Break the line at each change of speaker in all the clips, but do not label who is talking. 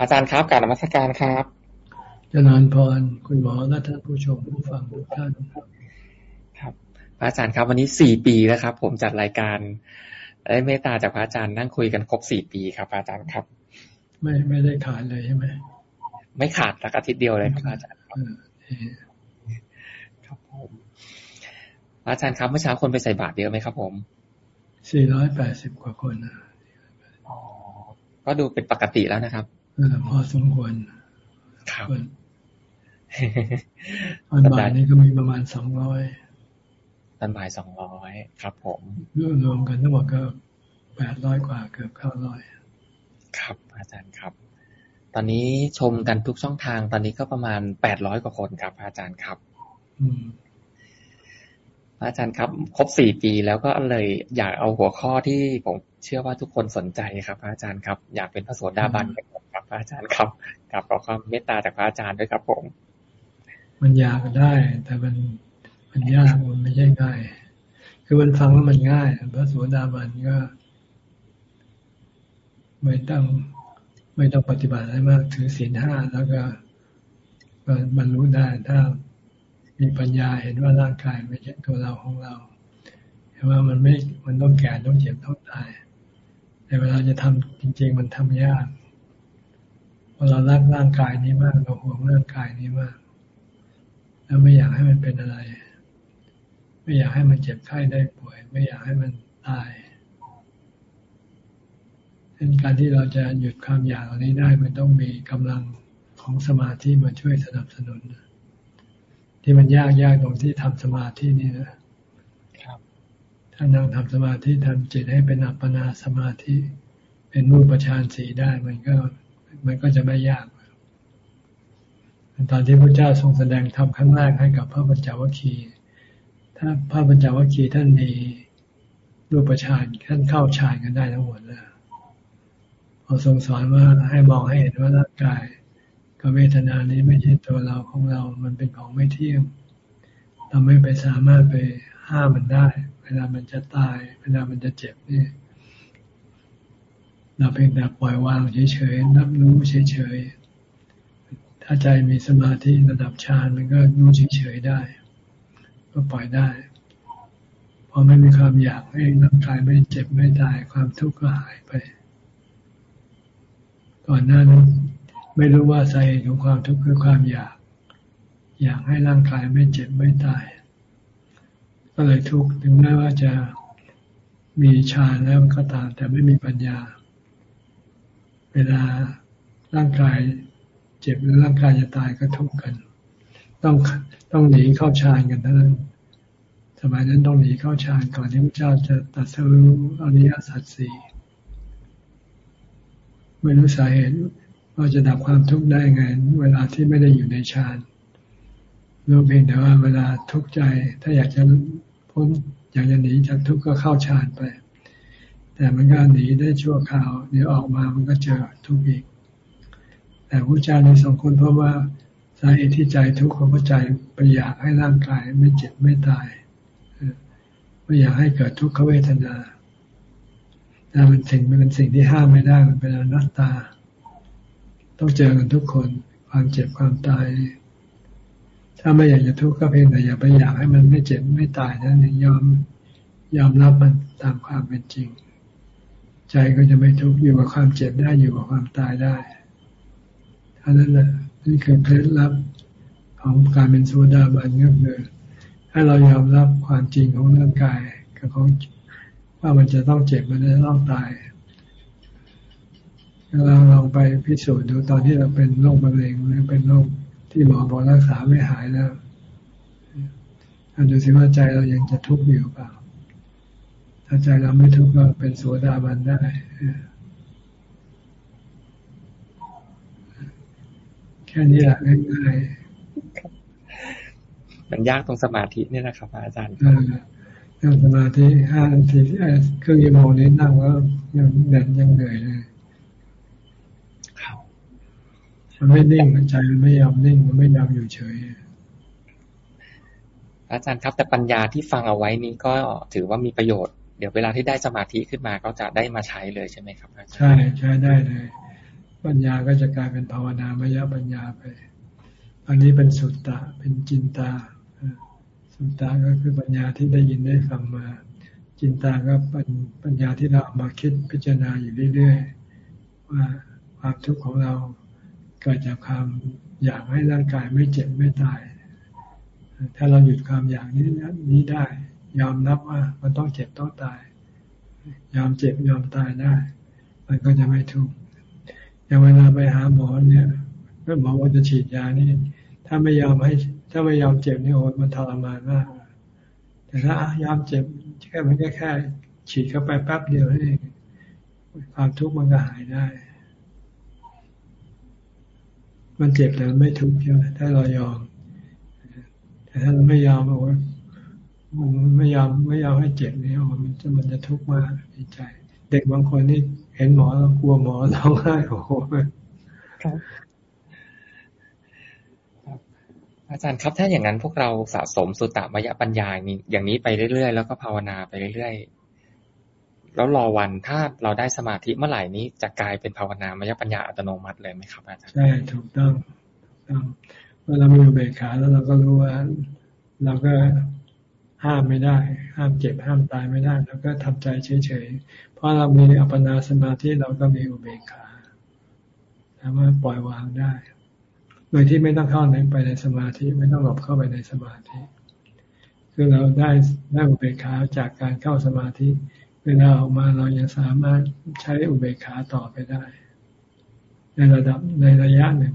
อาจารย์ครับการนมัสการครับ
จนานพรคุณหมอและท่านผู้ชมผู้ฟังทุกท่าน
ครับพระอาจารย์ครับ วันนี้สี่ปีแล้วครับ ผมจัดรายการได้เมตตาจากพระอาจารย์นั่งคุยกันครบสี่ปีครับอาจารย์ครับ
ไม่ไม่ได้ขาดเลยใช่ไหม
ไม่ขาดสักอาทิตย์เดียวเลยครับอาจารย์ครับผมอาจารย์ครับเมื่อเช้าคนไปใส่บาตรเยอะไหมครับ ผม
สี่ร้อยแปดสิบกว่าคนนะ
ก็ดูเป็นปกติแล้วนะครับ
พอสมควร
ครับ
ตอนบ่ายนี้ก็มีประมาณสองร้อย
ตอนบ่ายสองร้อยครับ ผม
รวมกันทั้งหมดก็แปดร้อยกว่าเกือบเข้าร้อย
ครับ อาจารย์ครับ ตอนนี้ชมกันทุกช่องทาง ตอนนี้ก็ประมาณแปดร้อยกว่าคนครับ อาจารย์ครับ
อืม
อาจารย์ครับ ครบสี่ปีแล้วก็เลยอยากเอาหัวข้อที่ผมเชื่อว่าทุกคนสนใจครับ อาจารย์ครับ อยากเป็นพระโสดาบัน ครับอาจารย์ครับกับขอความเมตตาจากพระอาจารย์ด้วยครับผม
มันอยากได้ แต่มันมันยากมันไม่ใช่ง่าย คือมันฟังแล้วมันง่ายพระโสดาบันก็ ไม่ต้องไม่ต้องปฏิบัติอะไรมาก ถือศีลห้าแล้วก็บรรลุได้ถ้ามีปัญญาเห็นว่าร่างกายไม่ใช่ตัวเราของเราเห็นว่ามันไม่มันต้องแก่ต้องเจ็บต้องตาย แต่เวลาจะทำจริง ๆ มันทำยาก พอเรารักร่างกายนี้มากเราห่วงร่างกายนี้มาก แล้วไม่อยากให้มันเป็นอะไร ไม่อยากให้มันเจ็บไข้ได้ป่วย ไม่อยากให้มันตายเป็นการที่เราจะหยุดความอยากเหล่านี้ได้มันต้องมีกำลังของสมาธิมาช่วยสนับสนุน ที่มันยากยากตรงที่ทำสมาธินี่นะครับถ้านั่งทำสมาธิทำจิตให้เป็นอัปปนาสมาธิ เป็นรูปฌานสีได้มันก็ มันก็จะไม่ยากตอนที่พระเจ้าทรงแสดงธรรมครั้งแรกให้กับพระปัญจวัคคีย์ถ้าพระปัญจวัคคีย์ท่านมีรูปฌานท่านเข้าฌานกันได้ทั้งหมดแล้วพอทรงสอนว่าให้มองให้เห็นว่าร่างกายกับเวทนานี้ไม่ใช่ตัวเราของเรา มันเป็นของไม่เที่ยง เราไม่ไปสามารถไปห้ามมันได้ เวลามันจะตาย เวลามันจะเจ็บนี่ เราเพียงแต่ปล่อยวางเฉยๆนับรู้เฉยๆถ้าใจมีสมาธิระดับฌานมันก็รู้เฉยๆได้ ก็ปล่อยได้พอไม่มีความอยากให้ร่างกายไม่เจ็บไม่ตายความทุกข์ก็หายไป ก่อนหน้านั้นไม่รู้ว่าสาเหตุของความทุกข์คือความอยาก อยากให้ร่างกายไม่เจ็บไม่ตาย ก็เลยทุกข์ถึงแม้ว่าจะมีฌานแล้วก็ตามแต่ไม่มีปัญญา เวลาร่างกายเจ็บหรือร่างกายจะตายก็ทุกข์กัน ต้องต้องหนีเข้าฌานกันเท่านั้น สมัยนั้นต้องหนีเข้าฌานก่อนที่พระเจ้าจะตัดสู้อริยสัจสี่ไม่รู้สาเหตุว่าจะดับความทุกข์ได้ไง เวลาที่ไม่ได้อยู่ในฌานรู้เพียงแต่ว่าเวลาทุกข์ใจ ถ้าอยากจะพ้นอยากจะหนีจากทุกข์ก็เข้าฌานไป แต่มันก็หนีได้ชั่วคราว เดี๋ยวออกมามันก็เจอทุกข์อีก แต่พระเจ้าในสองคนเพราะว่าสาเหตุที่ใจทุกข์เพราะใจไปอยากให้ร่างกายไม่เจ็บไม่ตายไม่อยากให้เกิดทุกขเวทนาแต่มันสิ่งมันเป็นสิ่งที่ห้ามไม่ได้มันเป็นอนัตตา ต้องเจอกันทุกคนความเจ็บความตาย ถ้าไม่อยากจะทุกข์ก็เพียงแต่อย่าไปอยากให้มันไม่เจ็บไม่ตายนั่นเองยอมยอมรับมันตามความเป็นจริง ใจก็จะไม่ทุกข์อยู่กับความเจ็บได้อยู่กับความตายได้ท่านั้นแหละนี่คือเคล็ดลับของการเป็นโซดาบันก็คือให้เรายอมรับความจริงของร่างกายกับของว่ามันจะต้องเจ็บมันจะต้องตายเราลองไปพิสูจน์ดูตอนที่เราเป็นโรคมะเร็งหรือเป็นโรคที่หมอบอกรักษาไม่หายแล้วดูสิว่าใจเรายังจะทุกข์อยู่เปล่า ถ้าใจเราไม่ทุกข์ก็เป็นโสดาบันได้แค่นี้แหละง่าย
ๆมันยากตรงสมาธินี่นะครับ อาจารย์
นั่งสมาธิห้านาทีเครื่องยมองนี้นั่งแล้วยังเด่นยังเหนื่อยเลยมันไม่นิ่งใจมันไม่ยอมนิ่งมันไม่ยอมอยู่เฉย
อาจารย์ครับแต่ปัญญาที่ฟังเอาไว้นี้ก็ถือว่ามีประโยชน์ เดี๋ยวเวลาที่ได้สมาธิขึ้นมาก็จะได้มาใช้เลยใช่ไหมครับอาจารย์
ใช่ใช้ได้เลย ปัญญาก็จะกลายเป็นภาวนามยปัญญาไป อันนี้เป็นสุตตะเป็นจินตาสุตตะก็คือปัญญาที่ได้ยินได้ฟังมา จินตาก็เป็นปัญญาที่เรามาคิดพิจารณาอยู่เรื่อยๆว่าความทุกข์ของเราเกิดจากความอยากให้ร่างกายไม่เจ็บไม่ตาย ถ้าเราหยุดความอยากนี้นี้ได้ ยอมรับว่า มันต้องเจ็บต้องตาย ยอมเจ็บยอมตายได้ มันก็จะไม่ทุกข์อย่างเวลาไปหาหมอเนี่ยเมื่อหมอว่าจะฉีดยานี่ ถ้าไม่ยอมให้ ถ้าไม่ยอมเจ็บนี่โอ้มันทรมานมาก แต่ถ้ายอมเจ็บแค่มันแค่แค่ ฉีดเข้าไปแป๊บเดียวนี่ความทุกข์มันก็หายได้ มันเจ็บแต่ไม่ทุกข์ใช่ไหมถ้าเรายอม แต่ถ้าเราไม่ยอมโอ้ มันไม่ยอมไม่ยอมให้เจ็บนี่มันจะมันจะทุกข์มากในใจ เด็กบางคนนี่เห็นหมอแล้วกลัวหมอร้องไห้โอ้โห
ครับอาจารย์ครับถ้าอย่างนั้นพวกเราสะสมสุตตมยปัญญาอย่างนี้ไปเรื่อยๆ แล้วก็ภาวนาไปเรื่อยๆ แล้วรอวันถ้าเราได้สมาธิเมื่อไหร่นี้จะกลายเป็นภาวนามยปัญญาอัตโนมัติเลยไหมครับอาจารย์
ใช่ถูกต้องต้องเมื่อเรามีอุเบกขาแล้วเราก็รู้ว่า เราก็ ห้ามไม่ได้ ห้ามเจ็บห้ามตายไม่ได้เราก็ทำใจเฉยๆ เพราะเรามีอัปปนาสมาธิเราก็มีอุเบกขาสามารถปล่อยวางได้ โดยที่ไม่ต้องเข้าไปในสมาธิไม่ต้องหลบเข้าไปในสมาธิ คือเราได้ได้อุเบกขาจากการเข้าสมาธิ เวลาออกมาเรายังสามารถใช้อุเบกขาต่อไปได้ ในระดับในระยะหนึ่ง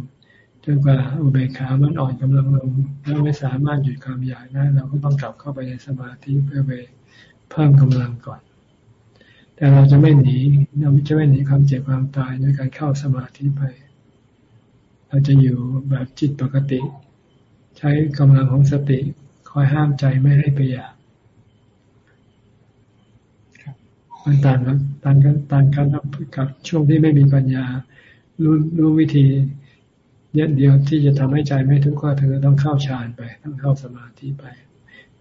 จนกว่าอุเบกขามันอ่อนกำลังลงแล้วไม่สามารถหยุดความอยากได้เราก็ต้องกลับเข้าไปในสมาธิเพื่อไปเพิ่มกำลังก่อน แต่เราจะไม่หนีเราจะไม่หนีความเจ็บความตายด้วยการเข้าสมาธิไป เราจะอยู่แบบจิตปกติ ใช้กำลังของสติคอยห้ามใจไม่ให้ไปอยากมันต่างกันต่างกันต่างกันกับช่วงที่ไม่มีปัญญารู้รู้วิธี เดียวเดียวที่จะทำให้ใจไม่ทุกข์ก็เธอต้องเข้าฌานไป ต้องเข้าสมาธิไป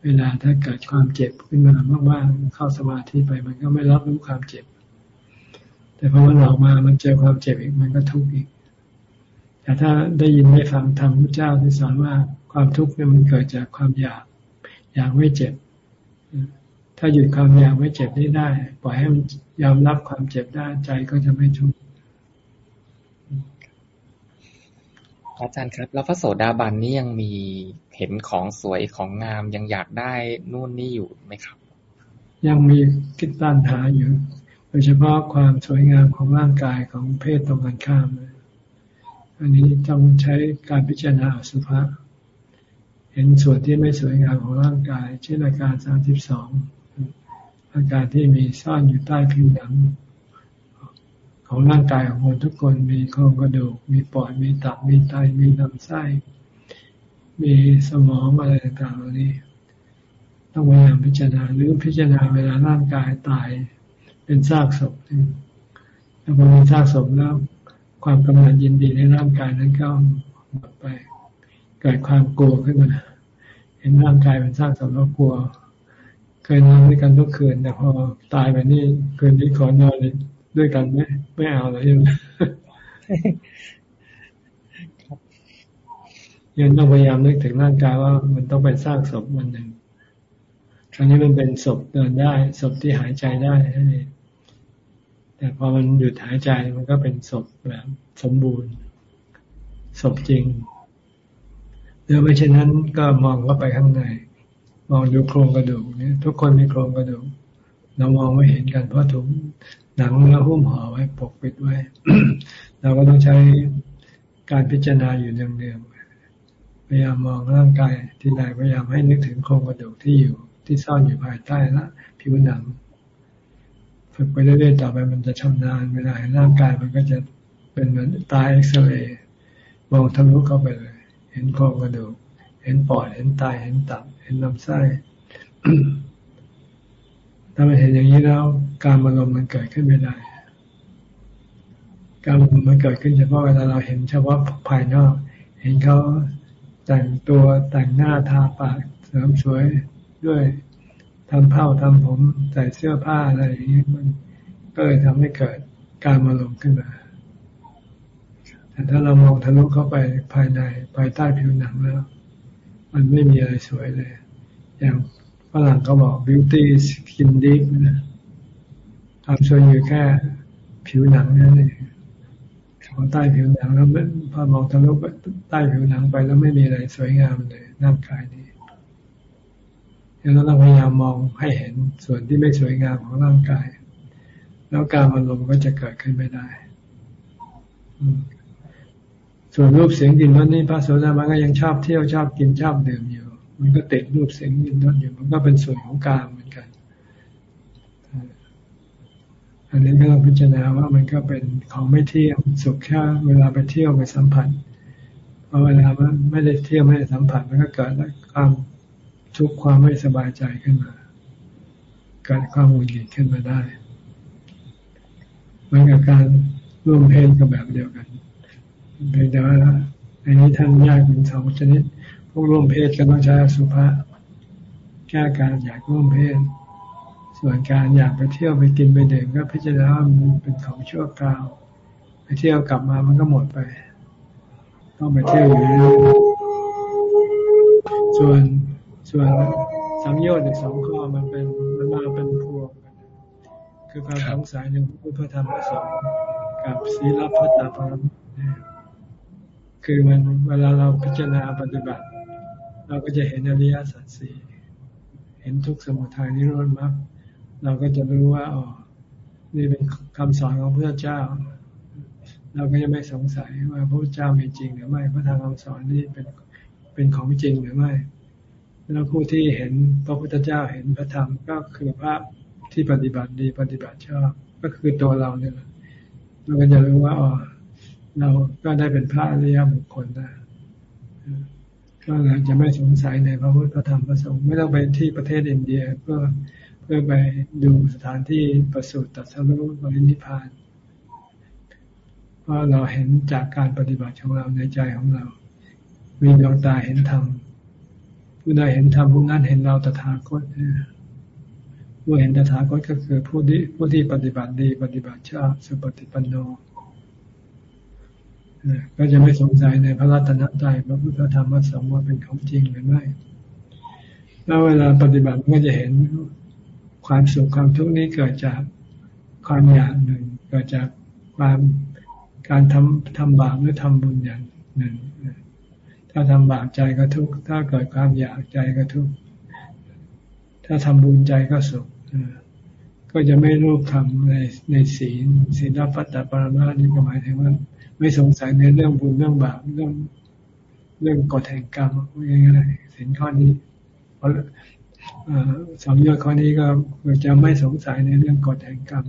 เวลาถ้าเกิดความเจ็บขึ้นมามากๆเข้าสมาธิไป มันก็ไม่รับรู้ความเจ็บ แต่พอมันออกมามันเจอความเจ็บอีกมันก็ทุกข์อีก แต่ถ้าได้ยินได้ฟังธรรมพระเจ้าที่สอนว่าความทุกข์เนี่ยมันเกิดจากความอยากอยากไม่เจ็บ ถ้าหยุดความอยากไม่เจ็บนี้ได้ ปล่อยให้มันยอมรับความเจ็บได้ใจก็จะไม่ทุกข์
อาจารย์ครับ แล้วพระโสดาบันนี่ยังมีเห็นของสวยของงามยังอยากได้นู่นนี่อยู่ไหมครับ
ยังมีคิดต้านทาอยู่ โดยเฉพาะความสวยงามของร่างกายของเพศตรงกันข้าม อันนี้ต้องใช้การพิจารณาสุภาพเห็นส่วนที่ไม่สวยงามของร่างกาย เช่นอาการสามสิบสองอาการที่มีซ่อนอยู่ใต้ผิวหนัง ของร่างกายของคนทุกคนมีโครงกระดูก มีปอด มีตับ มีไต มีลำไส้ มีสมองอะไรต่างๆเหล่านี้ ต้องพยายามพิจารณาหรือพิจารณาเวลาร่างกายตายเป็นซากศพแล้วพอมีซากศพแล้วความกำหนัดยินดีในร่างกายนั้นก็หมดไป เกิดความกลัวขึ้นมา เห็นร่างกายเป็นสร้างสมแล้วกลัว เคยนอนด้วยกันทุกคืนแต่พอตายไปนี่คืนนี้ขอนอน ด้วยกันไหมไม่เอาเลยยังยังต้องพยายามนึกถึงร่างกายว่ามันต้องเป็นสร้างศพวันหนึ่งครั้งนี้มันเป็นศพเดินได้ศพที่หายใจได้แต่พอมันหยุดหายใจมันก็เป็นศพแบบสมบูรณ์ศพจริงหรือไม่เช่นนั้นก็มองเข้าไปข้างใน มองดูโครงกระดูกเนี่ยทุกคนมีโครงกระดูก เรามองไม่เห็นกันเพราะถูกหนังแล้วหุ้มห่อไว้ปกปิดไว้ เราก็ต้องใช้การพิจารณาอยู่เนืองๆพยายามมองร่างกายที่ไหนพยายามให้นึกถึงโครงกระดูกที่อยู่ ที่ซ่อนอยู่ภายใต้ละผิวหนังฝึกไปเรื่อยๆต่อไปมันจะชำนาญเวลาเห็นร่างกายมันก็จะเป็นเหมือนตาเอ็กซเรย์มองทะลุเข้าไปเลย เห็นโครงกระดูก เห็นปอดเห็นไตเห็นตับ เห็นลำไส้ ถ้ามันเห็นอย่างนี้แล้วการอารมณ์มันเกิดขึ้นไม่ได้ การอารมณ์มันเกิดขึ้นเฉพาะเวลาเราเห็นเฉพาะภายนอก เห็นเขาแต่งตัวแต่งหน้าทาปากเสริมสวยด้วยทำเผ้าทำผมใส่เสื้อผ้าอะไรอย่างนี้มันก็เลยทำให้เกิดการมาลงขึ้นมาแต่ถ้าเรามองทะลุเข้าไปภายในภายใต้ผิวหนังแล้ว มันไม่มีอะไรสวยเลย อย่าง ฝรั่งเขาบอก beauty skin deep นะความสวยอยู่แค่ผิวหนังนั่นเองของใต้ผิวหนังแล้วพอมองทะลุใต้ผิวหนังไปแล้วไม่มีอะไรสวยงามเลยร่างกายนี้เราต้องพยายามมองให้เห็นส่วนที่ไม่สวยงามของร่างกาย แล้วการอารมณ์ก็จะเกิดขึ้นไม่ได้ส่วนรูปเสียงกลิ่นรสนี่พระโสดาบันก็ยังชอบเที่ยวชอบกินชอบดื่มอยู่ มันก็ติดรูปเสียงกลิ่นรสอยู่มันก็เป็นส่วนของกามเหมือนกัน อันนี้ก็ต้องพิจารณาว่ามันก็เป็นของไม่เที่ยวสุขแค่เวลาไปเที่ยวไปสัมผัสพอเวลามันไม่ได้เที่ยวไม่ได้สัมผัสมันก็เกิดความทุกข์ความไม่สบายใจขึ้นมาเกิดความหงุดหงิดขึ้นมาได้มันกับการร่วมเพศก็แบบเดียวกันเพียงแต่ว่าในนี้ท่านแยกเป็นสองชนิด พวกร่วมเพศก็ต้องใช้สุภาษแก้การอยากร่วมเพศ ส่วนการอยากไปเที่ยวไปกินไปเดินก็พิจารณามันเป็นของชั่วคราว ไปเที่ยวกลับมามันก็หมดไป ต้องไปเที่ยวอยู่เรื่อยส่วนส่วนสังโยชน์ในสองข้อมันเป็นมันมาเป็นพวงคือความสงสัยหนึ่งพุทธธรรมประสงค์กับศีลพัตตาปรมคือมันเวลาเราพิจารณาปฏิบัติ เราก็จะเห็นอริยสัจสี่เห็นทุกสมุทัยนิโรธมรรคเราก็จะรู้ว่าอ๋อนี่เป็นคำสอนของพระเจ้า เราก็จะไม่สงสัยว่าพระเจ้ามีจริงหรือไม่พระธรรมคำสอนนี้เป็นเป็นของจริงหรือไม่แล้วผู้ที่เห็นพระพุทธเจ้าเห็นพระธรรมก็คือพระที่ปฏิบัติดีปฏิบัติชอบ ก็คือตัวเราเนี่ยเราก็จะรู้ว่าอ๋อเราก็ได้เป็นพระอริยบุคคลนะ ก็เราจะไม่สงสัยในพระพุทธธรรมพระสงฆ์ไม่ต้องไปที่ประเทศอินเดียเพื่อเพื่อไปดูสถานที่ประสูติตัสรุปบรินิพานเพราะเราเห็นจากการปฏิบัติของเราในใจของเรา มีดวงตาเห็นธรรมผู้ใดเห็นธรรมผู้นั้นเห็นเราตถาคตผู้เห็นตถาคตก็คือผู้ที่ผู้ที่ปฏิบัติดี ปฏิบัติชอบสุปฏิปันโน ก็จะไม่สงสัยในพระรัตนตรัยพระพุทธธรรมพระสงฆ์ว่าเป็นของจริงหรือไม่ แล้วเวลาปฏิบัติก็จะเห็นความสุขความทุกข์นี้เกิดจากความอยากหนึ่ง เกิดจากความการทำทำบาปหรือทำบุญอย่างหนึ่ง ถ้าทำบาปใจก็ทุกข์ถ้าเกิดความอยากใจก็ทุกข์ถ้าทำบุญใจก็สุขก็จะไม่รูปคำในในศีลศีลปัตตปรมานี่ก็หมายถึงว่า ไม่สงสัยในเรื่องบุญเรื่องบาปเรื่องเรื่องกฎแห่งกรรมง่ายๆศีลข้อนี้เพราะสองยอดข้อนี้ก็จะไม่สงสัยในเรื่องกฎแห่งกรรม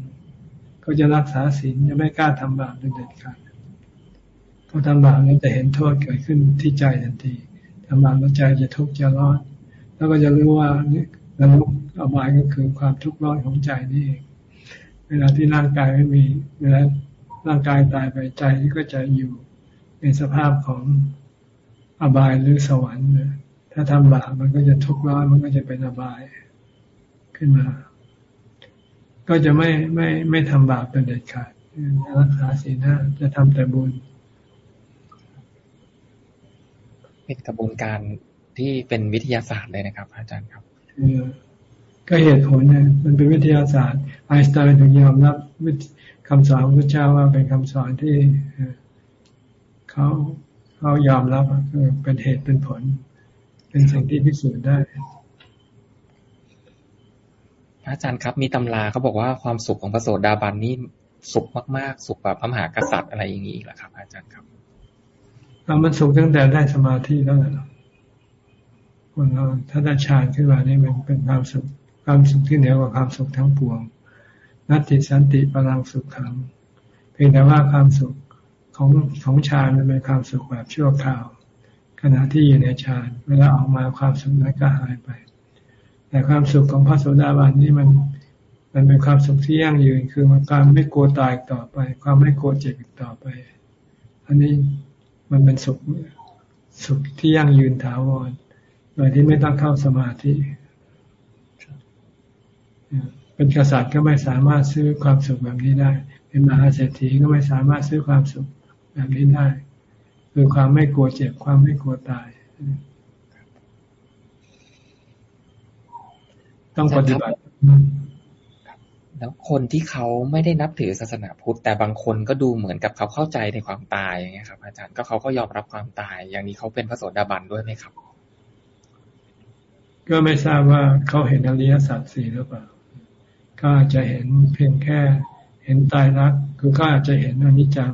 ก็จะรักษาศีลจะไม่กล้าทำบาปเด็ดขาดพอทำบาปแล้วจะเห็นโทษเกิดขึ้นที่ใจทันทีทำบาปแล้วใจจะทุกข์จะร้อน แล้วก็จะรู้ว่านรกอบายก็คือความทุกข์ร้อนของใจนี่เองเวลาที่ร่างกายไม่มีเวลา ร่างกายตายไปใจก็จะอยู่ในสภาพของอบายหรือสวรรค์ถ้าทำบาปมันก็จะทุกข์ร้อนมันก็จะเป็นอบายขึ้นมา ก็จะไม่ไม่ไม่ทำบาปเป็นเด็ดขาดรักษาศีลห้าจะทำแต่บุญ
เป็นกระบวนการที่เป็นวิทยาศาสตร์เลยนะครับ อาจารย์ครับ
ก็เหตุผลเนี่ยมันเป็นวิทยาศาสตร์ไอน์สไตน์ถึงยอมรับ คำสอนของพระเจ้าว่าเป็นคำสอนที่เขาเขายอมรับคือเป็นเหตุเป็นผล เป็นสิ่งที่พิสูจน์ได้
อาจารย์ครับมีตำราเขาบอกว่าความสุขของพระโสดาบันนี่สุขมากๆ สุขแบบพระมหากษัตริย์อะไรอย่างนี้แหละครับ อาจารย์ครับ
มันสุขตั้งแต่ได้สมาธิแล้วแหละคนเราถ้าได้ฌานขึ้นมานี่มันเป็นความสุขความสุขที่เหนือกว่าความสุขทั้งปวง นัตติสันติพลังสุขขัง เพียงแต่ว่าความสุขของของฌานมันเป็นความสุขแบบชั่วคราว ขณะที่อยู่ในฌานเวลาออกมาความสุขนั้นก็หายไป แต่ความสุขของพระโสดาบันนี่มันมันเป็นความสุขที่ยั่งยืนคือมันการไม่กลัวตายต่อไป ความไม่กลัวเจ็บต่อไป อันนี้มันเป็นสุขสุขที่ยั่งยืนถาวรโดยที่ไม่ต้องเข้าสมาธิ เป็นกษัตริย์ก็ไม่สามารถซื้อความสุขแบบนี้ได้ เป็นมหาเศรษฐีก็ไม่สามารถซื้อความสุขแบบนี้ได้ คือความไม่กลัวเจ็บความไม่กลัวตาย ต้องปฏิบัติ
แล้วคนที่เขาไม่ได้นับถือศาสนาพุทธ แต่บางคนก็ดูเหมือนกับเขาเข้าใจในความตายอย่างเงี้ยครับ อาจารย์ก็เขาก็ยอมรับความตาย อย่างนี้เขาเป็นพระโสดาบันด้วยไหมครับ
ก็ไม่ทราบว่าเขาเห็นอริยสัจสี่หรือเปล่า ก็อาจจะเห็นเพียงแค่เห็นตายรัก คือเขาอาจจะเห็นอนิจจัง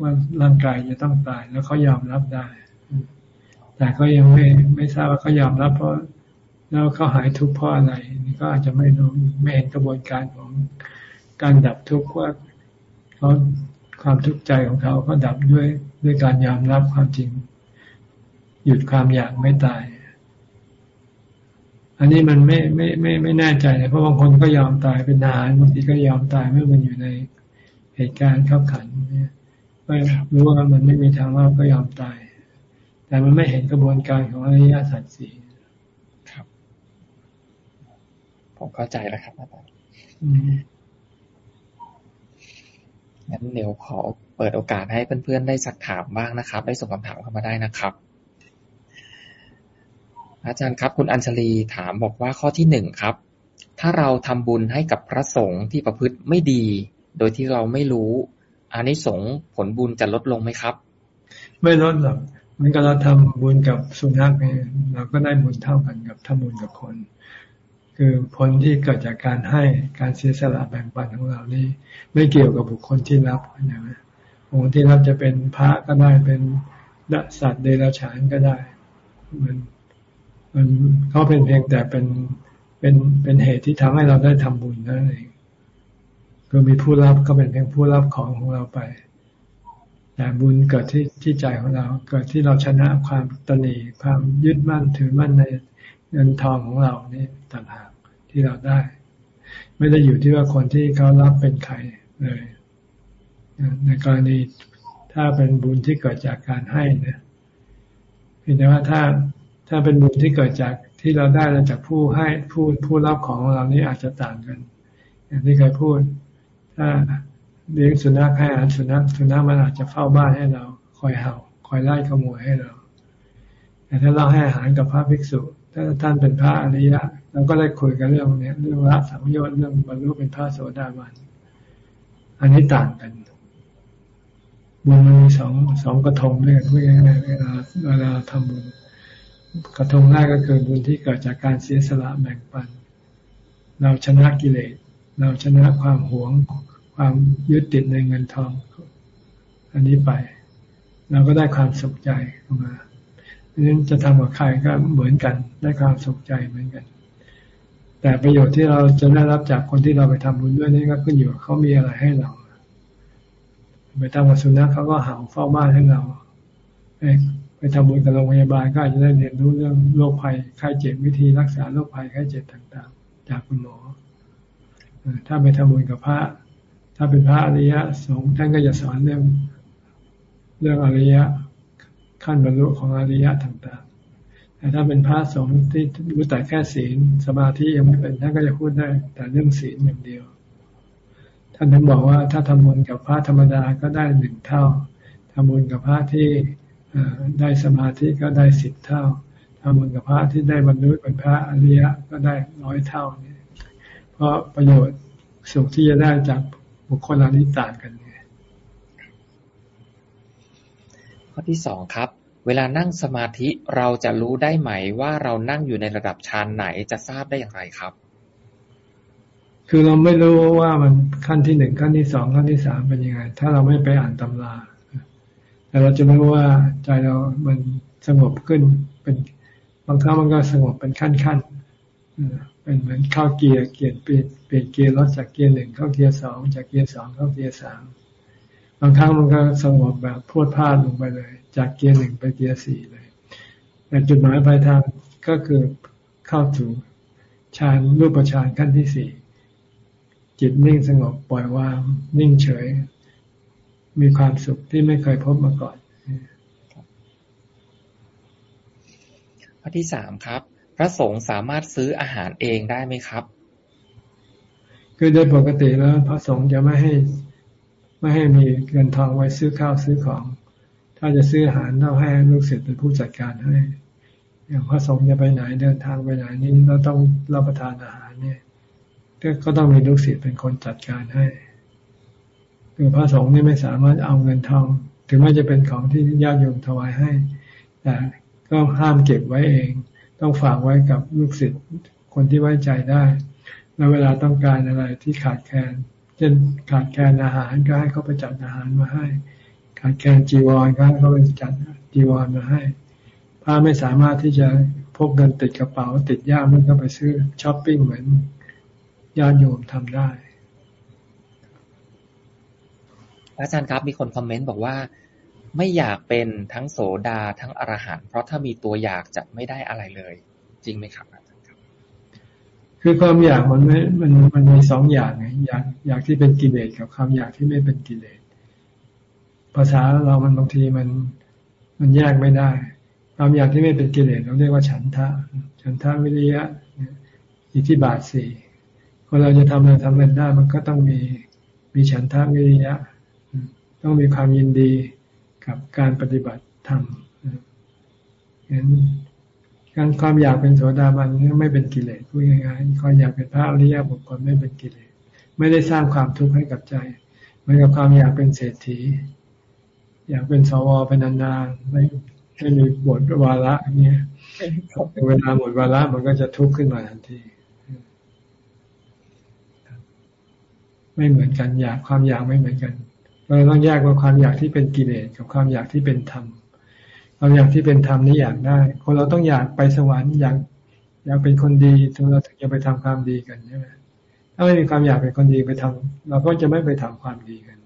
ว่าร่างกายจะต้องตายแล้วเขายอมรับได้ แต่ก็ยังไม่ไม่ทราบว่าเขายอมรับเพราะแล้วเขาหายทุกข์เพราะอะไรนี่ก็อาจจะไม่รู้ไม่เห็นกระบวนการของการดับทุกข์ว่าเขาความทุกข์ใจของเขาก็ดับด้วยด้วยการยอมรับความจริง หยุดความอยากไม่ตาย อันนี้มันไม่ไม่ไม่ไม่แน่ใจเลยเพราะบางคนก็ยอมตายเป็นนานบางทีก็ยอมตายเมื่อมันอยู่ในเหตุการณ์ขับขันเนี่ยก็รู้ว่ามันไม่มีทางว่าก็ยอมตาย แต่มันไม่เห็นกระบวนการของอริยสัจสี่
ผมเข้าใจแล้วครับอาจารย์งั้นเดี๋ยวขอเปิดโอกาสให้เพื่อนๆได้สักถามบ้างนะครับ ได้ส่งคำถามเข้ามาได้นะครับ อาจารย์ครับ คุณอัญชลีถามบอกว่าข้อที่หนึ่งครับ ถ้าเราทำบุญให้กับพระสงฆ์ที่ประพฤติไม่ดี โดยที่เราไม่รู้อานิสงส์ผลบุญจะลดลงไหมครับ
ไม่ลดหรอกมันก็เราทำบุญกับสุนัขเนี่ยเราก็ได้บุญเท่ากันกับทำบุญกับคน คือผลที่เกิดจากการให้การเสียสละแบ่งปันของเรานี่ไม่เกี่ยวกับบุคคลที่รับนะบุคคที่รับจะเป็นพระก็ได้เป็นสัตว์เดรัจฉานก็ได้ มัน มันเขาเป็นเพียงแต่เป็นเป็นเป็นเหตุที่ทำให้เราได้ทำบุญนั่นเองก็มีผู้รับก็เป็นเพียงผู้รับของของเราไปแต่บุญเกิดที่ที่ใจของเรา เกิดที่เราชนะความตนีความยึดมั่นถือมั่นในเงินทองของเรานี่ต่างหากที่เราได้ ไม่ได้อยู่ที่ว่าคนที่เขารับเป็นใครเลยในกรณีถ้าเป็นบุญที่เกิดจากการให้เนี่ยเห็นไหมว่าถ้า ถ้าเป็นบุญที่เกิดจากที่เราได้จากผู้ให้ผู้ผู้รับของเรานี้อาจจะต่างกัน อย่างที่เคยพูด ถ้าเลี้ยงสุนัขให้อาหารสุนัขสุนัขมันอาจจะเฝ้าบ้านให้เรา คอยเห่า คอยไล่ขโมยให้เรา แต่ถ้าเราให้อาหารกับพระภิกษุ ถ้าท่านเป็นพระอริยะเราก็ได้คุยกันเรื่องเนี้ยเรื่องละสังโยชน์เรื่องบรรลุเป็นพระโสดาบันอันนี้ต่างกันบุญมันมีสองสองกระทงด้วยกันเวลาเวลาทำบุญ กระทงแรกก็คือบุญที่เกิดจากการเสียสละแบ่งปัน เราชนะกิเลส เราชนะความหวง ความยึดติดในเงินทอง อันนี้ไป เราก็ได้ความสุขใจออกมาดังนั้นจะทำกับใครก็เหมือนกัน ได้ความสุขใจเหมือนกัน แต่ประโยชน์ที่เราจะได้รับจากคนที่เราไปทำบุญด้วยนี่ก็ขึ้นอยู่เขามีอะไรให้เรา ไปทำกับสุนัขเขาก็หาเฝ้าบ้านให้เรา ไปทำบุญกับโรงพยาบาลก็อาจจะได้เรียนรู้เรื่องโรคภัยไข้เจ็บวิธีรักษาโรคภัยไข้เจ็บต่างๆ จากคุณหมอถ้าไปทำบุญกับพระ ถ้าเป็นพระอริยะสงฆ์ท่านก็จะสอนเรื่องเรื่องอริยะขั้นบรรลุของอริยะต่างๆ แต่ถ้าเป็นพระสงฆ์ที่รู้แต่แค่ศีลสมาธิยังไม่เป็นท่านก็จะพูดได้ แต่เรื่องศีลอย่างเดียว ท่านถึงบอกว่าถ้าทำบุญกับพระธรรมดาก็ได้หนึ่งเท่าทำบุญกับพระที่ ได้สมาธิก็ได้สิบเท่าทำบุญกับพระที่ได้บรรลุเป็นพระอริยะก็ได้ร้อยเท่านี่เพราะประโยชน์สุขที่จะได้จากบุคคลเหล่านี้ต่างกัน
ข้อที่สองครับ เวลานั่งสมาธิเราจะรู้ได้ไหมว่าเรานั่งอยู่ในระดับฌานไหนจะทราบได้อย่างไรครับ
คือเราไม่รู้ว่ามันขั้นที่หนึ่งขั้นที่สองขั้นที่สามเป็นยังไง ถ้าเราไม่ไปอ่านตำรา แต่เราจะไม่รู้ว่าใจเรามันสงบขึ้นเป็นบางครั้งมันก็สงบเป็นขั้นขั้นเป็นเหมือนเข้าเกียร์เกียร์เปลี่ยนเปลี่ยนเกียร์รถจากเกียร์หนึ่งเข้าเกียร์สองจากเกียร์สองเข้าเกียร์สามบางครั้งมันก็สงบแบบพรวดพราดลงไปเลย จากเกียร์หนึ่งไปเกียร์สี่เลยแต่จุดหมายปลายทางก็คือเข้าถึงฌานรูปฌานขั้นที่สี่จิตนิ่งสงบปล่อยวางนิ่งเฉย มีความสุขที่ไม่เคยพบมาก่อน
ข้อที่สามครับ พระสงฆ์สามารถซื้ออาหารเองได้ไหมครับ
คือโดยปกติแล้ว พระสงฆ์จะไม่ให้ไม่ให้มีเงินทองไว้ซื้อข้าวซื้อของ ถ้าจะซื้ออาหารต้องให้ลูกศิษย์เป็นผู้จัดการให้ อย่างพระสงฆ์จะไปไหนเดินทางไปไหนนี่เราต้องรับประทานอาหารเนี่ยก็ต้องมีลูกศิษย์เป็นคนจัดการให้ คือพระสงฆ์นี่ไม่สามารถเอาเงินทองถึงแม้จะเป็นของที่ญาติโยมถวายให้ แต่ก็ห้ามเก็บไว้เอง ต้องฝากไว้กับลูกศิษย์คนที่ไว้ใจได้ แล้วเวลาต้องการอะไรที่ขาดแคลนเช่นขาดแคลนอาหารก็ให้เขาไปจัดอาหารมาให้ ขาดแคลนจีวรก็ให้เขาไปจัดจีวรมาให้พระไม่สามารถที่จะพกเงินติดกระเป๋าติดย่ามันก็ไปซื้อช้อปปิ้งเหมือนญาติโยมทำได้
อาจารย์ครับมีคนคอมเมนต์บอกว่า ไม่อยากเป็นทั้งโสดาทั้งอรหันต์เพราะถ้ามีตัวอยากจะไม่ได้อะไรเลย จริงไหมครับอาจารย์ครับ
คือความอยากมันไม่มันมันมีสองอย่างไงอยากอยากที่เป็นกิเลสกับความอยากที่ไม่เป็นกิเลสภาษาเรามันบางทีมันมันแยกไม่ได้ ความอยากที่ไม่เป็นกิเลสเราเรียกว่าฉันทะ ฉันทะวิริยะอิทธิบาทสี่คนเราจะทำอะไรทำเงินได้มันก็ต้องมีมีฉันทะวิริยะ ต้องมีความยินดีกับการปฏิบัติธรรมเห็นการความอยากเป็นโสดาบันไม่เป็นกิเลสพูดง่ายๆความอยากเป็นพระอริยบุคคลไม่เป็นกิเลสไม่ได้สร้างความทุกข์ให้กับใจเหมือนกับความอยากเป็นเศรษฐี อยากเป็นสวเป็นนานๆไม่ให้มีบทวาระเนี้ยเวลาหมดวาระมันก็จะทุกข์ขึ้นมาทันทีไม่เหมือนกันอยากความอยากไม่เหมือนกัน เราต้องแยกว่าความอยากที่เป็นกิเลสกับความอยากที่เป็นธรรมความอยากที่เป็นธรรมนี่อยากได้ คนเราต้องอยากไปสวรรค์อยากอยากเป็นคนดีถึงเราถึงจะไปทำความดีกันใช่ไหมถ้าไม่มีความอยากเป็นคนดีไปทำเราก็จะไม่ไปทำความดีกัน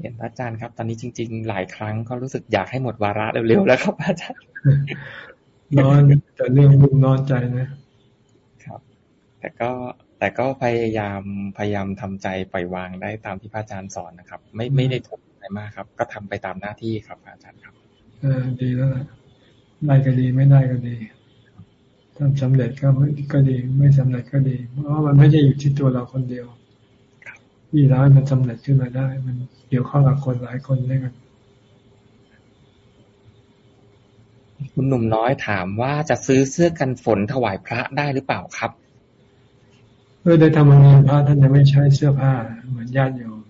เห็นอาจารย์ครับ ตอนนี้จริง ๆ หลายครั้งก็รู้สึกอยากให้หมดวาระเร็วๆแล้วครับอาจารย์
นอนแต่เรื่องบุญนอนใจนะ
ครับ แต่ก็ แต่ก็พยายามพยายามทำใจปล่อยวางได้ตามที่พระอาจารย์สอนนะครับ ไม่ไม่ได้ทุกข์อะไรมากครับ ก็ทำไปตามหน้าที่ครับอาจารย์ครับ
เออดีแล้วล่ะได้ก็ดีไม่ได้ก็ดีทำสำเร็จก็ก็ดี ไม่สำเร็จก็ดี เพราะมันไม่ใช่อยู่ที่ตัวเราคนเดียวมีร้ายมันสำเร็จขึ้นมาได้ มันเกี่ยวข้องกับคนหลายคนด้วยกัน
คุณหนุ่มน้อยถามว่าจะซื้อเสื้อกันฝนถวายพระได้หรือเปล่าครับ
เพื่อได้ทำงานพระท่านจะไม่ใช้เสื้อผ้า เหมือนญาติโยม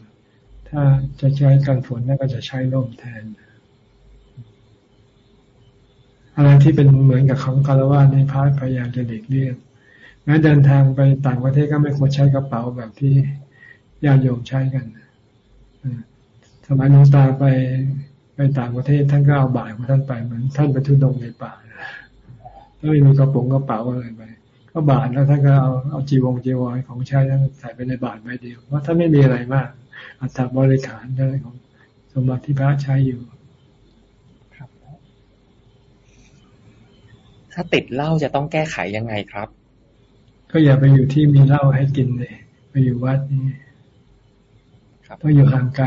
ถ้าจะใช้กันฝนนั่นก็จะใช้ร่มแทนอะไรที่เป็นเหมือนกับของคารวะในพระพยายามจะเด็กเลี่ยงแม้เดินทางไปต่างประเทศก็ไม่ควรใช้กระเป๋าแบบที่ญาติโยมใช้กันสมัยน้องตาไปไปต่างประเทศท่านก็เอาบ่ายของท่านไปเหมือนท่านไปทุดงในป่าแล้วไม่มีกระป๋องกระเป๋าอะไรไป ก็บาทแล้วท่านก็เอาเอาจีวงจีวรของใช้ท่านใส่ไปในบาทใบเดียวเพราะท่านไม่มีอะไรมาก อัตบริขารเรื่องของสมบัติที่พระใช้อยู่ครับ
ถ้าติดเหล้าจะต้องแก้ไขยังไงครับ
ก็อย่าไปอยู่ที่มีเหล้าให้กินเลย ไปอยู่วัดนี้ครับต้องอยู่ห่างไกล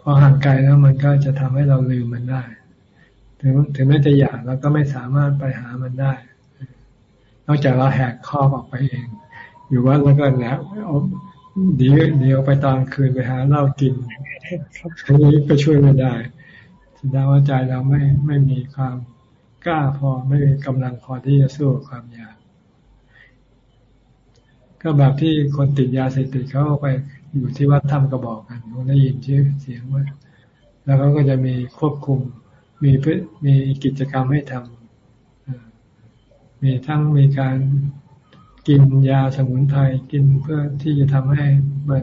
พอห่างไกลแล้วมันก็จะทำให้เราลืมมันได้ ถึงถึงแม้จะอยากเราก็ไม่สามารถไปหามันได้ นอกจากเราแหกข้อออกไปเอง อยู่ว่าแล้วก็แล้วเดี๋ยวเดี๋ยวไปตอนคืนไปหาเหล้ากินอันนี้ก็ช่วยไม่ได้แสดงว่าใจเราไม่ไม่มีความกล้าพอไม่มีกำลังพอที่จะสู้ความอยากก็แบบที่คนติดยาเสพติดเขาไปอยู่ที่วัดถ้ำกระบอกกันคงได้ยินชื่อเสียงว่า แล้วเขาก็จะมีควบคุมมีพมีกิจกรรมให้ทำ มีทั้งมีการกินยาสมุนไพรกินเพื่อที่จะทำให้มัน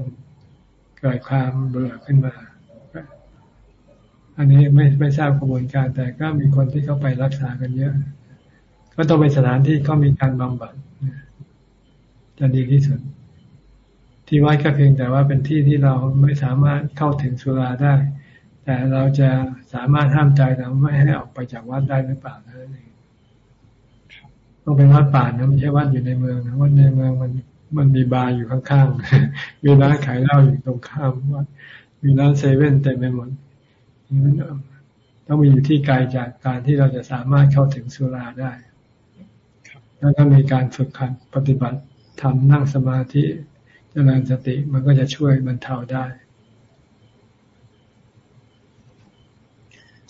เกิดความเบื่อขึ้นมา อันนี้ไม่ไม่ทราบกระบวนการ แต่ก็มีคนที่เข้าไปรักษากันเยอะ ก็ต้องเป็นสถานที่เขามีการบำบัดจะดีที่สุด ที่วัดก็เพียงแต่ว่าเป็นที่ที่เราไม่สามารถเข้าถึงสุราได้ แต่เราจะสามารถห้ามใจเราไม่ให้ออกไปจากวัดได้หรือเปล่านั่นเอง ต้องเป็นวัดป่านะไม่ใช่วัดอยู่ในเมืองนะวัดในเมืองมันมันมีบาร์อยู่ข้างๆ มีร้านขายเหล้าอยู่ตรงข้ามวัดมีร้านเซเว่นเต็มไปหมดต้องมีอยู่ที่ไกลจากการที่เราจะสามารถเข้าถึงสุราได้แล้วก็มีการฝึกขัดปฏิบัติทำนั่งสมาธิเจริญสติมันก็จะช่วยบรรเทาได้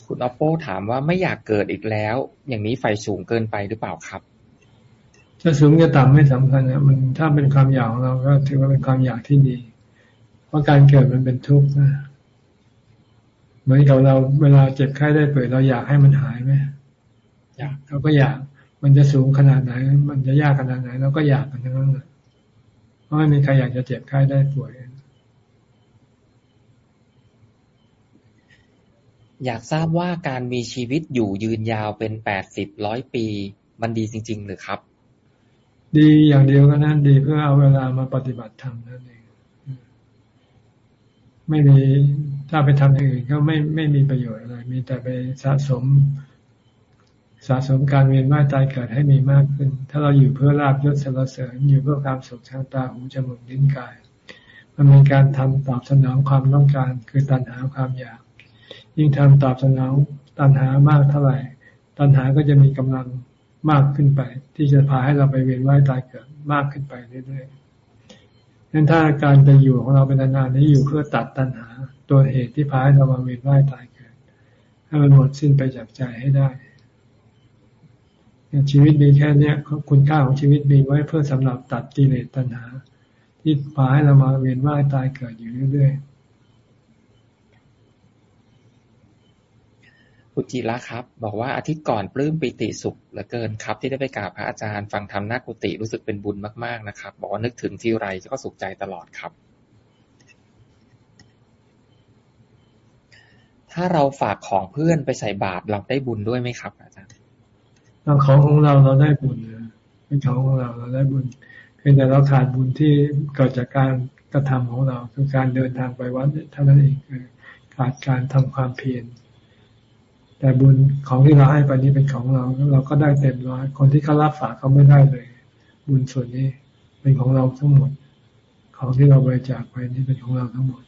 คุณออปโปถามว่าไม่อยากเกิดอีกแล้ว อย่างนี้ไฟสูงเกินไปหรือเปล่าครับ
จะสูงจะต่ำไม่สำคัญนะมันถ้าเป็นความอยากของเราก็ถือว่าเป็นความอยากที่ดี เพราะการเกิดมันเป็นทุกข์นะเหมือนกับเราเวลาเจ็บไข้ได้ป่วยเราอยากให้มันหายไหมอยากเราก็อยากมันจะสูงขนาดไหน มันจะยากขนาดไหนเราก็อยากกันทั้งนั้นเพราะไม่มีใครอยากจะเจ็บไข้ได้ป่วย
อยากทราบว่าการมีชีวิตอยู่ยืนยาวเป็นแปดสิบร้อยปี มันดีจริง ๆ หรือครับ
ดีอย่างเดียวก็นั่นดีเพื่อเอาเวลามาปฏิบัติธรรมนั่นเองไม่มีถ้าไปทำอย่างอื่นก็ไม่ไม่มีประโยชน์อะไร มีแต่ไปสะสม สะสมการเวียนว่ายตายเกิดให้มีมากขึ้น ถ้าเราอยู่เพื่อลาบยศสรรเสริญอยู่เพื่อความสุขทางตาหูจมูกลิ้นกาย มันมีการทำตอบสนองความต้องการ คือตัณหาความอยาก ยิ่งทำตอบสนองตัณหามากเท่าไหร่ ตัณหาก็จะมีกำลัง มากขึ้นไป ที่จะพาให้เราไปเวียนว่ายตายเกิดมากขึ้นไปเรื่อยๆนั้นถ้าการจะอยู่ของเราเป็นนานๆนี้อยู่เพื่อตัดตัณหา ตัวเหตุที่พาให้เรามาเวียนว่ายตายเกิด ให้มันหมดสิ้นไปจากใจให้ได้ชีวิตมีแค่เนี้ยคุณค่าของชีวิตมีไว้เพื่อสำหรับตัดกิเลสตัณหา ที่พาให้เรามาเวียนว่ายตายเกิดอยู่เรื่อยๆ
คุณจิระครับ บอกว่าอาทิตย์ก่อนปลื้มปิติสุขเหลือเกินครับ ที่ได้ไปกราบพระอาจารย์ ฟังธรรมนากุติรู้สึกเป็นบุญมากๆนะครับ บอกว่านึกถึงที่ไรก็สุขใจตลอดครับ ถ้าเราฝากของเพื่อนไปใส่บาตรเราได้บุญด้วยไหมครับ อาจารย์
เราของของเราเราได้บุญเป็นของของเราเราได้บุญเพียงแต่เราขาดบุญที่เกิดจากการกระทำของเราคือการเดินทางไปวัดเท่านั้นเองขาดการทำความเพียร แต่บุญของที่เราให้ไปนี้เป็นของเรา เราก็ได้เต็มร้อยคนที่เขารับฝากเขาไม่ได้เลย บุญส่วนนี้เป็นของเราทั้งหมด ของที่เราบริจาคไปนี่เป็นของเราทั้งหมด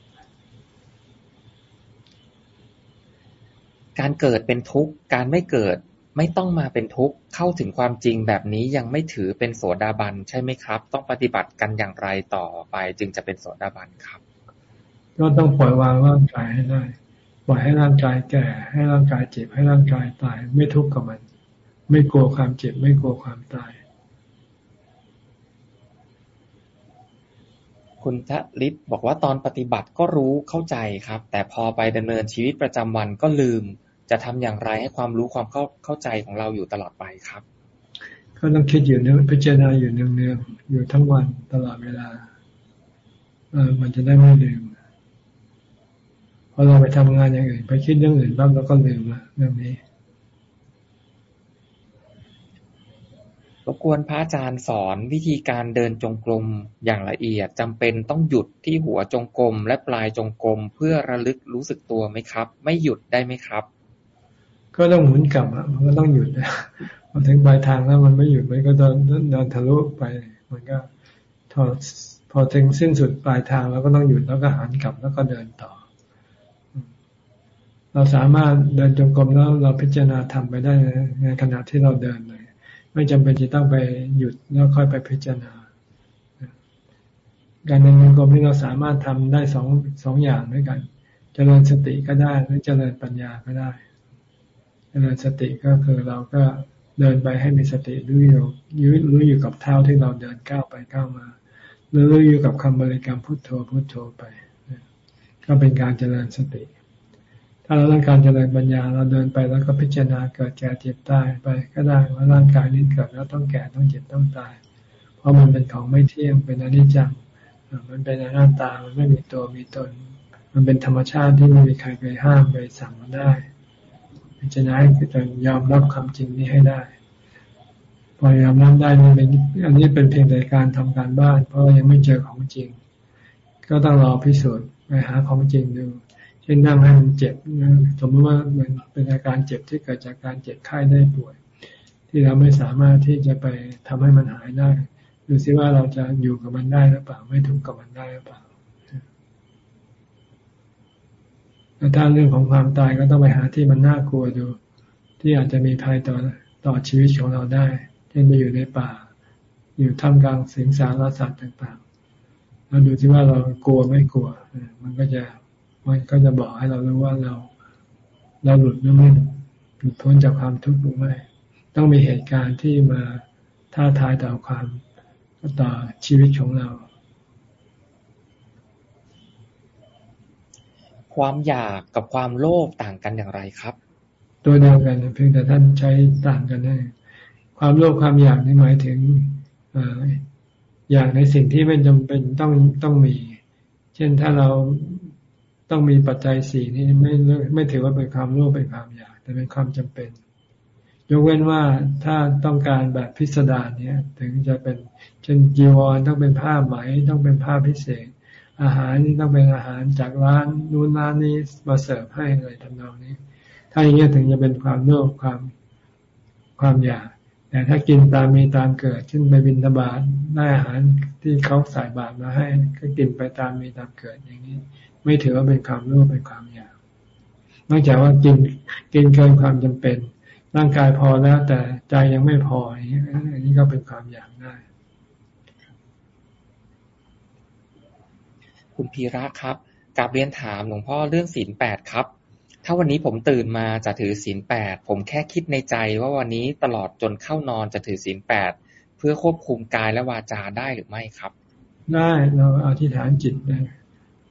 การเกิดเป็นทุกข์การไม่เกิดไม่ต้องมาเป็นทุกข์เข้าถึงความจริงแบบนี้ยังไม่ถือเป็นโสดาบันใช่ไหมครับ ต้องปฏิบัติกันอย่างไรต่อไปจึงจะเป็นโสดาบันครับ
ก็ต้องปล่อยวางร่างกายให้ได้ ปล่อยให้ร่างกายแก่ ให้ร่างกายเจ็บให้ร่างกายตาย ไม่ทุกข์กับมัน ไม่กลัวความเจ็บ ไม่กลัวความตาย
คุณทะลิศบอกว่าตอนปฏิบัติก็รู้เข้าใจครับ แต่พอไปดำเนินชีวิตประจำวันก็ลืม จะทำอย่างไรให้ความรู้ความเข้าเข้าใจของเราอยู่ตลอดไปครับ
ก็ต้องคิดอยู่เนื้อพิจารณาอยู่เนืองๆอยู่ทั้งวันตลอดเวลาเออมันจะได้ไม่ลืม พอเราไปทำงานอย่างอื่น ไปคิดเรื่องอื่นบ้างแล้วก็ลืมละเรื่องนี้
รบกวนพระอาจารย์สอนวิธีการเดินจงกรมอย่างละเอียดจำเป็นต้องหยุดที่หัวจงกรมและปลายจงกรมเพื่อระลึกรู้สึกตัวไหมครับ ไม่หยุดได้ไหมครับ
ก็ต้องหมุนกลับอะมันก็ต้องหยุดพอถึงปลายทางแล้วมันไม่หยุดมันก็เดินเดินทะลุไป มันก็พอพอถึงสิ้นสุดปลายทางแล้วก็ต้องหยุดแล้วก็หันกลับแล้วก็เดินต่อ เราสามารถเดินจงกรมแล้วเราพิจารณาทำไปได้ในขณะที่เราเดินเลย ไม่จำเป็นจะต้องไปหยุดแล้วค่อยไปพิจารณา การเดินจงกรมนี่เราสามารถทำได้สองสองอย่างด้วยกันเจริญสติก็ได้หรือเจริญปัญญาก็ได้เจริญสติก็คือเราก็เดินไปให้มีสติรู้อยู่ยืดรู้อยู่กับเท้าที่เราเดินก้าวไปก้าวมาหรือรู้อยู่กับคำบริกรรมพุทโธพุทโธไป ก็เป็นการเจริญสติ ถ้าเราต้องการเจริญปัญญาเราเดินไปแล้วก็พิจารณาเกิดแก่เจ็บตายไปก็ได้ว่าร่างกายนี้เกิดแล้วต้องแก่ต้องเจ็บต้องตาย เพราะมันเป็นของไม่เที่ยงเป็นอนิจจังมันเป็นอนัตตามันไม่มีตัวมีตน มันเป็นธรรมชาติที่ไม่มีใครไปห้ามไปสั่งมันได้พิจารณาให้จนยอมรับความจริงนี้ให้ได้พอยอมรับได้นี่เป็นอันนี้เป็นเพียงแต่การทำการบ้าน เพราะยังไม่เจอของจริง ก็ต้องรอพิสูจน์ไปหาของจริงดู เช่นนั่งให้มันเจ็บสมมติว่ามันเป็นอาการเจ็บที่เกิดจากการเจ็บไข้ได้ป่วย ที่เราไม่สามารถที่จะไปทำให้มันหายได้ดูซิว่าเราจะอยู่กับมันได้หรือเปล่า ไม่ทุกข์กับมันได้หรือเปล่าแต่ถ้าเรื่องของความตายก็ต้องไปหาที่มันน่ากลัวดู ที่อาจจะมีภัยต่อต่อชีวิตของเราได้ เช่นไปอยู่ในป่า อยู่ท่ามกลางสิงสารสัตว์ต่างๆเราดูที่ว่าเรากลัวไม่กลัว มันก็จะ มันก็จะบอกให้เรารู้ว่าเรา เราหลุดหรือไม่หลุดพ้นจากความทุกข์หรือไม่ ต้องมีเหตุการณ์ที่มาท้าทายต่อความต่อชีวิตของเรา
ความอยากกับความโลภต่างกันอย่างไรครับ
ตัวเดียวกันเพียงแต่ท่านใช้ต่างกันนั่นความโลภความอยากนี่หมายถึงอยากในสิ่งที่ไม่จำเป็นต้องต้องมี เช่นถ้าเรา ต้องมีปัจจัยสี่นี่ไม่ไม่ถือว่าเป็นความโลภเป็นความอยากแต่เป็นความจำเป็น ยกเว้นว่าถ้าต้องการแบบพิสดารเนี่ยถึงจะเป็นเช่นจีวรต้องเป็นผ้าไหมต้องเป็นผ้าพิเศษ อาหารนี่ต้องเป็นอาหารจากร้านนู้นร้านนี้มาเสิร์ฟให้อะไรทำนองนี้ ถ้าอย่างเงี้ยถึงจะเป็นความโลภความความอยากแต่ถ้ากินตามมีตามเกิดเช่นไปบินตบาตได้อาหารที่เขาใส่บาตรมาให้ ก็กินไปตามมีตามเกิดอย่างนี้ ไม่ถือว่าเป็นความโลภเป็นความอยากนอกจากว่ากินกินเกินความจำเป็น ร่างกายพอแล้วแต่ใจยังไม่พออย่างนี้อันนี้ก็เป็นความอยากได้
คุณพีระครับกับเรียนถามหลวงพ่อเรื่องศีลแปดครับ ถ้าวันนี้ผมตื่นมาจะถือศีลแปดผมแค่คิดในใจว่าวันนี้ตลอดจนเข้านอนจะถือศีลแปดเพื่อควบคุมกายและวาจาได้หรือไม่ครับ
ได้เราอธิษฐานจิตได้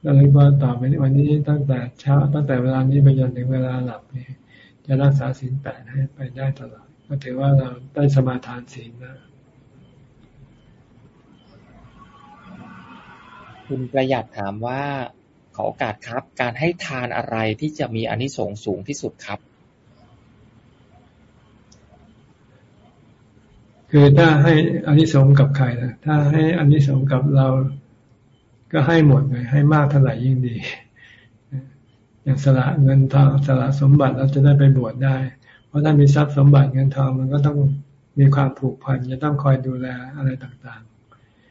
เราเลยว่าต่อไปวันนี้ตั้งแต่เช้าตั้งแต่เวลานี้ไปจนถึงเวลาหลับนี่จะรักษาศีลแปดให้ไปได้ตลอดก็ถือว่าเราได้สมาทานศีลนะ
คุณประหยัดถามว่าขอโอกาสครับ การให้ทานอะไรที่จะมีอนิสงส์สูงที่สุดครับ
คือถ้าให้อนิสงส์กับใครนะถ้าให้อนิสงส์กับเรา ก็ให้หมดเลยให้มากเท่าไหร่ยิ่งดี อย่างสละเงินทองสละสมบัติเราจะได้ไปบวชได้ เพราะถ้ามีทรัพย์สมบัติเงินทองมันก็ต้องมีความผูกพันจะต้องคอยดูแลอะไรต่าง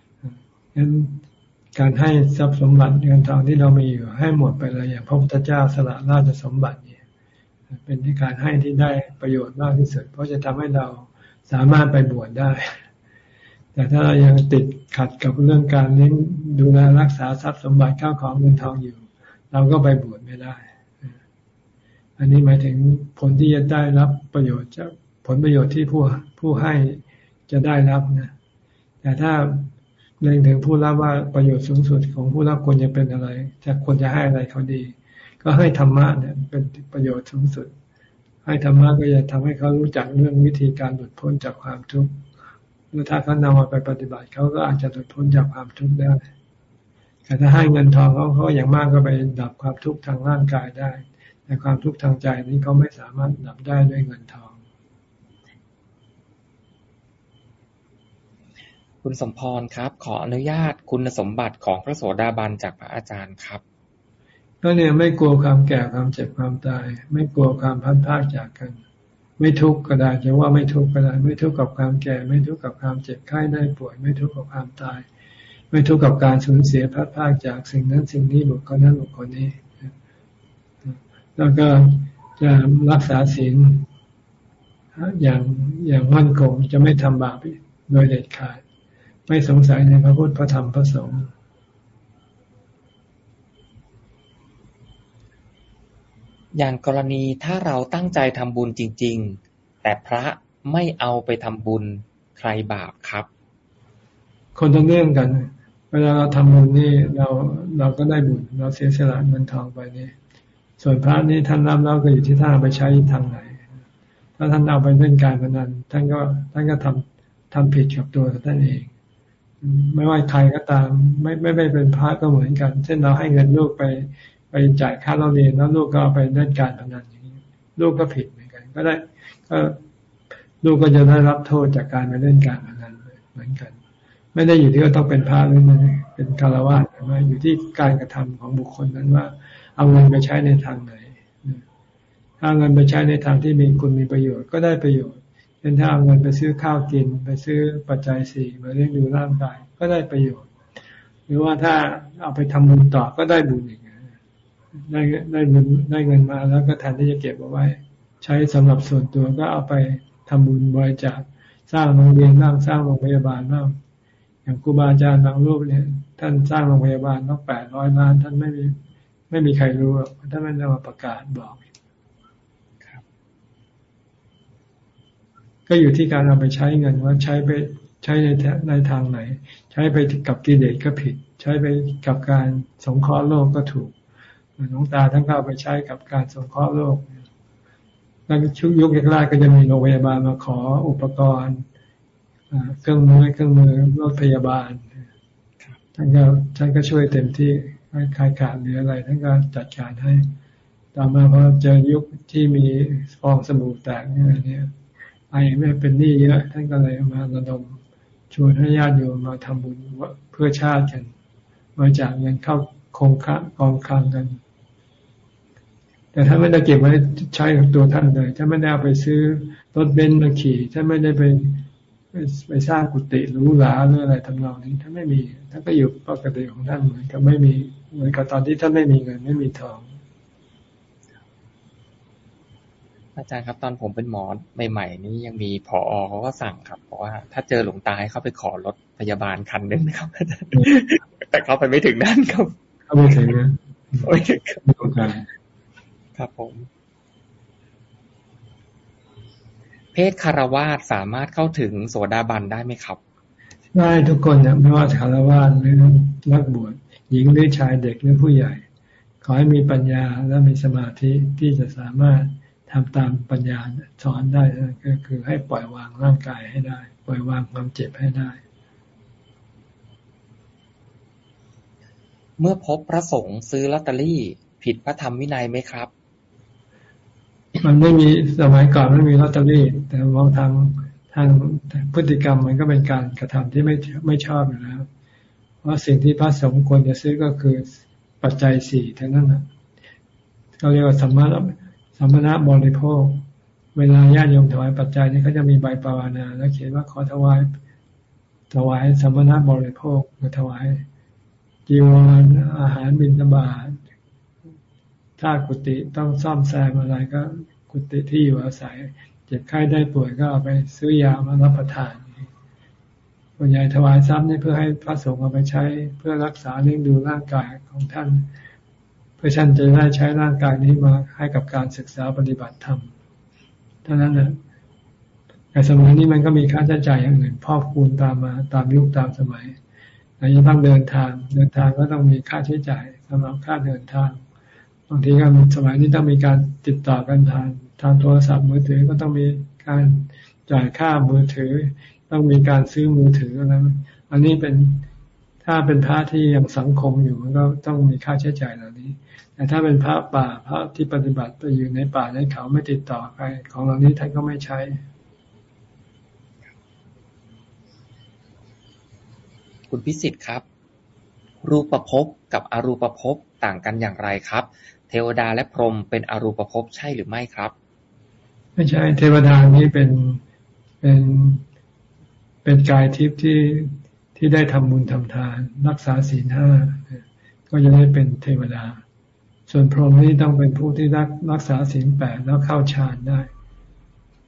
ๆงั้นการให้ทรัพย์สมบัติเงินทองที่เรามีอยู่ให้หมดไปเลยอย่างพระพุทธเจ้าสละราชสมบัติเนี่ย เป็นที่การให้ที่ได้ประโยชน์มากที่สุดเพราะจะทำให้เราสามารถไปบวชได้ แต่ถ้าเรายังติดขัดกับเรื่องการเลี้ยงดูแลรักษาทรัพย์สมบัติข้าวของเงินทองอยู่ เราก็ไปบวชไม่ได้ อันนี้หมายถึงผลที่จะได้รับประโยชน์จากผลประโยชน์ที่ผู้ผู้ให้จะได้รับนะ แต่ถ้าเล็งถึงผู้รับว่าประโยชน์สูงสุดของผู้รับควรจะเป็นอะไร จะควรจะให้อะไรเขาดี ก็ให้ธรรมะเนี่ยเป็นประโยชน์สูงสุด ให้ธรรมะก็จะทำให้เขารู้จักเรื่องวิธีการหลุดพ้นจากความทุกข์ หรือถ้าเขานำมาไปปฏิบัติเขาก็อาจจะหลุดพ้นจากความทุกข์ได้ แต่ถ้าให้เงินทองเขาเขาอย่างมากก็ไปดับความทุกข์ทางร่างกายได้ แต่ความทุกข์ทางใจนี้เขาไม่สามารถดับได้ด้วยเงินทอง
คุณสมพรครับ ขออนุญาตคุณสมบัติของพระโสดาบันจากพระอาจารย์ครับ
ก็เนี่ยไม่กลัวความแก่ความเจ็บความตาย ไม่กลัวความพันพากจากกัน ไม่ทุกข์ก็ได้จะว่าไม่ทุกข์ก็ได้ ไม่ทุกข์กับความแก่ ไม่ทุกข์กับความเจ็บไข้ได้ป่วย ไม่ทุกข์กับความตาย ไม่ทุกข์กับการสูญเสียพัดพากจากสิ่งนั้นสิ่งนี้บุคคลนั้นบุคคลนี้ แล้วก็จะรักษาศีลอย่างอย่างมั่นคงจะไม่ทำบาปโดยเด็ดขาด ไม่สงสัยในพระพุทธพระธรรมพระสงฆ์
อย่างกรณีถ้าเราตั้งใจทำบุญจริง ๆ แต่พระไม่เอาไปทำบุญใครบาปครับ
คนจะเนื่องกัน เวลาเราทำบุญนี่เราเราก็ได้บุญเราเสียสละเงินทองไปนี่ส่วนพระนี่ท่านรับแล้วก็อยู่ที่ท่านไปใช้ทางไหน ถ้าท่านเอาไปเล่นการพนันท่านก็ท่านก็ทำทำผิดกับตัวท่านเอง ไม่ว่าใครก็ตาม ไม่ไม่ไม่เป็นพระก็เหมือนกัน เช่นเราให้เงินลูกไป ไปจ่ายค่าเราเรียนแล้วลูกก็ไปเล่นการพนันอย่างนี้ ลูกก็ผิดเหมือนกัน ก็ได้ก็ลูกก็จะได้รับโทษจากการไปเล่นการพนันเหมือนกัน ไม่ได้อยู่ที่ว่าต้องเป็นพระหรือไม่เป็นคารวะหรือไม่อยู่ที่การกระทำของบุคคลนั้นว่า เอาเงินไปใช้ในทางไหนถ้าเงินไปใช้ในทางที่มีคุณมีประโยชน์ก็ได้ประโยชน์เช่นถ้าเอาเงินไปซื้อข้าวกิน ไปซื้อปัจจัยสี่มาเลี้ยงดูร่างกายก็ได้ประโยชน์ หรือว่าถ้าเอาไปทำบุญต่อก็ได้บุญอีก ได้ได้เงินได้เงินมาแล้วก็แทนที่จะเก็บเอาไว้ ใช้สำหรับส่วนตัวก็เอาไปทำบุญบริจาคสร้างโรงเรียนบ้างสร้างโรงพยาบาลบ้างอย่างครูบาอาจารย์บางรูปเนี่ย ท่านสร้างโรงพยาบาลต้องแปดร้อยล้าน ท่านไม่มีไม่มีใครรู้ท่านไม่ได้มาประกาศบอกก็อยู่ที่การเอาไปใช้เงินว่าใช้ไปใช้ในในทางไหน ใช้ไปกับกิเลสก็ผิด ใช้ไปกับการสงเคราะห์โลกก็ถูก หลวงตาท่านก็เอาไปใช้กับการสงเคราะห์โลกแล้วชุกยุคแรกๆก็จะมีโรงพยาบาลมาขออุปกรณ์เครื่องมือเครื่องมือรถพยาบาลท่านก็ท่านก็ช่วยเต็มที่ใครขาดหรืออะไรท่านก็จัดการให้ ต่อมาพอเจอยุคที่มีฟองสบู่แตกเนี่ยไอไม่เป็นหนี้เยอะท่านก็เลยมาระดมชวนให้ญาติโยมมาทำบุญเพื่อชาติกันมาจากเงินเข้า คงค้ากองคลังกัน แต่ถ้าไม่ได้เก็บไว้ใช้ของตัวท่านเลยถ้าไม่ได้เอาไปซื้อรถเบนซ์มาขี่ถ้าไม่ได้ไปไปสร้างกุฏิหรูหราหรืออะไรทำนองนี้ถ้าไม่มีท่านก็อยู่ปกติของท่านเหมือนกับไม่มีเหมือนกับตอนที่ท่านไม่มีเงินไม่มีทอง
อาจารย์ครับตอนผมเป็นหมอใหม่ๆนี่ยังมีผอเขาก็สั่งครับเพราะว่า ถ้าเจอหลวงตาให้เขาไปขอรถพยาบาลคันนึงนะครับ แต่เขาไปไม่ถึงนั่นครับ
เขาไม่ถึงนะ
ไม่ถึงครับครับผม เพศคารวาสสามารถเข้าถึงโสดาบันได้ไหมครับ
ได้ทุกคนนะไม่ว่าคารวาสหรือนักบวชหญิงหรือชายเด็กหรือผู้ใหญ่ ขอให้มีปัญญาและมีสมาธิที่จะสามารถทำตามปัญญาสอนได้ก็คือให้ปล่อยวางร่างกายให้ได้ ปล่อยวางความเจ็บให้ได้
เมื่อพบพระสงฆ์ซื้อลอตเตอรี่ ผิดพระธรรมวินัยไหมครับ
มันไม่มีสมัยก่อนไม่มีลอตเตอรี่ แต่มองทางทางพฤติกรรมมันก็เป็นการกระทำที่ไม่ไม่ชอบอยู่แล้วเพราสิ่งที่พระสงฆ์ควรจะซื้อก็คือปัจจัยสี่ทั้งนั้นนะเราเรียกว่าสมมาสัมมณะบริโภค เวลาญาติโยมถวายปัจจัยนี่เขาจะมีใบปวานา แล้วเขียนว่าขอถวายถวายสัมมณะบริโภคหรือถวาย จีวรอาหารบิณฑบาตถ้ากุฏิต้องซ่อมแซมอะไรก็ กุฏิที่อยู่อาศัย เจ็บไข้ได้ป่วยก็เอาไปซื้อยามารับประทานส่วนใหญ่ถวายทรัพย์นี่เพื่อให้พระสงฆ์เอาไปใช้ เพื่อรักษาเลี้ยงดูร่างกายของท่าน เพื่อท่านจะได้ใช้ร่างกายนี้มาให้กับการศึกษาปฏิบัติธรรมเท่านั้นนะแต่สมัยนี้มันก็มีค่าใช้จ่ายอย่างอื่นพอกคูณตามมาตามยุคตามสมัย เราจะต้องเดินทาง เดินทางก็ต้องมีค่าใช้จ่ายสำหรับค่าเดินทาง บางทีก็สมัยนี้ต้องมีการติดต่อกันทางทางโทรศัพท์มือถือก็ต้องมีการจ่ายค่ามือถือ ต้องมีการซื้อมือถืออะไรอันนี้เป็นถ้าเป็นพระที่ยังสังคมอยู่มันก็ต้องมีค่าใช้จ่ายเหล่านี้ แต่ถ้าเป็นพระป่าพระที่ปฏิบัติไปอยู่ในป่าในเขาไม่ติดต่อใครของเหล่านี้ท่านก็ไม่ใช้
คุณพิสิทธิ์ครับ รูปภพกับอรูปภพต่างกันอย่างไรครับ เทวดาและพรหมเป็นอรูปภพใช่หรือไม่ครับ
ไม่ใช่ เทวดานี้เป็นเป็นเป็นกายทิพย์ที่ที่ได้ทำบุญทำทาน รักษาศีลห้าก็จะได้เป็นเทวดา ส่วนพรหมนี่ต้องเป็นผู้ที่รักรักษาศีลแปดแล้วเข้าฌานได้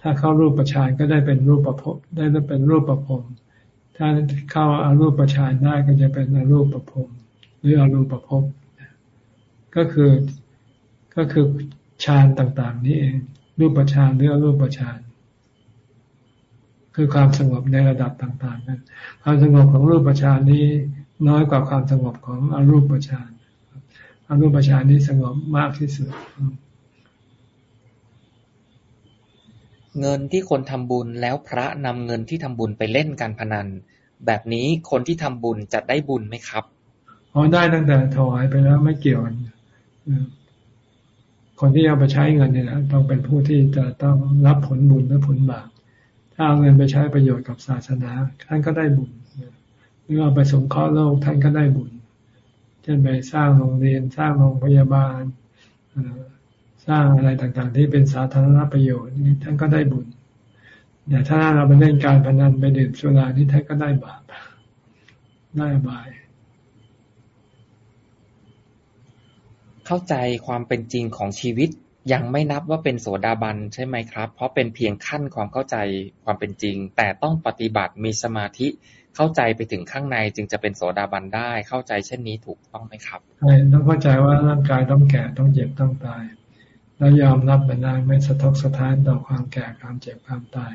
ถ้าเข้ารูปประชานก็ได้เป็นรูปประพได้เป็นรูปประพรม ถ้าเข้าอารูปประชานได้ก็จะเป็นอารูปประพรมหรืออารูปประพบก็คือก็คือฌานต่างๆ นี่เอง รูปประชานหรืออารูปประชานคือความสงบในระดับต่างๆกันความสงบของรูปประชานนี้น้อยกว่าความสงบของอารูปประชานอรูปฌานนี้สงบมากที่สุด
เงินที่คนทำบุญ แล้วพระนำเงินที่ทำบุญไปเล่นการพนัน แบบนี้คนที่ทำบุญจะได้บุญไหมครับ
อ๋อได้ตั้งแต่ถวายไปแล้วไม่เกี่ยวคนที่เอาไปใช้เงินเนี่ยนะต้องเป็นผู้ที่จะต้องรับผลบุญและผลบาปถ้าเอาเงินไปใช้ประโยชน์กับศาสนาท่านก็ได้บุญหรือเอาไปสงเคราะห์โลกท่านก็ได้บุญเช่นไปสร้างโรงเรียนสร้างโรงพยาบาล สร้างอะไรต่างๆ ที่เป็นสาธารณประโยชน์นี่ท่านก็ได้บุญแต่ถ้าเราไปเล่นการพนันไปดื่มสุรานี่ท่านก็ได้บาปได้บาย
เข้าใจความเป็นจริงของชีวิตยังไม่นับว่าเป็นโสดาบันใช่ไหมครับ เพราะเป็นเพียงขั้นความเข้าใจความเป็นจริง แต่ต้องปฏิบัติมีสมาธิเข้าใจไปถึงข้างในจึงจะเป็นโสดาบันได้ เข้าใจเช่นนี้ถูกต้องไหมครับ
ใช่ต้องเข้าใจว่าร่างกายต้องแก่ต้องเจ็บต้องตาย แล้วยอมรับมันได้ไม่สะทกสะท้านต่อความแก่ความเจ็บความตาย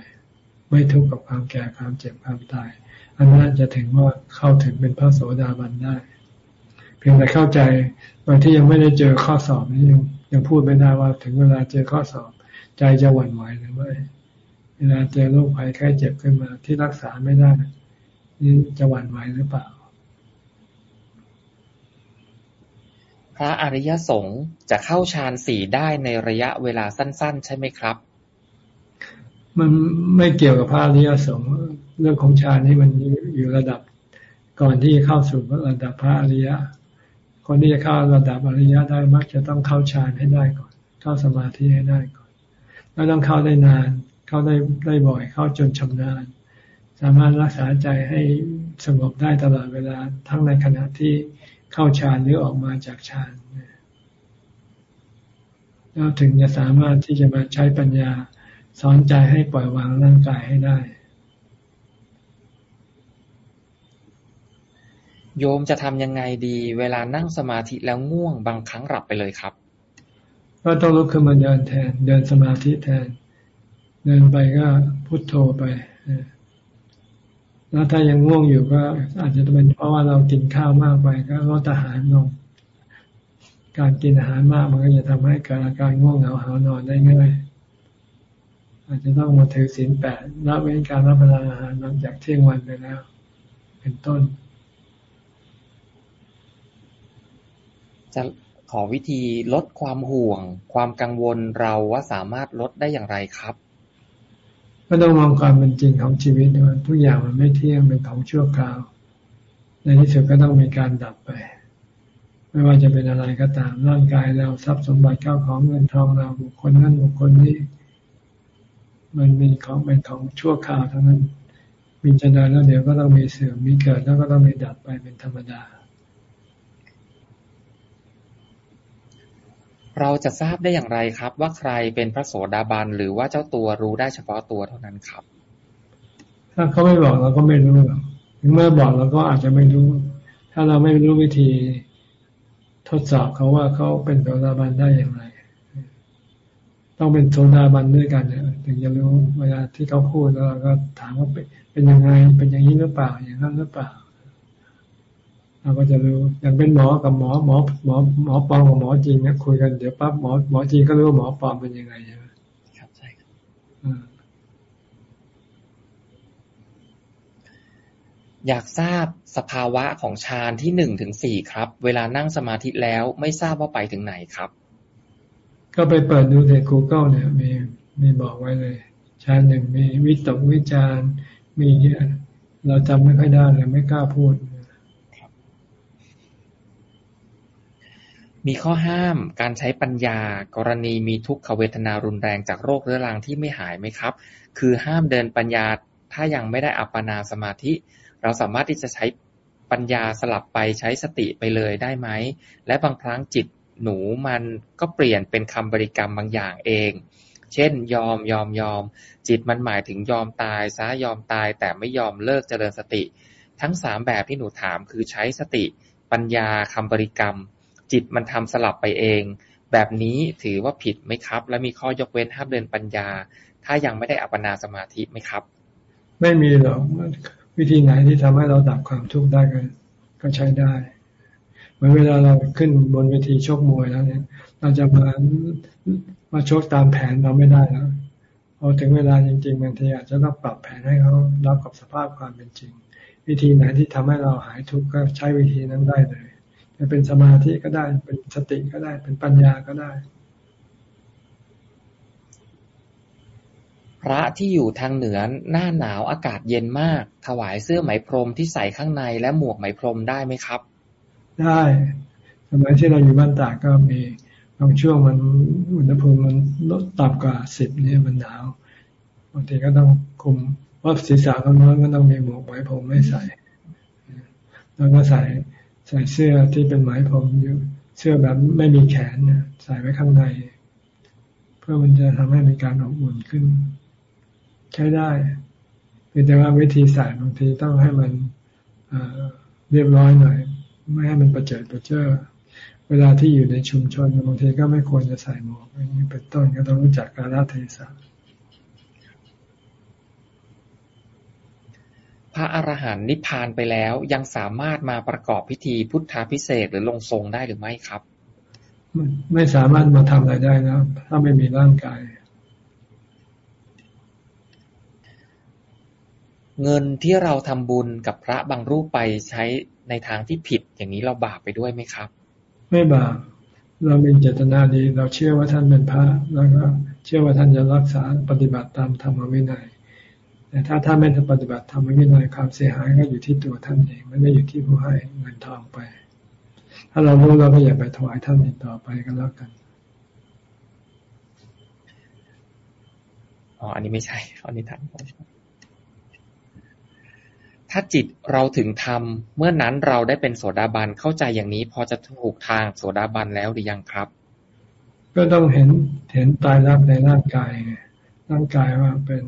ไม่ทุกข์กับความแก่ความเจ็บความตาย อันนั้นจะถึงว่าเข้าถึงเป็นพระโสดาบันได้ เพียงแต่เข้าใจโดยที่ยังไม่ได้เจอข้อสอบนี้ยังยังพูดไม่ได้ว่าถึงเวลาเจอข้อสอบ ใจจะหวั่นไหวหรือไม่เวลาเจอโรคภัยไข้เจ็บขึ้นมาที่รักษาไม่ได้นี่จะหวั่นไหวหรือเปล่า
พระอริยสงฆ์จะเข้าฌานสี่ได้ในระยะเวลาสั้น ๆ ใช่ไหมครับ
มันไม่เกี่ยวกับพระอริยสงฆ์เรื่องของฌานนี่มันอยู่ระดับก่อนที่เข้าสู่ระดับพระอริยะ คนที่จะเข้าระดับอริยะได้มักจะต้องเข้าฌานให้ได้ก่อน เข้าสมาธิให้ได้ก่อน แล้วต้องเข้าได้นาน เข้าได้ได้บ่อย เข้าจนชำนาญ สามารถรักษาใจให้สงบได้ตลอดเวลาทั้งในขณะที่ เข้าฌานหรือออกมาจากฌานแล้วถึงจะสามารถที่จะมาใช้ปัญญาสอนใจให้ปล่อยวางร่างกายให้ได้
โยมจะทำยังไงดี เวลานั่งสมาธิแล้วง่วงบางครั้งหลับไปเลยครับ
ก็ต้องลุกขึ้นมาเดินแทน เดินสมาธิแทน เดินไปก็พุโทโธไป แล้วถ้ายังง่วงอยู่ก็อาจจะเป็นเพราะว่าเรากินข้าวมากไปก็ลดอาหารลง การกินอาหารมากมันก็จะทำให้เกิดอาการง่วงเหงาหานอนได้ง่ายอาจจะต้องมาถือศีลแปดละเว้นการรับประทานอาหารหลังจากเที่ยงวันไปแล้ว เป็นต้น
จะขอวิธีลดความห่วง ความกังวลเราว่าสามารถลดได้อย่างไรครับ
ก็ต้องมองความเป็นจริงของชีวิตว่าทุกอย่างมันไม่เที่ยงเป็นของชั่วคราว ในที่สุดก็ต้องมีการดับไป ไม่ว่าจะเป็นอะไรก็ตามร่างกายเราทรัพย์สมบัติเข้าของเงินทองเราบุคคลนั้นบุคคลนี้ มันมีของเป็นของชั่วคราวทั้งนั้นมีจะได้แล้วเดี๋ยวก็ต้องมีเสื่อมมีเกิดแล้วก็ต้องมีดับไปเป็นธรรมดา
เราจะทราบได้อย่างไรครับ ว่าใครเป็นพระโสดาบันหรือว่าเจ้าตัวรู้ได้เฉพาะตัวเท่านั้นครับ
ถ้าเขาไม่บอกเราก็ไม่รู้หรอกถึงเมื่อบอกเราก็อาจจะไม่รู้ ถ้าเราไม่รู้วิธีทดสอบเขาว่าเขาเป็นโสดาบันได้อย่างไร ต้องเป็นโสดาบันด้วยกันเนี่ยถึงจะรู้เวลาที่เขาพูดแล้วเราก็ถามว่าเป็นยังไงเป็นอย่างนี้หรือเปล่าอย่างนั้นหรือเปล่า เราก็จะรู้อย่างเป็นหมอกับหมอหมอหมอหมอปลอมกับหมอจริงเนี่ยคุยกันเดี๋ยวปั๊บหมอหมอจริงก็รู้ว่าหมอปลอมเป็นยังไงใช่ไหมครับใช่ครับ
อยากทราบสภาวะของฌานที่หนึ่งถึงสี่ครับ เวลานั่งสมาธิแล้วไม่ทราบว่าไปถึงไหนครับ
ก็ไปเปิดดูใน Google เนี่ยมีมีบอกไว้เลยฌานหนึ่งมีวิตกวิจารมีเราจำไม่ค่อยได้เลยไม่กล้าพูด
มีข้อห้ามการใช้ปัญญา กรณีมีทุกขเวทนารุนแรงจากโรคเรื้อรังที่ไม่หายไหมครับ คือห้ามเดินปัญญา ถ้ายังไม่ได้อัปปนาสมาธิ เราสามารถที่จะใช้ปัญญาสลับไปใช้สติไปเลยได้ไหม และบางครั้งจิตหนูมันก็เปลี่ยนเป็นคำบริกรรมบางอย่างเอง เช่น ยอมยอมยอม จิตมันหมายถึงยอมตายซะยอมตายแต่ไม่ยอมเลิกเจริญสติ ทั้งสามแบบที่หนูถามคือใช้สติ ปัญญาคำบริกรรม จิตมันทำสลับไปเอง แบบนี้ถือว่าผิดไหมครับ และมีข้อยกเว้นห้ามเดินปัญญา ถ้ายังไม่ได้อัปปนาสมาธิไหมครับ
ไม่มีหรอกวิธีไหนที่ทำให้เราดับความทุกข์ได้ก็ก็ใช้ได้เหมือนเวลาเราขึ้นบนเวทีชกมวยแล้วเนี่ย เราจะมามาชกตามแผนเราไม่ได้แล้วพอถึงเวลาจริงๆบางทีอาจจะต้องปรับแผนให้เขารับกับสภาพความเป็นจริง วิธีไหนที่ทำให้เราหายทุกข์ก็ใช้วิธีนั้นได้เลย จะเป็นสมาธิก็ได้ เป็นสติก็ได้ เป็นปัญญาก็ได้
พระที่อยู่ทางเหนือหน้าหนาวอากาศเย็นมาก ถวายเสื้อไหมพรมที่ใส่ข้างในและหมวกไหมพรมได้ไหมครับ
ได้สมัยที่เราอยู่บ้านตากก็มีบางช่วงมันอุณหภูมิมันลดต่ำกว่าสิบเนี่ยมันหนาวบางทีก็ต้องคุมว่าศีรษะก็น้อยก็ต้องมีหมวกไหมพรมไม่ใส่ แล้วก็ใส่ ใส่เสื้อที่เป็นไหมผมอยู่ เสื้อแบบไม่มีแขนใส่ไว้ข้างใน เพื่อมันจะทำให้มีการอบอุ่นขึ้น ใช้ได้เพียงแต่ว่าวิธีใส่บางทีต้องให้มันเรียบร้อยหน่อย ไม่ให้มันประเจิดประเจ้อเวลาที่อยู่ในชุมชนบางทีก็ไม่ควรจะใส่หมวกอย่างนี้เป็นต้นก็ต้องรู้จักการละเทศะ
ระอรหันต์นิพพานไปแล้ว ยังสามารถมาประกอบพิธีพุทธาพิเศษหรือลงทรงได้หรือไม่ครับ
ไม่สามารถมาทำอะไรได้นะถ้าไม่มีร่างกาย
เงินที่เราทำบุญกับพระบางรูปไปใช้ในทางที่ผิดอย่างนี้เราบาปไปด้วยไหมครับ
ไม่บาปเรามีเจตนาดี เราเชื่อว่าท่านเป็นพระแล้วก็เชื่อว่าท่านจะรักษาปฏิบัติตามธรรมวินัย แต่ถ้าท่านไม่ปฏิบัติธรรมวินัยความเสียหายก็อยู่ที่ตัวท่านเองไม่ได้อยู่ที่ผู้ให้เงินทองไป ถ้าเรารู้เราก็อย่าไปถวายท่านอีกต่อไปก็แล้วกัน
อ๋ออันนี้ไม่ใช่อันนี้ทันถ้าจิตเราถึงธรรมเมื่อนั้นเราได้เป็นโสดาบันเข้าใจอย่างนี้ พอจะถูกทางโสดาบันแล้วหรือยังครับ
ก็ต้องเห็นเห็นตายรักในร่างกายร่างกายว่าเป็น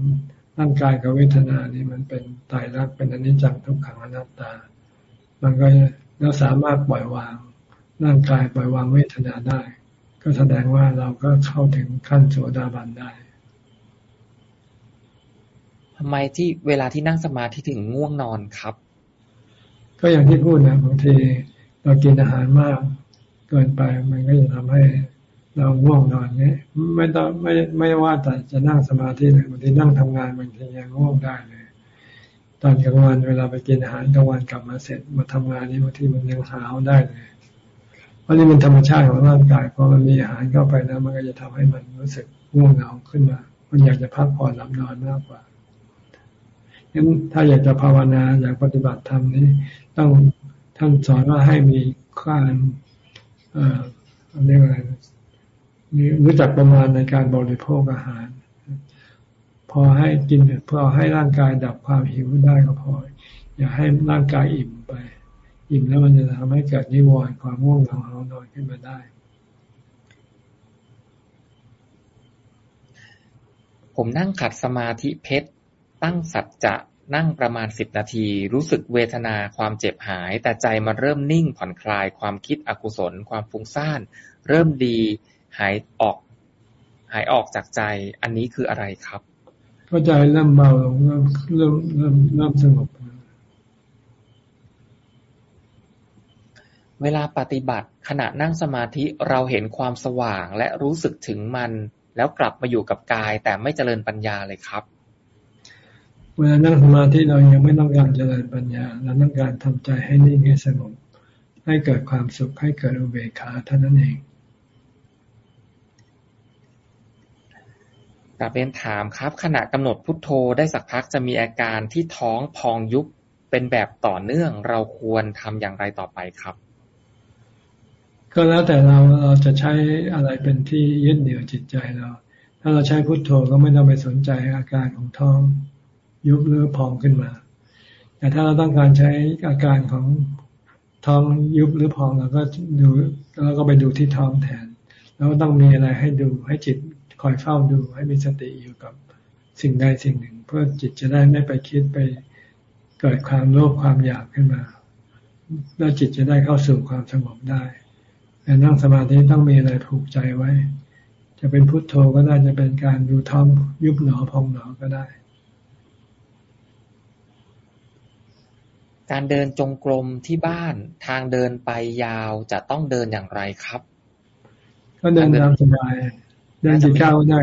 ร่างกายกับเวทนานี่มันเป็นตายรักเป็นอนิจจังทุกขังอนัตตา มันก็เราสามารถปล่อยวาง ร่างกายปล่อยวางเวทนาได้ ก็แสดงว่าเราก็เข้าถึงขั้นโสดาบันได้
ทำไมที่เวลาที่นั่งสมาธิถึงง่วงนอนครับ
ก็อย่างที่พูดนะบางทีเรากินอาหารมาก เกินไปมันก็จะทำให้ เราง่วงนอนเนี้ยไม่ต้องไม่ไม่ว่าแต่จะนั่งสมาธิเลยบางทีนั่งทำงานบางทียังง่วงได้เลย ตอนกลางวันเวลาไปกินอาหารกลางวันกลับมาเสร็จมาทำงานนี้บางทีมันยังหาวได้เลยเพราะนี่มันธรรมชาติของร่างกายพอมันมีอาหารเข้าไปนะมันก็จะทำให้มันรู้สึกง่วงเหงาขึ้นมา มันอยากจะพักผ่อนหลับนอนมากกว่างั้นถ้าอยากจะภาวนาอยากปฏิบัติธรรมนี้ ต้องท่านสอนว่าให้มีการเอ่อเรียกว่าอะไร มีรู้จักประมาณในการบริโภคอาหาร พอให้กินพอให้ร่างกายดับความหิวได้ก็พอ อย่าให้ร่างกายอิ่มไป อิ่มแล้วมันจะทำให้เกิดนิวรณ์ความง่วงเหงาหานอนขึ้นมาได้
ผมนั่งขัดสมาธิเพชร ตั้งสัจจะนั่งประมาณสิบนาที รู้สึกเวทนาความเจ็บหาย แต่ใจมันเริ่มนิ่งผ่อนคลายความคิดอกุศล ความฟุ้งซ่าน เริ่มดี หายออก หายออกจากใจ อันนี้คืออะไรครับ
ก็ใจเริ่มเบาลงเริ่มเริ่มเริ่มเริ่มสงบ
เวลาปฏิบัติขณะนั่งสมาธิเราเห็นความสว่างและรู้สึกถึงมัน แล้วกลับมาอยู่กับกายแต่ไม่เจริญปัญญาเลยครับ
เวลานั่งสมาธิเรายังไม่ต้องการเจริญปัญญา เราต้องการทำใจให้นิ่งให้สงบให้เกิดความสุขให้เกิดอุเบกขาเท่านั้นเอง
กลับเรียนถามครับ ขณะกำหนดพุทโธได้สักพักจะมีอาการที่ท้องพองยุบเป็นแบบต่อเนื่อง เราควรทำอย่างไรต่อไปครับ
ก็แล้วแต่เราเราจะใช้อะไรเป็นที่ยึดเหนี่ยวจิตใจเรา ถ้าเราใช้พุทโธก็ไม่ต้องไปสนใจอาการของท้องยุบหรือพองขึ้นมา แต่ถ้าเราต้องการใช้อาการของท้องยุบหรือพองเราก็ดูเราก็ไปดูที่ท้องแทน แล้วต้องมีอะไรให้ดูให้จิต คอยเฝ้าดูให้มีสติอยู่กับสิ่งใดสิ่งหนึ่ง เพื่อจิตจะได้ไม่ไปคิดไปเกิดความโลภความอยากขึ้นมา แล้วจิตจะได้เข้าสู่ความสงบได้แต่นั่งสมาธิต้องมีอะไรผูกใจไว้ จะเป็นพุทโธก็ได้จะเป็นการดูท้องยุบหนอพองหนอก็ได้
การเดินจงกรมที่บ้านทางเดินไปยาวจะต้องเดินอย่างไรครับ
ก็เดินตามสบาย เดินกี่ก้าวได้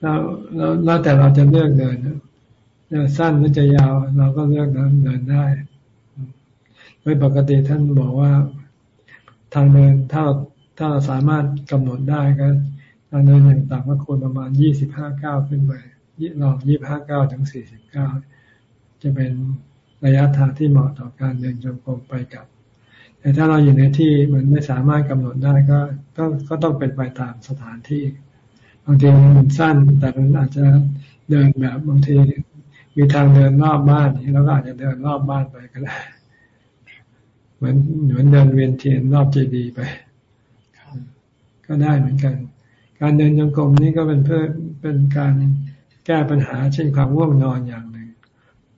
เราเราแล้วแต่เราจะเลือกเดินจะสั้นหรือจะยาว เราก็เลือกเดินเดินได้โดยปกติท่านบอกว่า ทางเดินถ้าถ้าเราสามารถกำหนดได้ก็ทางเดินอย่างต่ำก็ควรประมาณยี่สิบห้าเก้าขึ้นไปลองยี่ห้าเก้าถึงสี่สิบเก้าจะเป็นระยะทางที่เหมาะต่อการเดินจงกรมไปกับ แต่ถ้าเราอยู่ในที่มันไม่สามารถกำหนดได้ก็ก็ก็ต้องเป็นไปตามสถานที่ บางทีมันสั้น แต่มันอาจจะเดินแบบบางทีมีทางเดินรอบบ้านแล้วก็อาจจะเดินรอบบ้านไปก็ได้ เหมือนเหมือนเดินเวียนเทียนรอบเจดีย์ไป ก็ได้เหมือนกัน การเดินจงกรมนี่ก็เป็นเพื่อเป็นการแก้ปัญหาเช่นความง่วงนอนอย่าง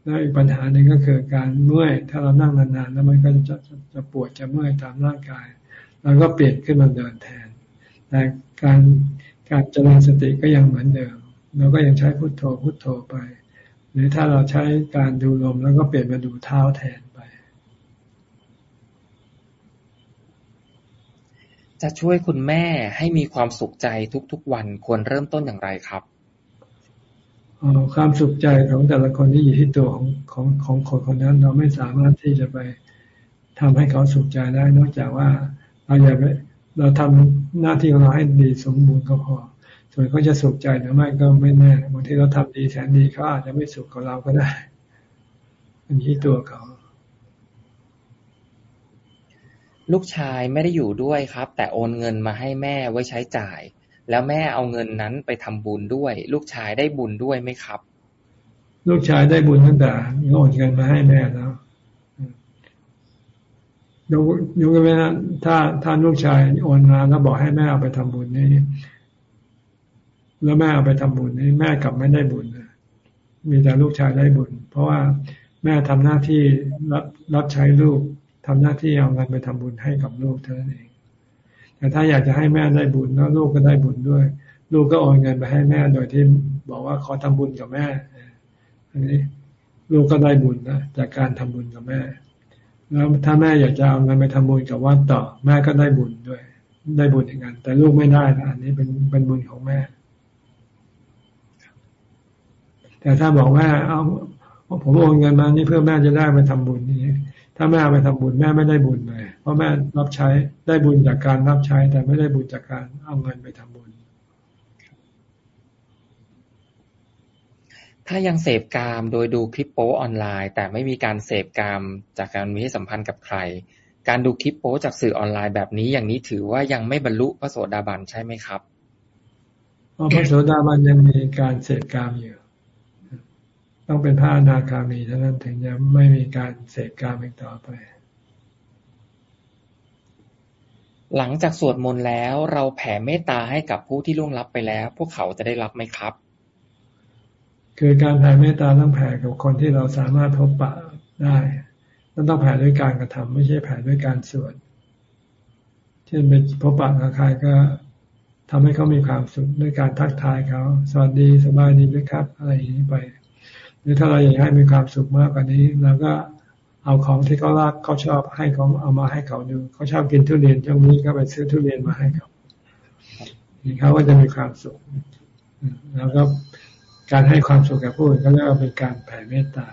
แล้วอีกปัญหาหนึ่งก็คือการเมื่อย ถ้าเรานั่งนานๆ แล้วมันก็จะจะปวดจะเมื่อยตามร่างกายเราก็เปลี่ยนขึ้นมาเดินแทน แต่การการเจริญสติก็ยังเหมือนเดิม เราก็ยังใช้พุทโธพุทโธไป หรือถ้าเราใช้การดูลมแล้วก็เปลี่ยนมาดูเท้าแทนไป
จะช่วยคุณแม่ให้มีความสุขใจทุกๆวันควรเริ่มต้นอย่างไรครับ
ความสุขใจของแต่ละคนที่อยู่ที่ตัวของของของคนคนนั้น เราไม่สามารถที่จะไปทำให้เขาสุขใจได้ นอกจากว่าเราอย่าไปเราทำหน้าที่ของเราให้ดีสมบูรณ์ก็พอ ส่วนเขาจะสุขใจหรือไม่ก็ไม่แน่บางทีเราทำดีแสนดีเขาอาจจะไม่สุขกับเราก็ได้อันนี้ตัวเขา
ลูกชายไม่ได้อยู่ด้วยครับ แต่โอนเงินมาให้แม่ไว้ใช้จ่าย แล้วแม่เอาเงินนั้นไปทำบุญด้วย ลูกชายได้บุญด้วยไหมครับ
ลูกชายได้บุญตั้งแต่โอนเงินมาให้แม่แล้วยกยกเว้นถ้าถ้าลูกชายโอนมาแล้วบอกให้แม่เอาไปทำบุญนี่แล้วแม่เอาไปทำบุญนี่แม่กลับไม่ได้บุญมีแต่ลูกชายได้บุญ เพราะว่าแม่ทำหน้าที่รับรับใช้ลูกทำหน้าที่เอาเงินไปทำบุญให้กับลูกเท่านั้นเอง แต่ถ้าอยากจะให้แม่ได้บุญแล้วลูกก็ได้บุญด้วย ลูกก็โอนเงินไปให้แม่โดยที่บอกว่าขอทำบุญกับแม่ อันนี้ลูกก็ได้บุญนะจากการทำบุญกับแม่ แล้วถ้าแม่อยากจะเอาเงินไปทำบุญกับวัดต่อ แม่ก็ได้บุญด้วย ได้บุญอย่างนั้นแต่ลูกไม่ได้นะอันนี้เป็นเป็นบุญของแม่ แต่ถ้าบอกว่าเอาผมโอนเงินมานี่เพื่อแม่จะได้ไปทำบุญนี่ถ้าแม่เอาไปทำบุญแม่ไม่ได้บุญเลย เพราะแม่รับใช้ได้บุญจากการรับใช้ แต่ไม่ได้บุญจากการเอาเงินไปทำบุญ
ถ้ายังเสพกามโดยดูคลิปโป๊ออนไลน์ แต่ไม่มีการเสพกามจากการมีสัมพันธ์กับใคร การดูคลิปโป๊จากสื่อออนไลน์แบบนี้อย่างนี้ถือว่ายังไม่บรรลุพระโสดาบันใช่ไหมครับ
พระโสดาบันยังมีการเสพกามอยู่ต้องเป็นพระอนาคามีเท่านั้นถึงจะไม่มีการเสพกามอีกต่อไป
หลังจากสวดมนต์แล้ว เราแผ่เมตตาให้กับผู้ที่ล่วงลับไปแล้ว พวกเขาจะได้รับไหมครับ
คือการแผ่เมตตาต้องแผ่กับคนที่เราสามารถพบปะได้ต้องต้องแผ่ด้วยการกระทำไม่ใช่แผ่ด้วยการสวด เช่นไปพบปะกับใครก็ทำให้เขามีความสุขด้วยการทักทายเขา สวัสดีสบายดีไหมครับ อะไรอย่างนี้ไป หรือถ้าเราอยากให้มีความสุขมากกว่านี้เราก็ เอาของที่เขารักเขาชอบให้เขาเอามาให้เขาดูเขาชอบกินทุเรียนช่วงนี้ก็ไปซื้อทุเรียนมาให้เขานี่เขาก็จะมีความสุข แล้วก็การให้ความสุขแก่ผู้อื่นก็เรียกว่าเป็นการแผ่เมตตา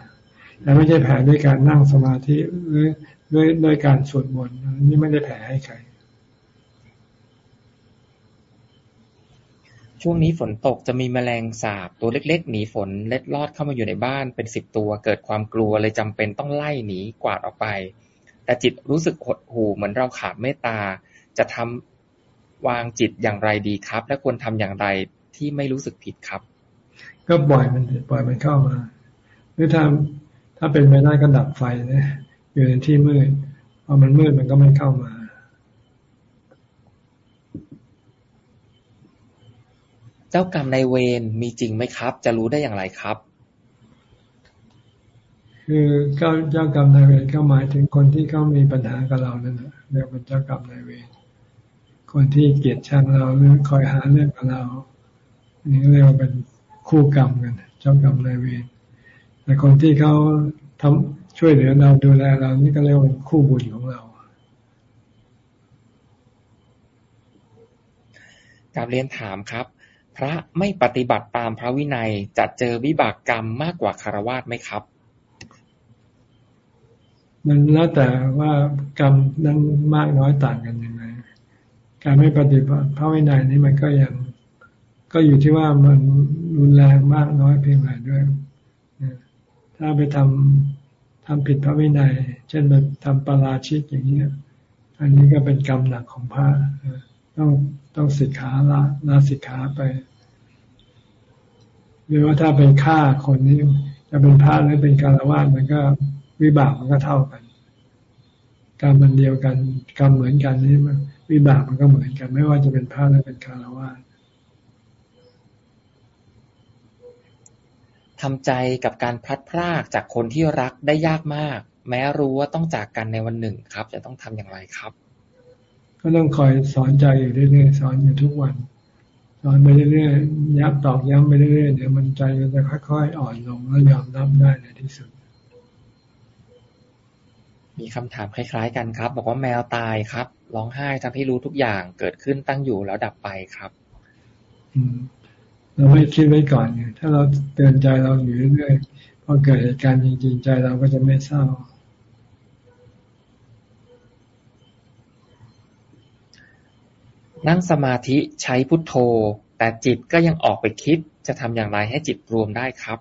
แต่ไม่ใช่แผ่ด้วยการนั่งสมาธิหรือด้วยด้วยการสวดมนต์นี่ไม่ได้แผ่ให้ใคร
ช่วงนี้ฝนตกจะมีแมลงสาบตัวเล็ก ๆ หนีฝนเล็ดลอดเข้ามาอยู่ในบ้านเป็นสิบตัว เกิดความกลัวเลยจำเป็นต้องไล่หนีกวาดออกไป แต่จิตรู้สึกหดหู่เหมือนเราขาดเมตตา จะทำวางจิตอย่างไรดีครับ และควรทำอย่างไรที่ไม่รู้สึกผิดครับ
ก็ปล่อยมันปล่อยมันเข้ามา หรือถ้าถ้าเป็นไปได้ก็ดับไฟนะอยู่ในที่มืดพอมันมืดมันก็ไม่เข้ามา
เจ้ากรรมในเวรมีจริงไหมครับ จะรู้ได้อย่างไรครับ
คือเจ้าเจ้ากรรมนายเวรก็หมายถึงคนที่เขามีปัญหากับเรานั่นแหละเรียกว่าเจ้ากรรมนายเวรคนที่เกลียดชังเราหรือคอยหาเรื่องกับเราอันนี้เรียกว่าเป็นคู่กรรมกัน เจ้ากรรมนายเวรแต่คนที่เขาทำช่วยเหลือเราดูแลเรานี่ก็เรียกว่าคู่บุญของเรา
การเรียนถามครับ พระไม่ปฏิบัติตามพระวินัยจะเจอวิบากกรรมมากกว่าคารวะไหมครับ
มันแล้วแต่ว่ากรรมนั้นมากน้อยต่างกันยังไงการไม่ปฏิบัติพระวินัยนี่มันก็ยังก็อยู่ที่ว่ามันรุนแรงมากน้อยเพียงไรด้วย ถ้าไปทำทำผิดพระวินัย เช่นแบบทำปาราชิกอย่างนี้อันนี้ก็เป็นกรรมหนักของพระต้อง ต้องสิกขาละลาสิกขาไป หรือว่าถ้าเป็นฆ่าคนนี่จะเป็นพระหรือเป็นการละวาดมันก็วิบากมันก็เท่ากันกรรมมันเดียวกันกรรมเหมือนกันนี่วิบากมันก็เหมือนกัน ไม่ว่าจะเป็นพระหรือเป็นการละวาด
ทำใจกับการพลัดพรากจากคนที่รักได้ยากมาก แม้รู้ว่าต้องจากกันในวันหนึ่งครับ จะต้องทำอย่างไรครับ
ก็ต้องคอยสอนใจอยู่เรื่อยๆสอนอยู่ทุกวัน สอนไปเรื่อยๆย้ำตอกย้ำไปเรื่อยๆเดี๋ยวมันใจมันจะค่อยๆอ่อนลงแล้วยอมรับได้ในที่สุด
มีคำถามคล้าย ๆ กันครับ บอกว่าแมวตายครับร้องไห้ทำให้รู้ทุกอย่างเกิดขึ้นตั้งอยู่แล้วดับไปครับ
อืมเราไม่คิดไว้ก่อนไงถ้าเราเตือนใจเราอยู่เรื่อยๆพอเกิดเหตุการณ์จริงๆใจเราก็จะไม่เศร้า
นั่งสมาธิใช้พุทโธ แต่จิตก็ยังออกไปคิด จะทำอย่างไรให้จิตรวมได้ครับ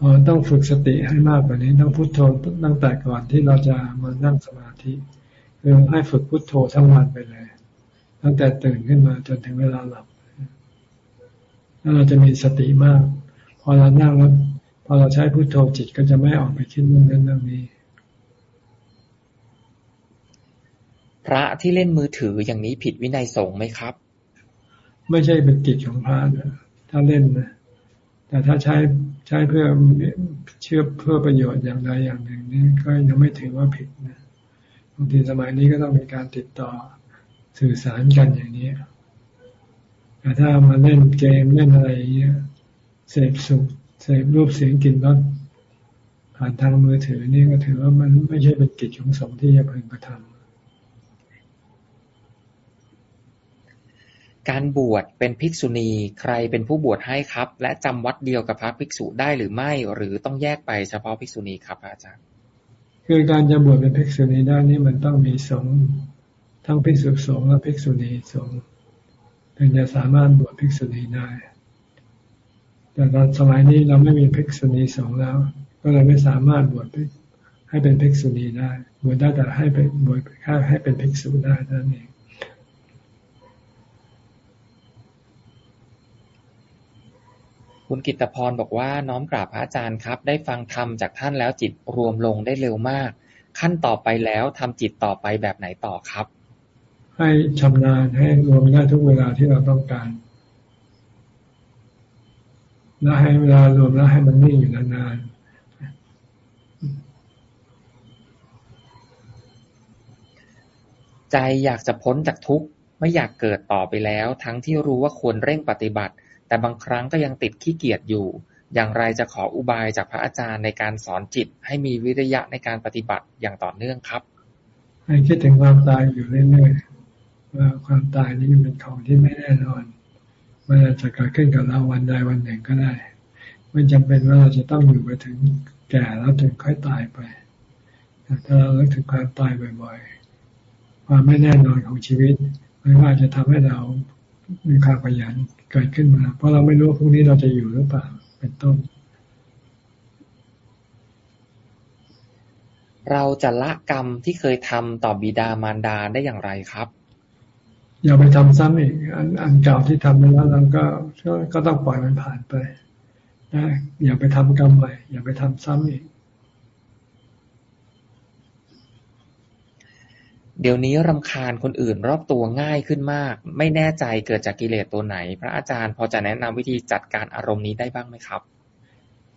ออต้องฝึกสติให้มากกว่านี้ ต้องพุโทโธตั้งแต่ก่อนที่เราจะมานั่งสมาธิคือให้ฝึกพุโทโธทั้งวันไปเลย ตั้งแต่ตื่นขึ้นมาจนถึงเวลาหลับแล้วเราจะมีสติมาก พอเรานั่งแล้วพอเราใช้พุโทโธจิตก็จะไม่ออกไปคิดเรื่องนั้นเรื่องนี้
พ ระที่เล่นมือถืออย่างนี้ผิดวินัยสงฆ์ไหมครับ
ไม่ใช่เป็นกิจของพระนะถ้าเล่นนะแต่ถ้าใช้ใช้เพื่อเชื่อเพื่อประโยชน์อย่างใดอย่างหนึ่งนี่ก็ยังไม่ถือว่าผิดนะบางทีสมัยนี้ก็ต้องมีการติดต่อสื่อสารกันอย่างนี้แต่ถ้ามาเล่นเกมเล่นอะไรอย่างเงี้ยเสพสุขเสพรูปเสียงกลิ่นรสผ่านทางมือถือนี่ก็ถือว่ามันไม่ใช่เป็นกิจของสงฆ์ที่จะพึงกระทำ
การบวชเป็นภิกษุณี ใครเป็นผู้บวชให้ครับ และจำวัดเดียวกับพระภิกษุได้หรือไม่ หรือต้องแยกไปเฉพาะภิกษุณีครับอาจารย์
คือการจะบวชเป็นภิกษุณีได้นี่มันต้องมีสงฆ์ทั้งภิกษุสงฆ์และภิกษุณีสงฆ์ถึงจะสามารถบวชภิกษุณีได้ แต่ตอนสมัยนี้เราไม่มีภิกษุณีสงฆ์แล้ว ก็เลยไม่สามารถบวชให้เป็นภิกษุณีได้บวชได้แต่ให้เป็นบวชแค่ให้เป็นภิกษุได้นั้นเอง
คุณกิตพรบอกว่าน้อมกราบพระอาจารย์ครับ ได้ฟังธรรมจากท่านแล้วจิตรวมลงได้เร็วมาก ขั้นต่อไปแล้วทำจิตต่อไปแบบไหนต่อครับ
ให้ชำนาญให้รวมได้ทุกเวลาที่เราต้องการแล้วให้เวลารวมแล้วให้มันนิ่งอยู่นาน
ใจอยากจะพ้นจากทุกข์ไม่อยากเกิดต่อไปแล้ว ทั้งที่รู้ว่าควรเร่งปฏิบัติ แต่บางครั้งก็ยังติดขี้เกียจอยู่ อย่างไรจะขออุบายจากพระอาจารย์ในการสอนจิต ให้มีวิริยะในการปฏิบัติอย่างต่อเนื่องครับ
ให้คิดถึงความตายอยู่เรื่อยๆว่าความตายนี้เป็นของที่ไม่แน่นอนมันอาจจะเกิดขึ้นกับเราวันใดวันหนึ่งก็ได้ไม่จำเป็นว่าเราจะต้องอยู่ไปถึงแก่แล้วถึงค่อยตายไป ถ้าเราเลิกถึงความตายบ่อยๆ ความไม่แน่นอนของชีวิตมันก็อาจจะทำให้เรา มีความขยันเกิดขึ้นมา เพราะเราไม่รู้ว่าพรุ่งนี้เราจะอยู่หรือเปล่าเป็นต้น
เราจะละกรรมที่เคยทำต่อบิดามารดาได้อย่างไรครับ
อย่าไปทำซ้ำอีก อันอันเก่าที่ทำไปแล้วเราก็ก็ก็ต้องปล่อยมันผ่านไปนะอย่าไปทำกรรมใหม่อย่าไปทำซ้ำอีก
เดี๋ยวนี้รำคาญคนอื่นรอบตัวง่ายขึ้นมาก ไม่แน่ใจเกิดจากกิเลสตัวไหน พระอาจารย์พอจะแนะนำวิธีจัดการอารมณ์นี้ได้บ้างไหมครับ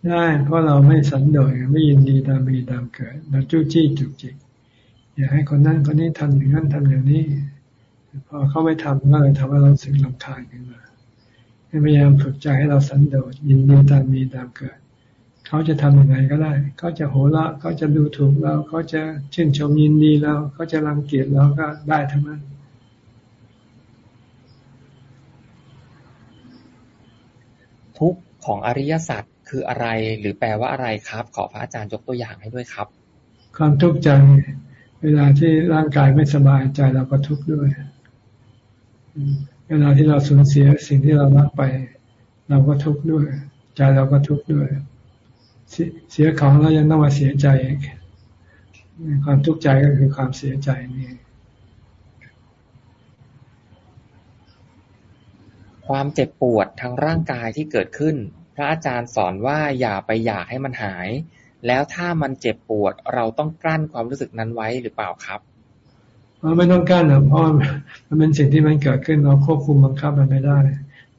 ได้เพราะเราไม่สันโดษไม่ยินดีตามมีตามเกิดเราจู้จี้จุกจิกอยากให้คนนั้นคนนี้ทำอย่างนั้นทำอย่างนี้ พอเขาไม่ทำก็เลยทำให้เราสึกลำคาญขึ้นมาพยายามฝึกใจให้เราสันโดษยินดีตามมีตามเกิด เขาจะทำยังไงก็ได้ เขาจะโหละเขาจะดูถูกเรา เขาจะชื่นชมยินดีเรา เขาจะรังเกียจเราก็ได้ทั้งนั้น
ทุกข์ของอริยสัจคืออะไรหรือแปลว่าอะไรครับ ขอพระอาจารย์ยกตัวอย่างให้ด้วยครับ
ความทุกข์ใจเวลาที่ร่างกายไม่สบายใจเราก็ทุกข์ด้วยอืมเวลาที่เราสูญเสียสิ่งที่เรารักไป เราก็ทุกข์ด้วย ใจเราก็ทุกข์ด้วย เสียเสียของแล้วยังต้องมาเสียใจอีกความทุกข์ใจก็คือความเสียใจนี่
ความเจ็บปวดทางร่างกายที่เกิดขึ้น พระอาจารย์สอนว่าอย่าไปอยากให้มันหาย แล้วถ้ามันเจ็บปวดเราต้องกลั้นความรู้สึกนั้นไว้หรือเปล่าครับ
เพราะไม่ต้องกั้นนะเพราะมันเป็นสิ่งที่มันเกิดขึ้นเราควบคุมบังคับมันไม่ได้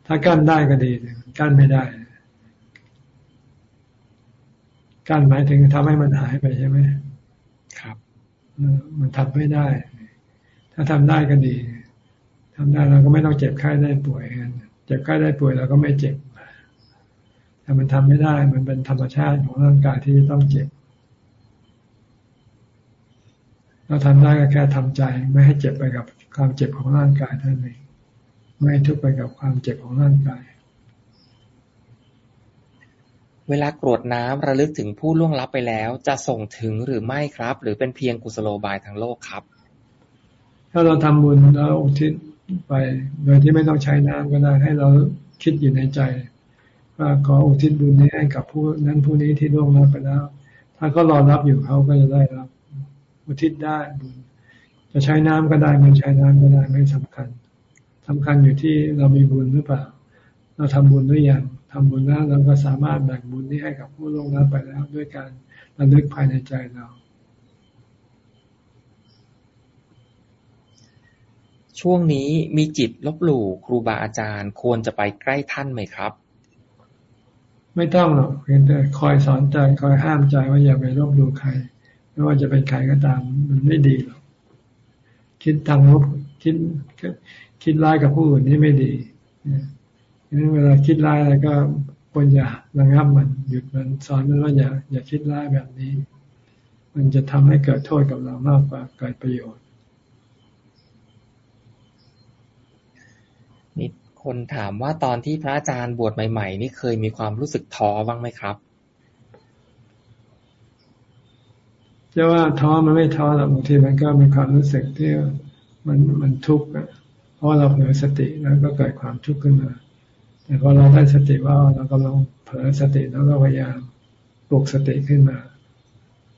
ถ้ากั้นได้ก็ดีแต่กั้นไม่ได้ กั้นหมายถึงทำให้มันหายไปใช่ไหม
ครับ
มันทำไม่ได้ ถ้าทำได้ก็ดีทำได้เราก็ไม่ต้องเจ็บไข้ได้ป่วยกันเจ็บไข้ได้ป่วยเราก็ไม่เจ็บแต่มันทำไม่ได้ มันเป็นธรรมชาติของร่างกายที่ต้องเจ็บ เราทำได้ก็แค่ทำใจ ไม่ให้เจ็บไปกับความเจ็บของร่างกายเท่านั้นเองไม่ทุกข์ไปกับความเจ็บของร่างกาย
เวลากรวดน้ำระลึกถึงผู้ล่วงลับไปแล้ว จะส่งถึงหรือไม่ครับ หรือเป็นเพียงกุศโลบายทางโลกครับ
ถ้าเราทำบุญแล้วอุทิศไป โดยที่ไม่ต้องใช้น้ำก็ได้ให้เราคิดอยู่ในใจ ว่าขออุทิศบุญนี้ให้กับผู้นั้นผู้นี้ที่ล่วงลับไปแล้ว ถ้าก็รอรับอยู่เขาก็จะได้รับ อุทิศได้บุญ จะใช้น้ำก็ได้ไม่ใช้น้ำก็ได้ไม่สำคัญสำคัญอยู่ที่เรามีบุญหรือเปล่า เราทำบุญหรือยัง ทำบุญแล้วเราก็สามารถแบ่งบุญนี้ให้กับผู้ลงรับไปแล้ว ด้วยการระลึกภายในใจเรา
ช่วงนี้มีจิตลบหลู่ครูบาอาจารย์ควรจะไปใกล้ท่านไหมครับ
ไม่ต้องหรอกเพียงแต่คอยสอนใจคอยห้ามใจว่าอย่าไปลบหลู่ใคร ไม่ว่าจะเป็นใครก็ตามมันไม่ดีหรอกคิดทางลบคิดคิดร้ายกับผู้อื่นนี่ไม่ดี นั้นเวลาคิดร้ายอะไรก็ควรอย่าระงับมันหยุดมันสอนมันว่าอย่าอย่าคิดร้ายแบบนี้ มันจะทำให้เกิดโทษกับเรามากกว่าเกิดประโยชน์
นี่คนถามว่าตอนที่พระอาจารย์บวชใหม่ๆ นี่เคยมีความรู้สึกท้อบ้างไหมครับ
จะว่าท้อมันไม่ท้อหรอกบางทีมันก็มีความรู้สึกที่มันมันทุกข์เพราะเราเผลอสติแล้วก็เกิดความทุกข์ขึ้นมา แต่พอเราได้สติว่าเรากำลังเผลอสติแล้วก็พยายามปลุกสติขึ้นมา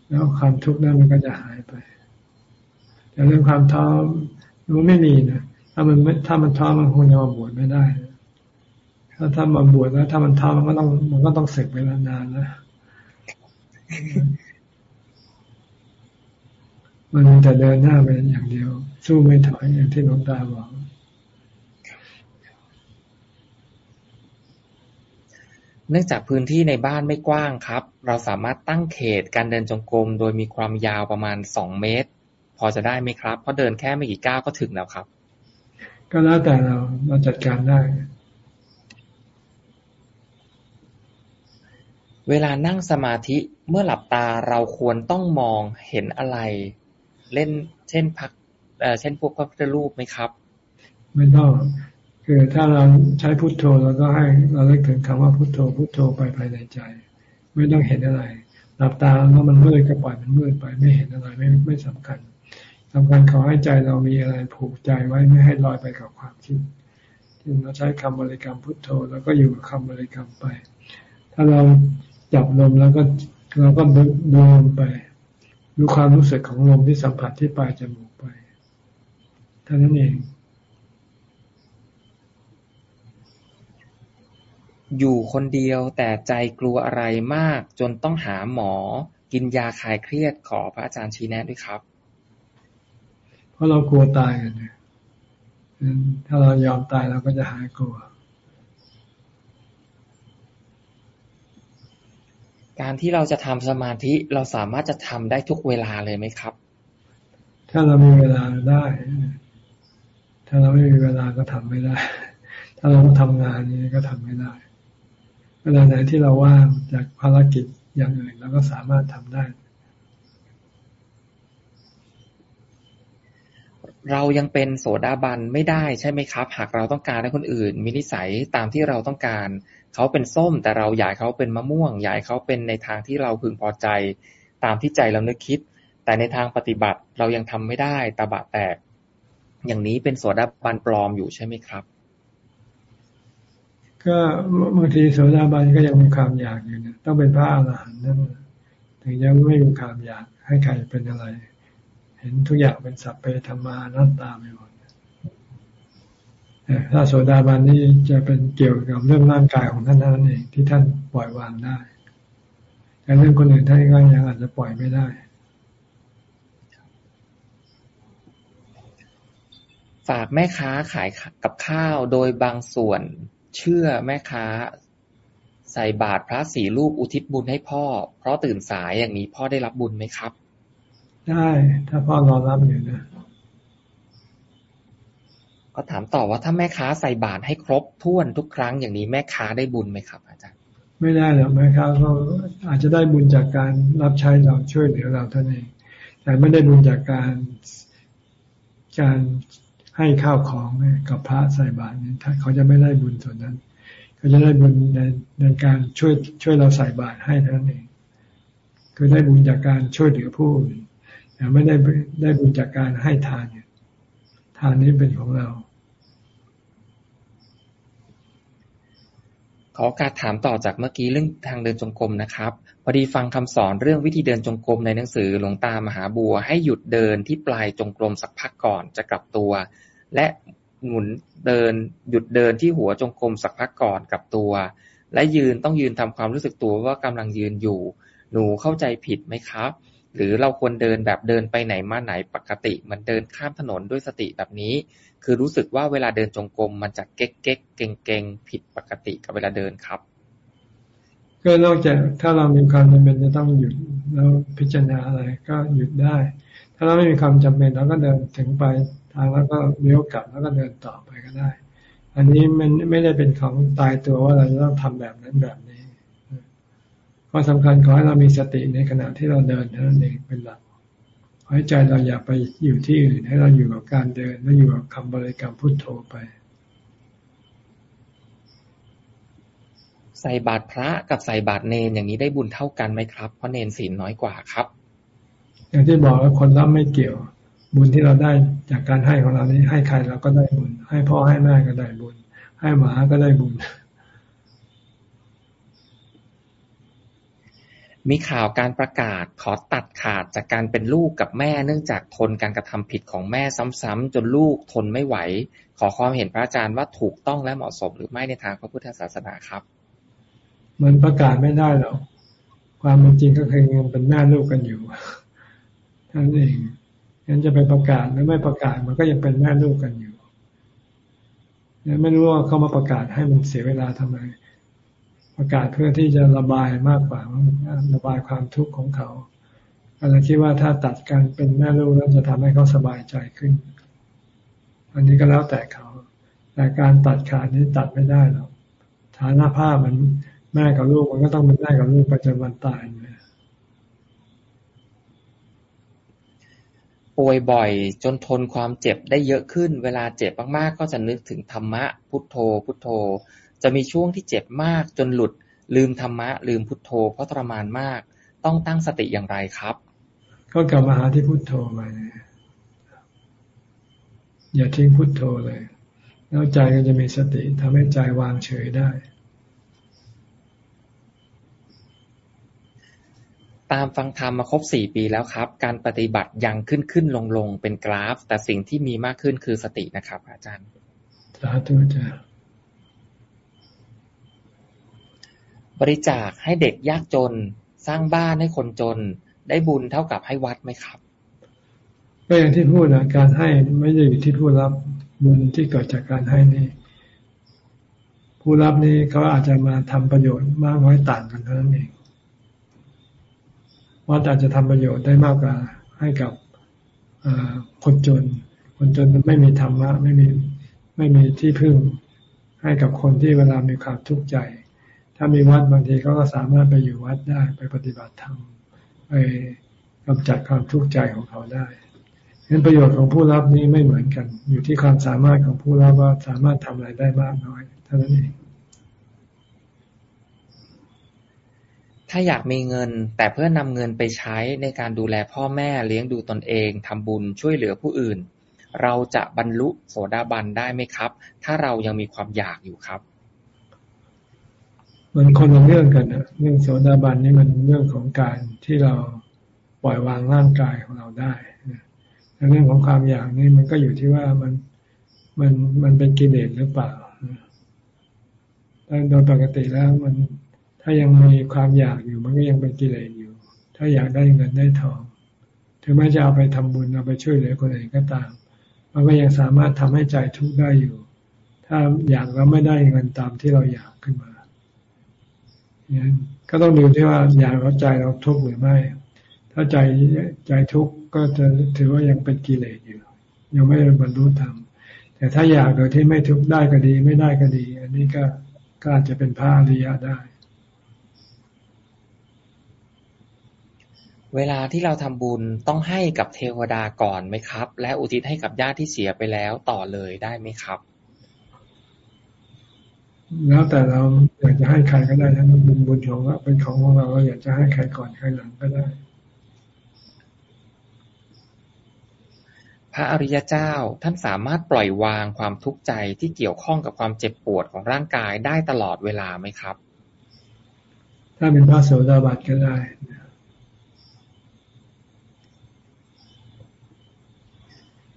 แล้วความทุกข์นั้นมันก็จะหายไป แต่เรื่องความท้อมันไม่มีนะถ้ามันถ้ามันท้อมันคงจะมาบวชไม่ได้ถ้าถ้ามาบวชแล้ว ถ้ามันท้อมันก็ต้องมันก็ต้องเสกไปนานนะมันจะเดินหน้าไปอย่างเดียว สู้ไม่ถอยอย่างที่หลวงตาบอก
เนื่องจากพื้นที่ในบ้านไม่กว้างครับ เราสามารถตั้งเขตการเดินจงกรมโดยมีความยาวประมาณสองเมตร พอจะได้ไหมครับ เพราะเดินแค่ไม่กี่ก้าวก็ถึงแล้วครับ
ก็แล้วแต่เราเราจัดการได้
เวลานั่งสมาธิเมื่อหลับตาเราควรต้องมองเห็นอะไร เล่นเช่นพักเช่นพวกพระพุทธรูปไหมครับ
ไม่ต้อง คือถ้าเราใช้พุทโธเราก็ให้เราเลิกถึงคำว่าพุทโธพุทโธไปภายในใจ ไม่ต้องเห็นอะไรหลับตาแล้วมันมืดก็ปล่อยมันมืดไปไม่เห็นอะไรไม่ไม่สำคัญสำคัญขอให้ใจเรามีอะไรผูกใจไว้ไม่ให้ลอยไปกับความคิดที่เราใช้คำบริกรรมพุทโธ แล้วก็อยู่กับคำบริกรรมไป ถ้าเราจับลมแล้วก็เราก็ดูลมไปดูความรู้สึกของลมที่สัมผัสที่ปลายจมูกไปเท่านั้นเอง
อยู่คนเดียวแต่ใจกลัวอะไรมากจนต้องหาหมอ กินยาคลายเครียด ขอพระอาจารย์ชี้แนะด้วยครับ
เพราะเรากลัวตายกันเนี่ยถ้าเรายอมตายเราก็จะหายกลัว
การที่เราจะทำสมาธิเราสามารถจะทำได้ทุกเวลาเลยไหมครับ
ถ้าเรามีเวลาได้ ถ้าเราไม่มีเวลาก็ทำไม่ได้ ถ้าเราต้องทำงานนี้ก็ทำไม่ได้ เวลาไหนที่เราว่างจากภารกิจอย่างอื่นเราก็สามารถทำได้
เรายังเป็นโสดาบันไม่ได้ใช่ไหมครับ หากเราต้องการให้คนอื่น มีนิสัยตามที่เราต้องการ เขาเป็นส้มแต่เราอยากเขาเป็นมะม่วง อยากเขาเป็นในทางที่เราพึงพอใจ ตามที่ใจเรานึกคิด แต่ในทางปฏิบัติเรายังทำไม่ได้ตาบะแตก อย่างนี้เป็นโสดาบันปลอมอยู่ใช่ไหมครับ
ก็บางทีโสดาบันก็ยังมีความอยากอยู่นะต้องเป็นพระอรหันต์นั่นถึงยังไม่มีความอยากให้ใครเป็นอะไร เห็นทุกอย่างเป็นสัพเพธรรมานัตตาไปหมดถ้าโสดาบันนี่จะเป็นเกี่ยวกับเรื่องร่างกายของท่านนั่นเองที่ท่านปล่อยวางได้แต่เรื่องคนอื่นท่านก็ยังอาจจะปล่อยไม่ได้
ฝากแม่ค้าขายกับข้าวโดยบางส่วน เชื่อแม่ค้า ใส่บาตรพระสี่รูปอุทิศบุญให้พ่อ เพราะตื่นสายอย่างนี้พ่อได้รับบุญไหมครับ
ได้ถ้าพ่อรอรับอยู่นะ
ก็ถามต่อว่าถ้าแม่ค้าใส่บาตรให้ครบถ้วนทุกครั้งอย่างนี้แม่ค้าได้บุญไหมครับ อาจารย์
ไม่ได้หรอกแม่ค้าเขาอาจจะได้บุญจากการรับใช้เราช่วยเหลือเราเท่านั้นเองแต่ไม่ได้บุญจากการการ ให้ข้าวของกับพระใส่บาตรเนี่ถ้าเขาจะไม่ได้บุญส่วนนั้นเขาจะได้บุญในในการช่วยช่วยเราใส่บาตรให้เท่านั้นเองคือได้บุญจากการช่วยเหลือผู้อื่นแต่ไม่ได้ได้บุญจากการให้ทานเนี่ยทานนี้เป็นของเรา
ขอการถามต่อจากเมื่อกี้เรื่องทางเดินจงกรมนะครับพอดีฟังคำสอนเรื่องวิธีเดินจงกรมในหนังสือหลวงตามหาบัว ให้หยุดเดินที่ปลายจงกรมสักพักก่อนจะกลับตัว และหมุนเดินหยุดเดินที่หัวจงกรมสักพักก่อนกับตัว และยืนต้องยืนทำความรู้สึกตัวว่ากำลังยืนอยู่ หนูเข้าใจผิดไหมครับ หรือเราควรเดินแบบเดินไปไหนมาไหนปกติมันเดินข้ามถนนด้วยสติแบบนี้ คือรู้สึกว่าเวลาเดินจงกรมมันจะเก๊กเก๊กเก่งเก่งผิดปกติกับเวลาเดินครับ
ก็นอกจากถ้าเรามีความจำเป็นจะต้องหยุดแล้วพิจารณาอะไรก็หยุดได้ ถ้าเราไม่มีความจำเป็นเราก็เดินถึงไปางแล้วก็เลี้ยวกลับแล้วก็เดินต่อไปก็ได้ อันนี้มันไม่ได้เป็นของตายตัวว่าเราจะต้องทำแบบนั้นแบบนี้ข้อสำคัญขอให้เรามีสติในขณะที่เราเดินเท่านั้นเองเป็นหลักขอให้ใจเราอย่าไปอยู่ที่อื่นให้เราอยู่กับการเดินและอยู่กับคำบริกรรมพุทโธไป
ใส่บาตรพระกับใส่บาตรเนนอย่างนี้ได้บุญเท่ากันไหมครับ เพราะเนนศีลน้อยกว่าครับ
อย่างที่บอกแล้วคนรับไม่เกี่ยว บุญที่เราได้จากการให้ของเรานี้ ให้ใครเราก็ได้บุญ ให้พ่อให้แม่ก็ได้บุญ ให้หมาก็ได้บุญ
มีข่าวการประกาศขอตัดขาดจากการเป็นลูกกับแม่ เนื่องจากทนการกระทำผิดของแม่ซ้ำๆจนลูกทนไม่ไหว ขอความเห็นพระอาจารย์ว่าถูกต้องและเหมาะสมหรือไม่ในทางพระพุทธศาสนาครับ
มันประกาศไม่ได้หรอกความเป็นจริงก็คือยังเป็นแม่ลูกกันอยู่ท่านเอง งั้นจะไปประกาศหรือไม่ประกาศมันก็ยังเป็นแม่ลูกกันอยู่ไม่รู้ว่าเขามาประกาศให้มันเสียเวลาทำไม ประกาศเพื่อที่จะระบายมากกว่าระบายความทุกข์ของเขาอะไรคิดว่าถ้าตัดกันเป็นแม่ลูกแล้วจะทำให้เขาสบายใจขึ้น อันนี้ก็แล้วแต่เขา แต่การตัดขาดนี้ตัดไม่ได้หรอกฐานะภาพมันแม่กับลูกมันก็ต้องเป็นแม่กับลูกไปจนวันตายเลย
ป่วยบ่อยจนทนความเจ็บได้เยอะขึ้น เวลาเจ็บมากๆ ก็จะนึกถึงธรรมะ พุทโธ พุทโธ จะมีช่วงที่เจ็บมากจนหลุด ลืมธรรมะ ลืมพุทโธ เพราะทรมานมาก ต้องตั้งสติอย่างไรครับ
ก็กลับมาหาที่พุทโธมาอย่าทิ้งพุทโธเลย แล้วใจก็จะมีสติทำให้ใจวางเฉยได้
ตามฟังธรรมมาครบสี่ปีแล้วครับ การปฏิบัติยังขึ้นขึ้นลงลงเป็นกราฟ แต่สิ่งที่มีมากขึ้นคือสตินะครับ อาจารย์
สาธุจ้ะ
บริจาคให้เด็กยากจน สร้างบ้านให้คนจน ได้บุญเท่ากับให้วัดไหมครับ
ก็อย่างที่พูดนะการให้ไม่ได้อยู่ที่ผู้รับบุญที่เกิดจากการให้นี่ ผู้รับนี่เขาอาจจะมาทำประโยชน์มากน้อยต่างกันเท่านั้นเอง วัดอาจจะทำประโยชน์ได้มากกว่าให้กับคนจน คนจนไม่มีธรรมะไม่มีไม่มีที่พึ่งให้กับคนที่เวลามีความทุกข์ใจ ถ้ามีวัดบางทีเขาก็สามารถไปอยู่วัดได้ไปปฏิบัติธรรมไปกำจัดความทุกข์ใจของเขาได้เห็นประโยชน์ของผู้รับนี้ไม่เหมือนกัน อยู่ที่ความสามารถของผู้รับว่าสามารถทำอะไรได้มากน้อยเท่านั้นเอง
ถ้าอยากมีเงิน แต่เพื่อนำเงินไปใช้ในการดูแลพ่อแม่ เลี้ยงดูตนเอง ทำบุญ ช่วยเหลือผู้อื่น เราจะบรรลุโสดาบันได้ไหมครับ ถ้าเรายังมีความอยากอยู่ครับ
มันคนละเรื่องกันนะเรื่องโสดาบันนี่มันเรื่องของการที่เราปล่อยวางร่างกายของเราได้เรื่องของความอยากนี่มันก็อยู่ที่ว่ามันมันมันเป็นกิเลสหรือเปล่าโดยปกติแล้วมัน ถ้ายังมีความอยากอยู่ มันก็ยังเป็นกิเลสอยู่ ถ้าอยากได้เงินได้ทอง ถึงแม้จะเอาไปทำบุญเอาไปช่วยเหลือคนอื่นก็ตาม มันก็ยังสามารถทำให้ใจทุกข์ได้อยู่ ถ้าอยากแล้วไม่ได้เงินตามที่เราอยากขึ้นมาก็ต้องดูที่ว่าอยากเราใจเราทุกข์หรือไม่ ถ้าใจใจทุกข์ก็จะถือว่ายังเป็นกิเลสอยู่ ยังไม่บรรลุธรรมแต่ถ้าอยากโดยที่ไม่ทุกข์ได้ก็ดี ไม่ได้ก็ดี อันนี้ก็ก็อาจจะเป็นพระอริยะได้
เวลาที่เราทำบุญต้องให้กับเทวดาก่อนไหมครับ และอุทิศให้กับญาติที่เสียไปแล้วต่อเลยได้ไหมครับ
แล้วแต่เราอยากจะให้ใครก็ได้ถ้ามันบุญบุญของเราเป็นของของเราเราอยากจะให้ใครก่อนใครหลังก็ได้
พระอริยเจ้าท่านสามารถปล่อยวางความทุกข์ใจที่เกี่ยวข้องกับความเจ็บปวดของร่างกายได้ตลอดเวลาไหมครับ
ถ้าเป็นพระโสดาบันก็ได้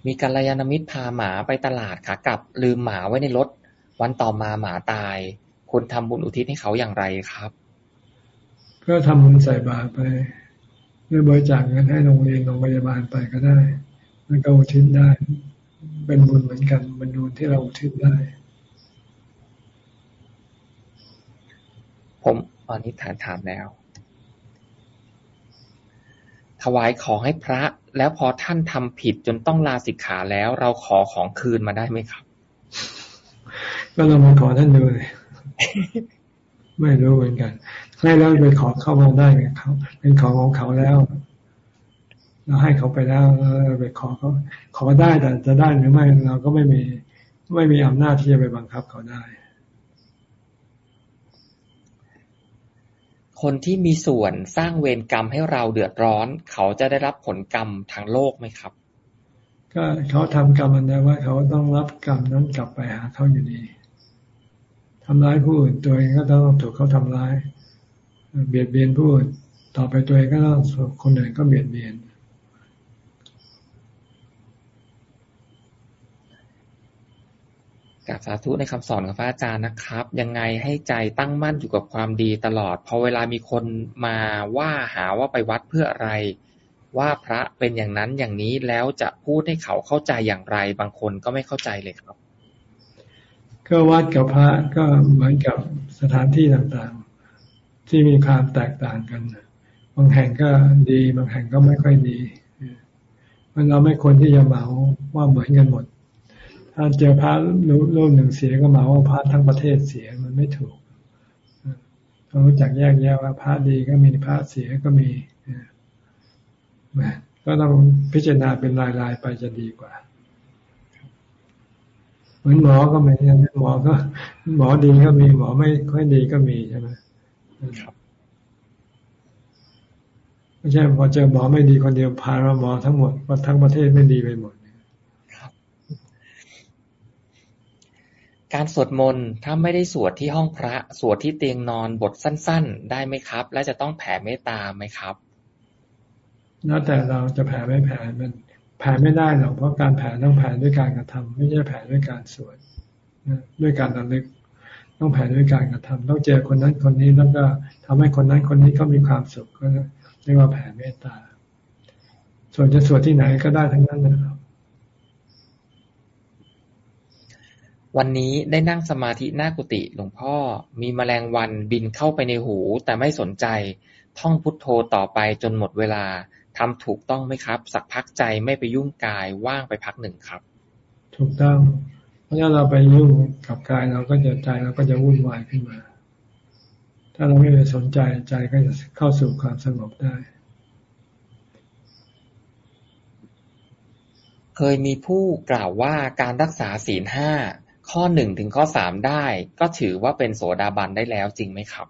มีกัลยาณมิตรพาหมาไปตลาด ขากลับลืมหมาไว้ในรถ วันต่อมาหมาตายคุณทำบุญอุทิศให้เขาอย่างไรครับ
ก็ทำบุญใส่บาตรไปหรือบริจาคเงินให้โรงเรียนโรงพยาบาลไปก็ได้ มันก็อุทิศได้ เป็นบุญเหมือนกันเป็นบุญที่เราอุทิศได้
ผมตอนนี้ถามถามแล้ว ถวายของให้พระ แล้วพอท่านทำผิดจนต้องลาสิกขาแล้ว เราขอของคืนมาได้ไหมครับ
ก็ลองมาขอท่านดูเลยไม่รู้เหมือนกันให้แล้วไปขอเข้ามาได้ไงเขาเป็นของของเขาแล้วเราให้เขาไปแล้วไปขอเขาขอได้แต่จะได้หรือไม่เราก็ไม่มีไม่มีอำนาจที่จะไปบังคับเขาได้
คนที่มีส่วนสร้างเวรกรรมให้เราเดือดร้อน เขาจะได้รับผลกรรมทางโลกไหมครับ
ก็เขาทำกรรมอันใดว่าเขาต้องรับกรรมนั้นกลับไปหาเขาอยู่ดีทำร้ายผู้อื่นตัวเองก็ต้องถูกเขาทำร้าย เบียดเบียนผู้อื่นต่อไปตัวเองก็ต้องคนอื่นก็เบียดเบียน
กับสาธุในคำสอนของพระอาจารย์นะครับ ยังไงให้ใจตั้งมั่นอยู่กับความดีตลอดพอเวลามีคนมาว่าหาว่าไปวัดเพื่ออะไร ว่าพระเป็นอย่างนั้นอย่างนี้แล้วจะพูดให้เขาเข้าใจอย่างไร บางคนก็ไม่เข้าใจเลยครับ
ก็วัดกับพระก็เหมือนกับสถานที่ต่างๆ ที่มีความแตกต่างกันบางแห่งก็ดี บางแห่งก็ไม่ค่อยดีมันเราไม่ควรที่จะเหมาว่าเหมือนกันหมด ถ้าเจอพระรูปหนึ่งเสียก็มาว่าพระทั้งประเทศเสียมันไม่ถูกต้องรู้จักแยกแยะว่าพระดีก็มีพระเสียก็มีก็ต้องพิจารณาเป็นรายๆไปจะดีกว่า เหมือนหมอก็ไม่ใช่หมอก็ หมอดีก็มีหมอไม่ค่อยดีก็มีใช่ไหมไม่ใช่พอเจอหมอไม่ดีคนเดียวพาเราหมอทั้งหมดทั้งประเทศไม่ดีไปหมด
การสวดมนต์ ถ้าไม่ได้สวดที่ห้องพระ สวดที่เตียงนอนบทสั้น ๆ ได้ไหมครับ และจะต้องแผ่เมตตาไหมครับ
แล้วแต่เราจะแผ่ไม่แผ่มันแผ่ไม่ได้หรอกเพราะการแผ่ต้องแผ่ด้วยการกระทำไม่ใช่แผ่ด้วยการสวดด้วยการระลึก ต้องแผ่ด้วยการกระทำต้องเจอคนนั้นคนนี้แล้วก็ทำให้คนนั้นคนนี้เขามีความสุขก็เรียกว่าแผ่เมตตาส่วนจะสวดที่ไหนก็ได้ทั้งนั้นนะครับ
วันนี้ได้นั่งสมาธิหน้ากุฏิหลวงพ่อ มีแมลงวันบินเข้าไปในหู แต่ไม่สนใจ ท่องพุทโธต่อไปจนหมดเวลาทำถูกต้องไหมครับ สักพักใจไม่ไปยุ่งกายว่างไปพักหนึ่งครับ
ถูกต้อง เพราะถ้าเราไปยุ่งกับกายเราก็จะใจเราก็จะวุ่นวายขึ้นมา ถ้าเราไม่ไปสนใจใจก็จะเข้าสู่ความสงบได้
เคยมีผู้กล่าวว่าการรักษาศีลห้า ข้อหนึ่งถึงข้อสามได้ ก็ถือว่าเป็นโสดาบันได้แล้วจริงไหมครับ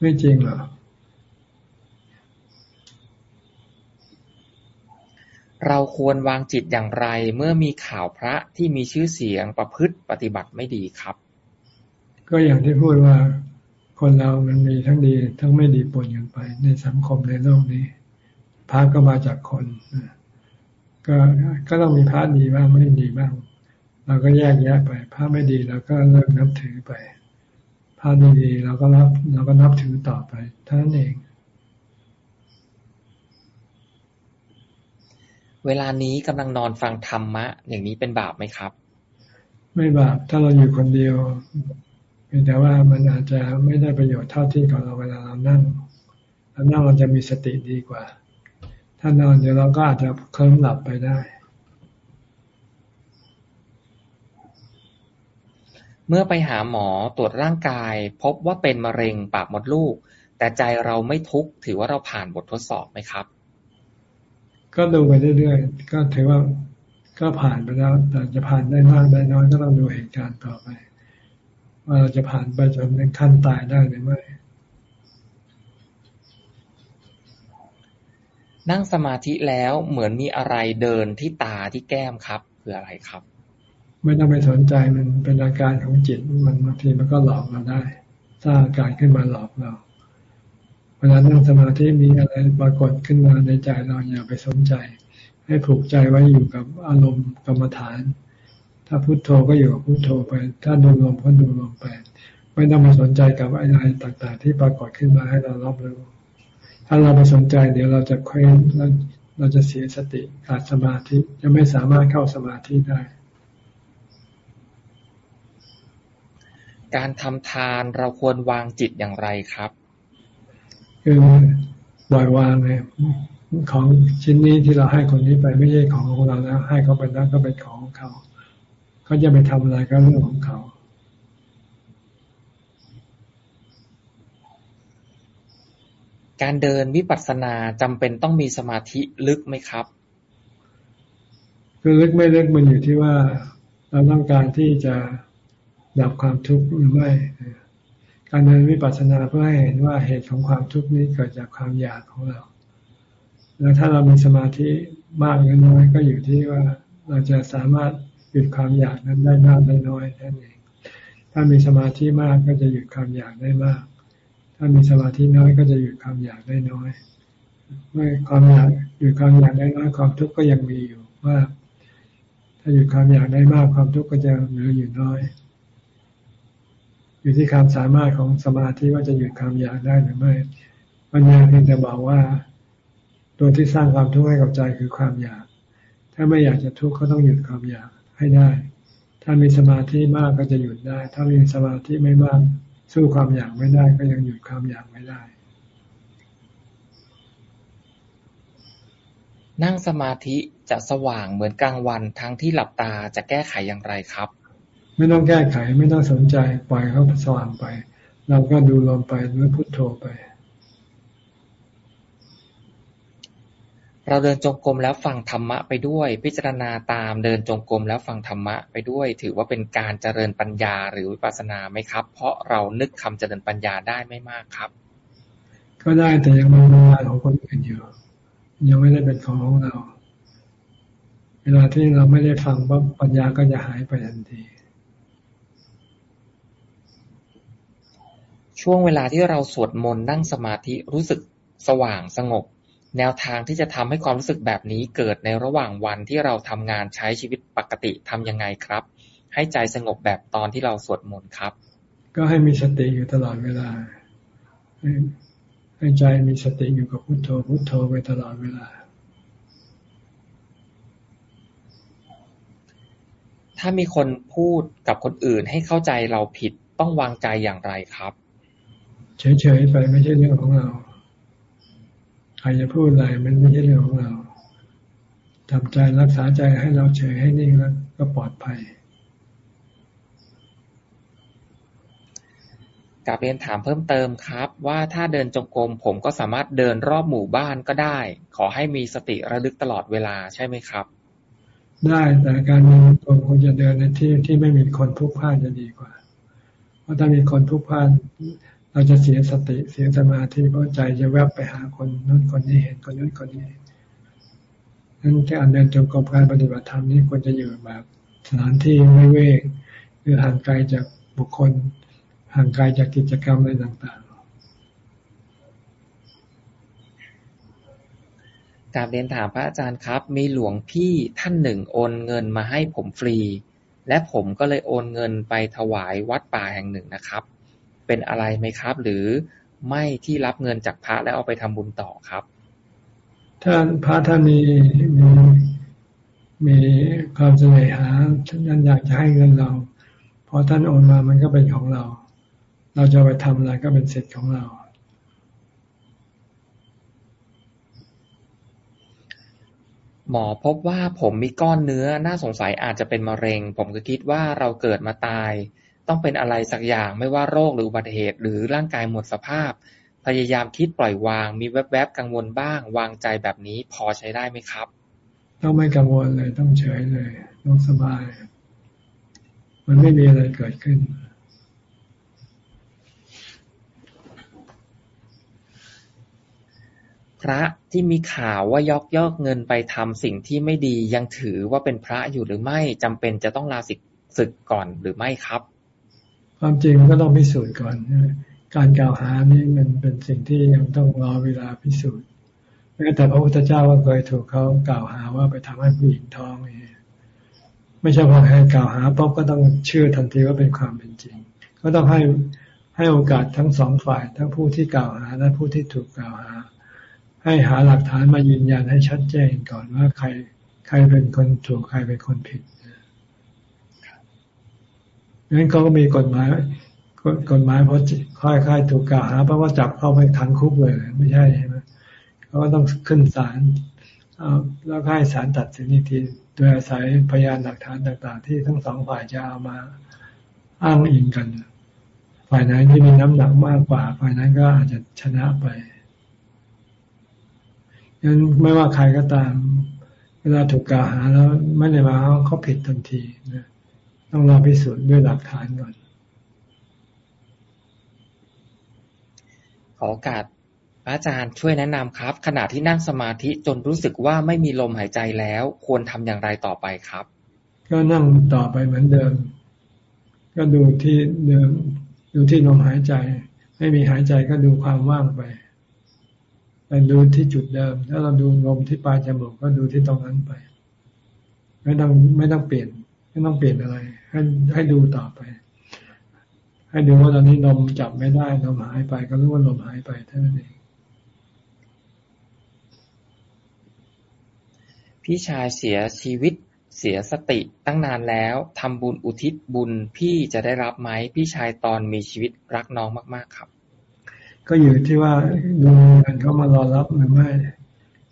ไม่จริงหรอ
เราควรวางจิตอย่างไรเมื่อมีข่าวพระที่มีชื่อเสียงประพฤติปฏิบัติไม่ดีครับ
ก็อย่างที่พูดว่าคนเรามันมีทั้งดีทั้งไม่ดีปนกันไป ในสังคมในโลกนี้ พระก็มาจากคนก็ก็ต้องมีพระดีบ้างไม่ดีบ้าง เราก็แยกแยะไปพระไม่ดีเราก็เลิกนับถือไปพระดีๆเราก็รับเราก็นับถือต่อไปเท่านั้นเอง
เวลานี้กำลังนอนฟังธรรมะ อย่างนี้เป็นบาปไหมครับ
ไม่บาปถ้าเราอยู่คนเดียวเวแต่ว่ามันอาจจะไม่ได้ประโยชน์เท่าที่ของเราเวลาเรานั่งเรานั่งเราจะมีสติดีกว่า ถ้านอนเดี๋ยวเราก็อาจจะเคลิ้มหลับไปได้
เมื่อไปหาหมอตรวจร่างกาย พบว่าเป็นมะเร็งปากมดลูก แต่ใจเราไม่ทุกข์ ถือว่าเราผ่านบททดสอบไหมครับ
ก็ดูไปเรื่อยๆ ก็ถือว่าก็ผ่านไปแล้ว แต่จะผ่านได้มากได้น้อยก็ต้องดูเหตุการณ์ต่อไป ว่าเราจะผ่านไปจนเป็นขั้นตายได้หรือไม่
นั่งสมาธิแล้วเหมือนมีอะไรเดินที่ตาที่แก้มครับคืออะไรครับ
ไม่ต้องไปสนใจมันเป็นอาการของจิตมันบางทีมันก็หลอกเราได้สร้างอาการขึ้นมาหลอกเราเวลานั่งสมาธิมีอะไรปรากฏขึ้นมาในใจเราอย่าไปสนใจ ให้ผูกใจไว้อยู่กับอารมณ์กรรมฐาน ถ้าพุโทโธก็อยู่กับพุโทโธไป ถ้าดูลมก็ดูลมไปไม่ต้องมาสนใจกับอะไรต่างๆ ที่ปรากฏขึ้นมาให้เรารับรู้ ถ้าเราไปสนใจเดี๋ยวเราจะเคว้งเราเราจะเสียสติขาดสมาธิจะไม่สามารถเข้าสมาธิได้
การทำทานเราควรวางจิตอย่างไรครับ
คือปล่อยวางเลยของชิ้นนี้ที่เราให้คนนี้ไปไม่ใช่ของของเราแล้วให้เขาไปแล้วก็เป็นของเขาเขาจะไปทำอะไรก็เรื่องของเขา
การเดินวิปัสสนาจำเป็นต้องมีสมาธิลึกไหมครับ
คือลึกไม่ลึกมันอยู่ที่ว่าเราต้องการที่จะ ดับความทุกข์หรือไม่การเดินวิปัสสนาเพื่อให้เห็นว่าเหตุของความทุกข์นี้เกิดจากความอยากของเรา แล้วถ้าเรามีสมาธิมากหรือน้อยก็อยู่ที่ว่าเราจะสามารถหยุดความอยากนั้นได้มากได้น้อยนั่นเอง ถ้ามีสมาธิมากก็จะหยุดความอยากได้มาก ถ้ามีสมาธิน้อยก็จะหยุดความอยากได้น้อยเมื่อความอยากหยุดความอยากได้น้อยความทุกข์ก็ยังมีอยู่มาถ้าหยุดความอยากได้มากความทุกข์ก็จะเหลืออยู่น้อย อยู่ที่ความสามารถของสมาธิว่าจะหยุดความอยากได้หรือไม่ ปัญญาเพียงแต่บอกว่า ตัวที่สร้างความทุกข์ให้กับใจคือความอยาก ถ้าไม่อยากจะทุกข์ก็ต้องหยุดความอยากให้ได้ ถ้ามีสมาธิมากก็จะหยุดได้ ถ้ามีสมาธิไม่มาก สู้ความอยากไม่ได้ ก็ยังหยุดความอยากไม่ได้
นั่งสมาธิจะสว่างเหมือนกลางวันทั้งที่หลับตาจะแก้ไขอย่างไรครับ
ไม่ต้องแก้ไขไม่ต้องสนใจปล่อยเขาสว่างไป เราก็ดูลมไปหรือพุทโธไป
เราเดินจงกรมแล้วฟังธรรมะไปด้วย พิจารณาตามเดินจงกรมแล้วฟังธรรมะไปด้วย ถือว่าเป็นการเจริญปัญญาหรือวิปัสสนาไหมครับ เพราะเรานึกคำเจริญปัญญาได้ไม่มากครับ
ก็ได้แต่ยังมีงานของคนอื่นอยู่ยังไม่ได้เป็นของของเรา เวลาที่เราไม่ได้ฟังปั๊บปัญญาก็จะหายไปทันที
ช่วงเวลาที่เราสวดมนต์นั่งสมาธิรู้สึกสว่างสงบ แนวทางที่จะทำให้ความรู้สึกแบบนี้เกิดในระหว่างวันที่เราทำงานใช้ชีวิตปกติทำยังไงครับ ให้ใจสงบแบบตอนที่เราสวดมนต์ครับ
ก็ให้มีสติอยู่ตลอดเวลาให้ให้ใจมีสติอยู่กับพุโทโธพุโทโธไปตลอดเวลา
ถ้ามีคนพูดกับคนอื่นให้เข้าใจเราผิดต้องวางใจอย่างไรครับ
เฉยๆไปไม่ใช่เรื่องของเราใครจะพูดอะไรมันไม่ใช่เรื่องของเราทำใจรักษาใจให้เราเฉยให้นิ่งแล้วก็ปลอดภัย
กลับเรียนถามเพิ่มเติมครับ ว่าถ้าเดินจงกรมผมก็สามารถเดินรอบหมู่บ้านก็ได้ ขอให้มีสติระลึกตลอดเวลาใช่ไหมครับ
ได้แต่การเดินจงกรมควรจะเดินในที่ที่ไม่มีคนพลุกพล่านจะดีกว่า เพราะถ้ามีคนพลุกพล่าน เราจะเสียสติเสียสมาธิเพราะใจจะแวบไปหาคนนู้นคนนี้เห็นคนนู้นคนนี้นั้นการเดินจงกรมการปฏิบัติธรรมนี่ควรจะอยู่แบบสถานที่ไม่เวกคือห่างไกลจากบุคคล ห่างไกลจากกิจกรรมอะไรต่าง
กาบเรียนถามพระอาจารย์ครับ มีหลวงพี่ท่านหนึ่งโอนเงินมาให้ผมฟรี และผมก็เลยโอนเงินไปถวายวัดป่าแห่งหนึ่งนะครับ เป็นอะไรไหมครับ หรือไม่ที่รับเงินจากพระแล้วเอาไปทำบุญต่อครับ
ๆถ้าพระท่านมีมีมีความเสน่หาท่านอยากจะให้เงินเราพอท่านโอนมามันก็เป็นของเรา เราจะไปทำอะไรก็เป็นสิทธิ์ของเรา
หมอพบว่าผมมีก้อนเนื้อน่าสงสัยอาจจะเป็นมะเร็ง ผมก็คิดว่าเราเกิดมาตาย ต้องเป็นอะไรสักอย่างไม่ว่าโรคหรืออุบัติเหตุ หรือร่างกายหมดสภาพ พยายามคิดปล่อยวาง มีแวบๆกังวลบ้าง วางใจแบบนี้พอใช้ได้ไหมครับ
ต้องไม่กังวลเลยต้องเฉยเลยต้องสบาย มันไม่มีอะไรเกิดขึ้น
พระที่มีข่าวว่ายอกยอกเงินไปทำสิ่งที่ไม่ดียังถือว่าเป็นพระอยู่หรือไม่จำเป็นจะต้องลาสิกศึกก่อนหรือไม่ครับ
ความจริงก็ต้องพิสูจน์ก่อน การกล่าวหานี่มันเป็นสิ่งที่ยังต้องรอเวลาพิสูจน์แม้แต่พระพุทธเจ้าก็เคยถูกเขากล่าวหาว่าไปทำให้ผู้หญิงท้องนี่ไม่ใช่พอให้กล่าวหาป๊อบก็ต้องเชื่อทันทีว่าเป็นความเป็นจริง ก็ต้องให้ให้โอกาสทั้งสองฝ่าย ทั้งผู้ที่กล่าวหาและผู้ที่ถูกกล่าวหา ให้หาหลักฐานมายืนยันให้ชัดเจนก่อนว่าใครใครเป็นคนถูกใครเป็นคนผิด นั้นเขาก็มีกฎหมายกฎหมายพอค่อยๆถูกกล่าวหาเพราะว่าจับเข้าไปขังคุกเลย ไม่ใช่ใช่ไหมเขาก็ต้องขึ้นศาลแล้วให้ศาลตัดสินอีกทีโดยอาศัยพยานหลักฐานต่าง ๆ ที่ทั้งสองฝ่ายจะเอามาอ้างอิงกัน ฝ่ายไหนที่มีน้ำหนักมากกว่า ฝ่ายนั้นก็อาจจะชนะไปงั้นไม่ว่าใครก็ตาม เวลาถูกกล่าวหาแล้วไม่ได้มาเขาผิดทันทีนะ ต้องรอพิสูจน์ด้วยหลักฐานก่อน
ขอโอกาสพระอาจารย์ช่วยแนะนำครับ ขณะที่นั่งสมาธิจนรู้สึกว่าไม่มีลมหายใจแล้ว ควรทำอย่างไรต่อไปครับ
ก็นั่งต่อไปเหมือนเดิม ก็ดูที่เดิมดูที่ลมหายใจ ไม่มีหายใจก็ดูความว่างไปไปดูที่จุดเดิม ถ้าเราดูลมที่ปลายจมูกก็ดูที่ตรงนั้นไป ไม่ต้องไม่ต้องเปลี่ยน ไม่ต้องเปลี่ยนอะไร ให้ให้ดูต่อไป ให้ดูว่าตอนนี้ลมจับไม่ได้ลมหายไปก็รู้ว่าลมหายไปเท่านั้นเอง
พี่ชายเสียชีวิตเสียสติตั้งนานแล้วทำบุญอุทิศบุญพี่จะได้รับไหมพี่ชายตอนมีชีวิตรักน้องมากๆครับ
ก็อยู่ที่ว่าดวงวิญญาณเขามารอรับหรือไม่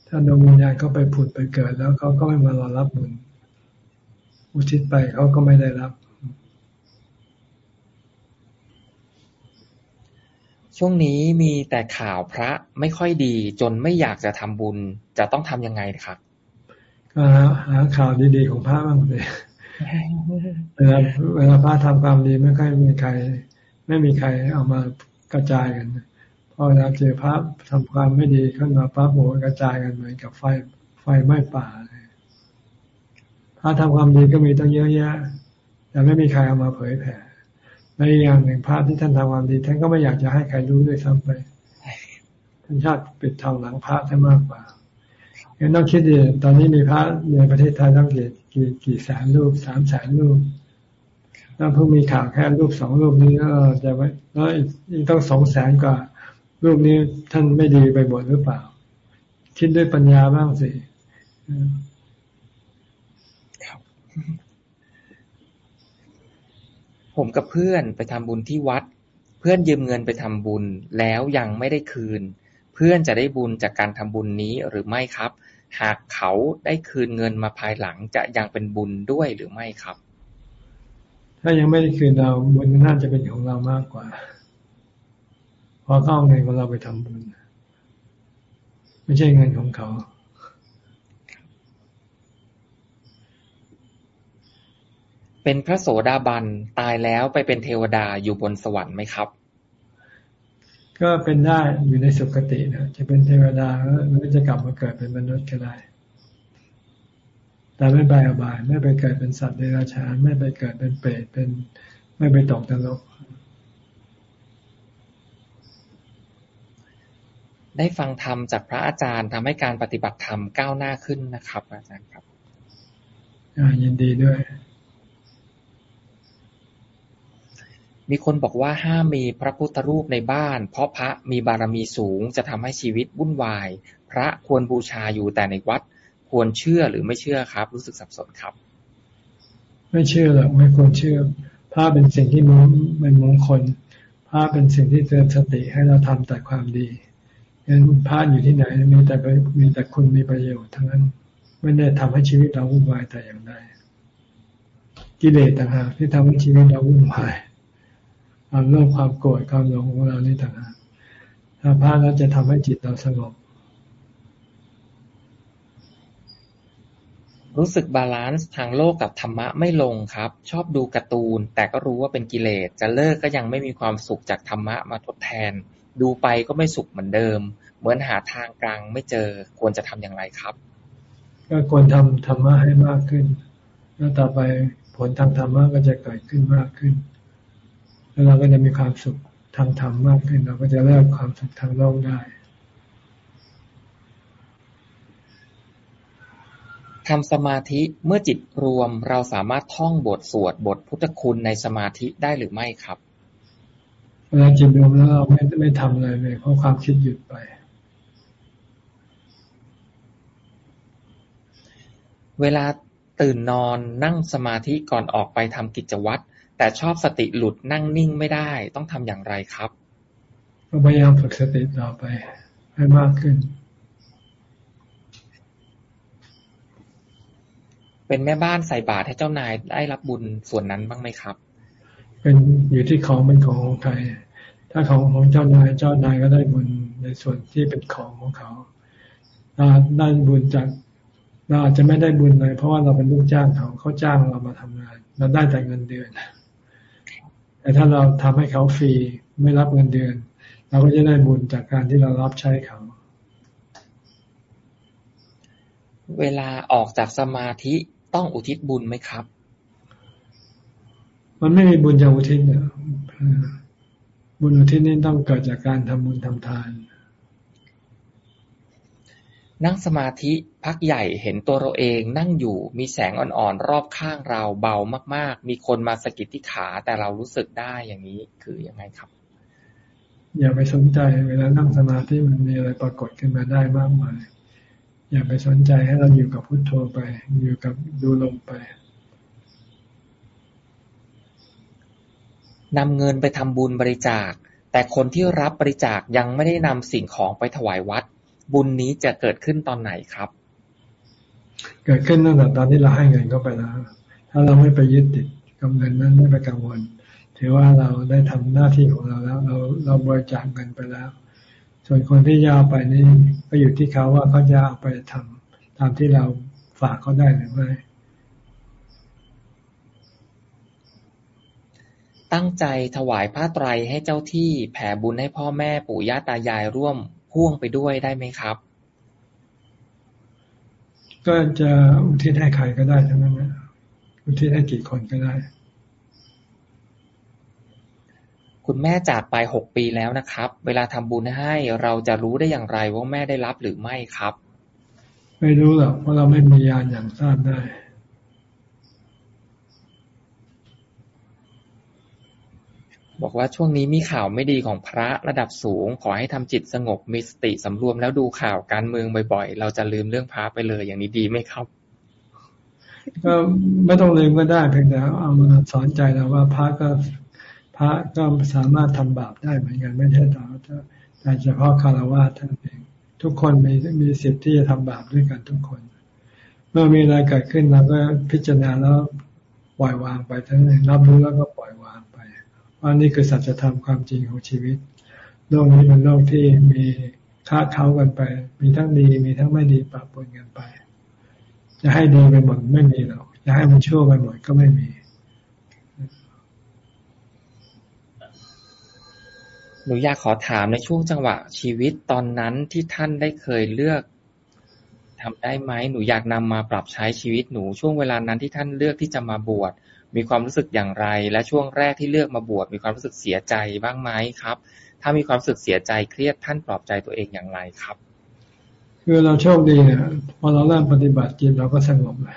ถ้าดวงวิญญาณเขาไปผุดไปเกิดแล้วเขาก็ไม่มารอรับบุญ อุทิศไปเขาก็ไม่ได้รับ
ช่วงนี้มีแต่ข่าวพระไม่ค่อยดี จนไม่อยากจะทำบุญ จะต้องทำยังไงครับ
ก็หาข่าวดีๆของพระบ้างเลยเวลาเวลาพระทำความดีไม่ค่อยมีใคร ไม่มีใครเอามากระจายกันพอเราเจอพระทำความไม่ดีขึ้นมาปั๊บโหกระจายกันเหมือนกับไฟไฟไหม้ป่าเลย พระทำความดีก็มีตั้งเยอะแยะแต่ไม่มีใครเอามาเผยแผ่ในอย่างหนึ่งพระที่ท่านทำความดีท่านก็ไม่อยากจะให้ใครรู้ด้วยซ้ำไปท่านชาติปิดทองหลังพระท่านมากกว่างั้นต้องคิดดีตอนนี้มีพระในประเทศไทยตั้งกี่กี่กี่แสนรูปสามแสนรูปแล้วเพิ่งมีข่าวแค่รูปสองรูปนี้ก็จะไว้แล้วอีกต้องสองแสนกว่า รูปนี้ท่านไม่ดีไปหมดหรือเปล่า คิดด้วยปัญญาบ้างสิ
ผมกับเพื่อนไปทำบุญที่วัด เพื่อนยืมเงินไปทำบุญ แล้วยังไม่ได้คืน เพื่อนจะได้บุญจากการทำบุญนี้หรือไม่ครับ หากเขาได้คืนเงินมาภายหลังจะยังเป็นบุญด้วยหรือไม่ครับ
ถ้ายังไม่ได้คืนเราบุญน่าจะเป็นของเรามากกว่า เพราะเขาเอาเงินของเราไปทำบุญ ไม่ใช่เงินของเขา
เป็นพระโสดาบัน ตายแล้วไปเป็นเทวดาอยู่บนสวรรค์ไหมครับ
ก็เป็นได้อยู่ในสุคตินะจะเป็นเทวดาหรือจะกลับมาเกิดเป็นมนุษย์ก็ได้แต่ไม่ไปอบาย ไม่ไปเกิดเป็นสัตว์เดรัจฉานไม่ไปเกิดเป็นเปรตเป็น ไม่ไปตกนรก
ได้ฟังธรรมจากพระอาจารย์ทำให้การปฏิบัติธรรมก้าวหน้าขึ้นนะครับ อาจารย์ครับ
ยินดีด้วย
มีคนบอกว่าห้ามมีพระพุทธรูปในบ้าน เพราะพระมีบารมีสูง จะทำให้ชีวิตวุ่นวาย พระควรบูชาอยู่แต่ในวัด ควรเชื่อหรือไม่เชื่อครับ รู้สึกสับสนครับ
ไม่เชื่อหรอกไม่ควรเชื่อพระเป็นสิ่งที่มันเป็นมงคลพพระเป็นสิ่งที่เตือนสติให้เราทำแต่ความดีงั้นพระอยู่ที่ไหนมีแต่มีแต่คุณมีประโยชน์ทั้งนั้น ไม่ได้ทำให้ชีวิตเราวุ่นวายแต่อย่างใดกิเลสต่างหากที่ทำให้ชีวิตเราวุ่นวาย ความโลภความโกรธความหลงของเรานี่ต่างหากธรรมะแล้วจะทำให้จิตเราสงบ
รู้สึก balance ทางโลกกับธรรมะไม่ลงครับ ชอบดูการ์ตูน แต่ก็รู้ว่าเป็นกิเลสจะเลิกก็ยังไม่มีความสุขจากธรรมะมาทดแทน ดูไปก็ไม่สุขเหมือนเดิม เหมือนหาทางกลางไม่เจอควรจะทำอย่างไรครับ
ก็ควรทำธรรมะให้มากขึ้น แล้วต่อไปผลทางธรรมะก็จะเกิดขึ้นมากขึ้น แล้วเราก็จะมีความสุขทางธรรมมากขึ้น เราก็จะเลิกความสุขทางโลกได้
ทำสมาธิเมื่อจิตรวมเราสามารถท่องบทสวดบทพุทธคุณในสมาธิได้หรือไม่ครับ
เวลาจิตรวมแล้วเราไม่ไม่ทำอะไรเลยเพราะความคิดหยุดไป
เวลาตื่นนอนนั่งสมาธิก่อนออกไปทำกิจวัตร แต่ชอบสติหลุดนั่งนิ่งไม่ได้ ต้องทำอย่างไรครับ
ก็พยายามฝึกสติต่อไป ให้มากขึ้น
เป็นแม่บ้านใส่บาตรให้เจ้านายได้รับบุญส่วนนั้นบ้างไหมครับ
เป็นอยู่ที่ของเป็นของของใคร ถ้าของของเจ้านายเจ้านายก็ได้บุญในส่วนที่เป็นของของเขาเราได้บุญจากเราอาจจะไม่ได้บุญเลย เพราะว่าเราเป็นลูกจ้างเขาเขาจ้างเรามาทำงาน เราได้แต่เงินเดือน แต่ถ้าเราทำให้เขาฟรีไม่รับเงินเดือน เราก็จะได้บุญจากการที่เรารับใช้เขา
เวลาออกจากสมาธิต้องอุทิศบุญไหมครับ
มันไม่มีบุญจะอุทิศเนี่ยบุญอุทิศนี่ต้องเกิดจากการทำบุญทำทาน
นั่งสมาธิพักใหญ่เห็นตัวเราเองนั่งอยู่มีแสงอ่อนๆ รอบข้างเราเบามาก ๆ มีคนมาสะกิดที่ขาแต่เรารู้สึกได้อย่างนี้คือยังไงครับ
อย่าไปสนใจเวลานั่งสมาธิมันมีอะไรปรากฏขึ้นมาได้มากมาย อย่าไปสนใจให้เราอยู่กับพุโทโธไป อยู่กับดูลมไป
นำเงินไปทำบุญบริจาค แต่คนที่รับบริจาคยังไม่ได้นำสิ่งของไปถวายวัด บุญนี้จะเกิดขึ้นตอนไหนครับ
เกิดขึ้นตั้งแต่ตอนที่เราให้เงินเข้าไปแล้ว ถ้าเราไม่ไปยึดติดกับเงินนั้นไม่ไปกังวล ถือว่าเราได้ทำหน้าที่ของเราแล้ว เราเราบริจาคเงินไปแล้ว ส่วนคนที่ยาวไปนี่ก็อยู่ที่เขาว่าเขาจะเอาไปทำตามที่เราฝากเขาได้หรือไม่
ตั้งใจถวายผ้าไตรให้เจ้าที่แผ่บุญให้พ่อแม่ปู่ย่าตายายร่วม พ่วงไปด้วยได้ไหมครับ
ก็จะอุทิศให้ใครก็ได้ทั้งนั้นนะอุทิศให้กี่คนก็ได้
คุณแม่จากไปหกปีแล้วนะครับ เวลาทำบุญให้เราจะรู้ได้อย่างไรว่าแม่ได้รับหรือไม่ครับ
ไม่รู้หรอกเพราะเราไม่มียานอย่างทราบได้
บอกว่าช่วงนี้มีข่าวไม่ดีของพระระดับสูง ขอให้ทำจิตสงบมีสติสำรวมแล้วดูข่าวการเมืองบ่อยๆ เราจะลืมเรื่องพระไปเลยอย่างนี้ดีไหมครับ
ก็ไม่ต้องลืมก็ได้เพียงแต่เอามาสอนใจเราว่าพระก็พระก็สามารถทำบาปได้เหมือนกันไม่ใช่แต่แต่เฉพาะคารวะท่านเอง ทุกคนมีมีสิทธิ์ที่จะทำบาปด้วยกันทุกคน เมื่อมีอะไรเกิดขึ้นเราก็พิจารณาแล้วปล่อยวางไปทั้งนั้นรับรู้แล้วก็ปล่อยว ว่านี่คือสัจธรรมความจริงของชีวิต โลกนี้เป็นโลกที่มีค้าเขากันไป มีทั้งดีมีทั้งไม่ดีปะปนกันไป จะให้ดีไปหมดไม่มีหรอกจะให้มันชั่วไปหมดก็ไม่มี
หนูอยากขอถามในช่วงจังหวะชีวิตตอนนั้นที่ท่านได้เคยเลือกทำได้ไหมหนูอยากนำมาปรับใช้ชีวิตหนูช่วงเวลานั้นที่ท่านเลือกที่จะมาบวช มีความรู้สึกอย่างไร และช่วงแรกที่เลือกมาบวชมีความรู้สึกเสียใจบ้างไหมครับ ถ้ามีความรู้สึกเสียใจเครียดท่านปลอบใจตัวเองอย่างไรครับ
คือเราโชคดีเนี่ยพอเราเริ่มปฏิบัติจิตเราก็สงบเลย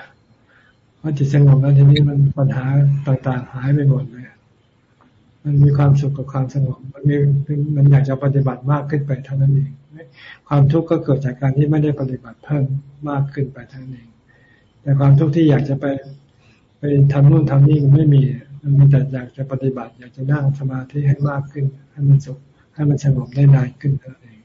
พอจิตสงบแล้วทีนี้มันปัญหาต่างๆหายไปหมดเลยมันมีความสุขกับความสงบ มันมีมันอยากจะปฏิบัติมากขึ้นไปเท่านั้นเอง ความทุกข์ก็เกิดจากการที่ไม่ได้ปฏิบัติเพิ่มมากขึ้นไปเท่านั้นเอง แต่ความทุกข์ที่อยากจะไป ไปทำนู่นทำนี่มันไม่มีมมันมีแต่อยากจะปฏิบัติ อยากจะนั่งสมาธิให้มากขึ้น ให้มันสุขให้มันสงบได้นานขึ้นเท่านั้นเอง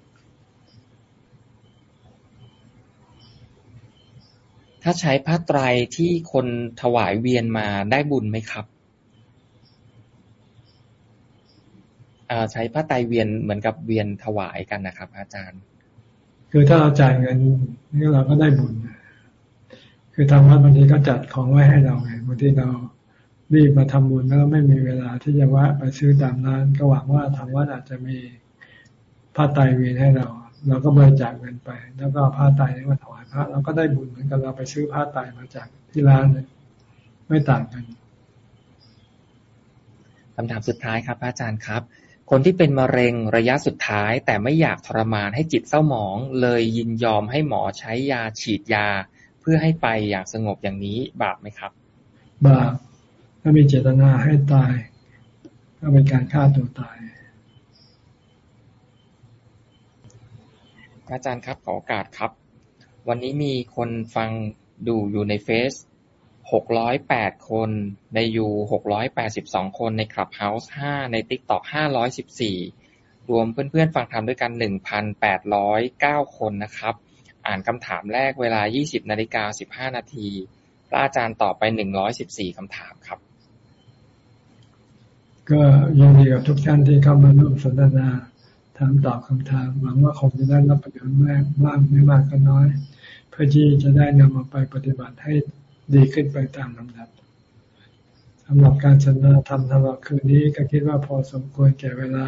ถ้าใช้ผ้าไตรที่คนถวายเวียนมาได้บุญไหมครับใช้ผ้าไตรเวียนเหมือนกับเวียนถวายกันนะครับ อาจารย์
คือถ้าเราจ่ายเงินนี่เราก็ได้บุญ คือทางวัดบางทีก็จัดของไว้ให้เราไงบางทีเรารีบมาทำบุญแล้วไม่มีเวลาที่จะว่าไปซื้อตามร้าน ก็หวังว่าทางวัดอาจจะมีผ้าไตรเวียนให้เรา เราก็บริจาคเงินไป แล้วก็ผ้าไตรนี้มาถวายพระเราก็ได้บุญเหมือนกันเราไปซื้อผ้าไตรมาจากที่ร้านเลยไม่ต่างกัน
คำถามสุดท้ายครับอาจารย์ครับ คนที่เป็นมะเร็งระยะสุดท้าย แต่ไม่อยากทรมานให้จิตเศร้าหมอง เลยยินยอมให้หมอใช้ยาฉีดยา เพื่อให้ไปอย่างสงบอย่างนี้บาปไหมครับ
บาปถ้ามีเจตนาให้ตาย ก็เป็นการฆ่าตัวตาย
อาจารย์ครับขอโอกาสครับ วันนี้มีคนฟังดูอยู่ในเฟซหกร้อยแปดคนในยูหกร้อยแปดสิบสองคนในคลับเฮาส์ห้าในติ๊กต็อกห้าร้อยสิบสี่รวมเพื่อนๆฟังธรรมด้วยกันหนึ่งพันแปดร้อยเก้าคนนะครับ อ่านคำถามแรกเวลายี่สิบนาฬิกาสิบห้านาที พระอาจารย์ตอบไปหนึ่งร้อยสิบสี่คำถามครับ
ก็ยินดีกับทุกท่านที่เข้ามาร่วมสนทนา ถามตอบคำถาม หวังว่าคงจะได้รับประโยชน์มากมากไม่มากก็น้อย เพื่อที่จะได้นำมาไปปฏิบัติให้ดีขึ้นไปตามลำดับสำหรับการสนทนาธรรมสำหรับคืนนี้ก็คิดว่าพอสมควรแก่เวลา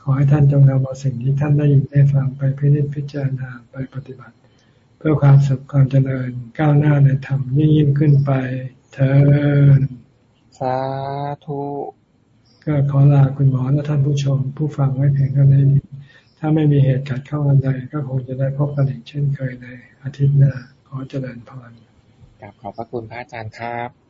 ขอให้ท่านจงนำเอาสิ่งที่ท่านได้ยินได้ฟังไปพิจิตพิจารณาไปปฏิบัติ เพื่อความสุขความเจริญก้าวหน้าในธรรมยิ่งยิ่งขึ้นไปเถิด
สาธุ
ก็ขอลาคุณหมอและท่านผู้ชม ผู้ฟังไว้เพียงเท่านี้ถ้าไม่มีเหตุการณ์เข้าอันใดก็คงจะได้พบกันอีกเช่นเคยในอาทิตย์หน้าขอเจริญพร
กับขอบพระคุณพระอาจารย์ครับ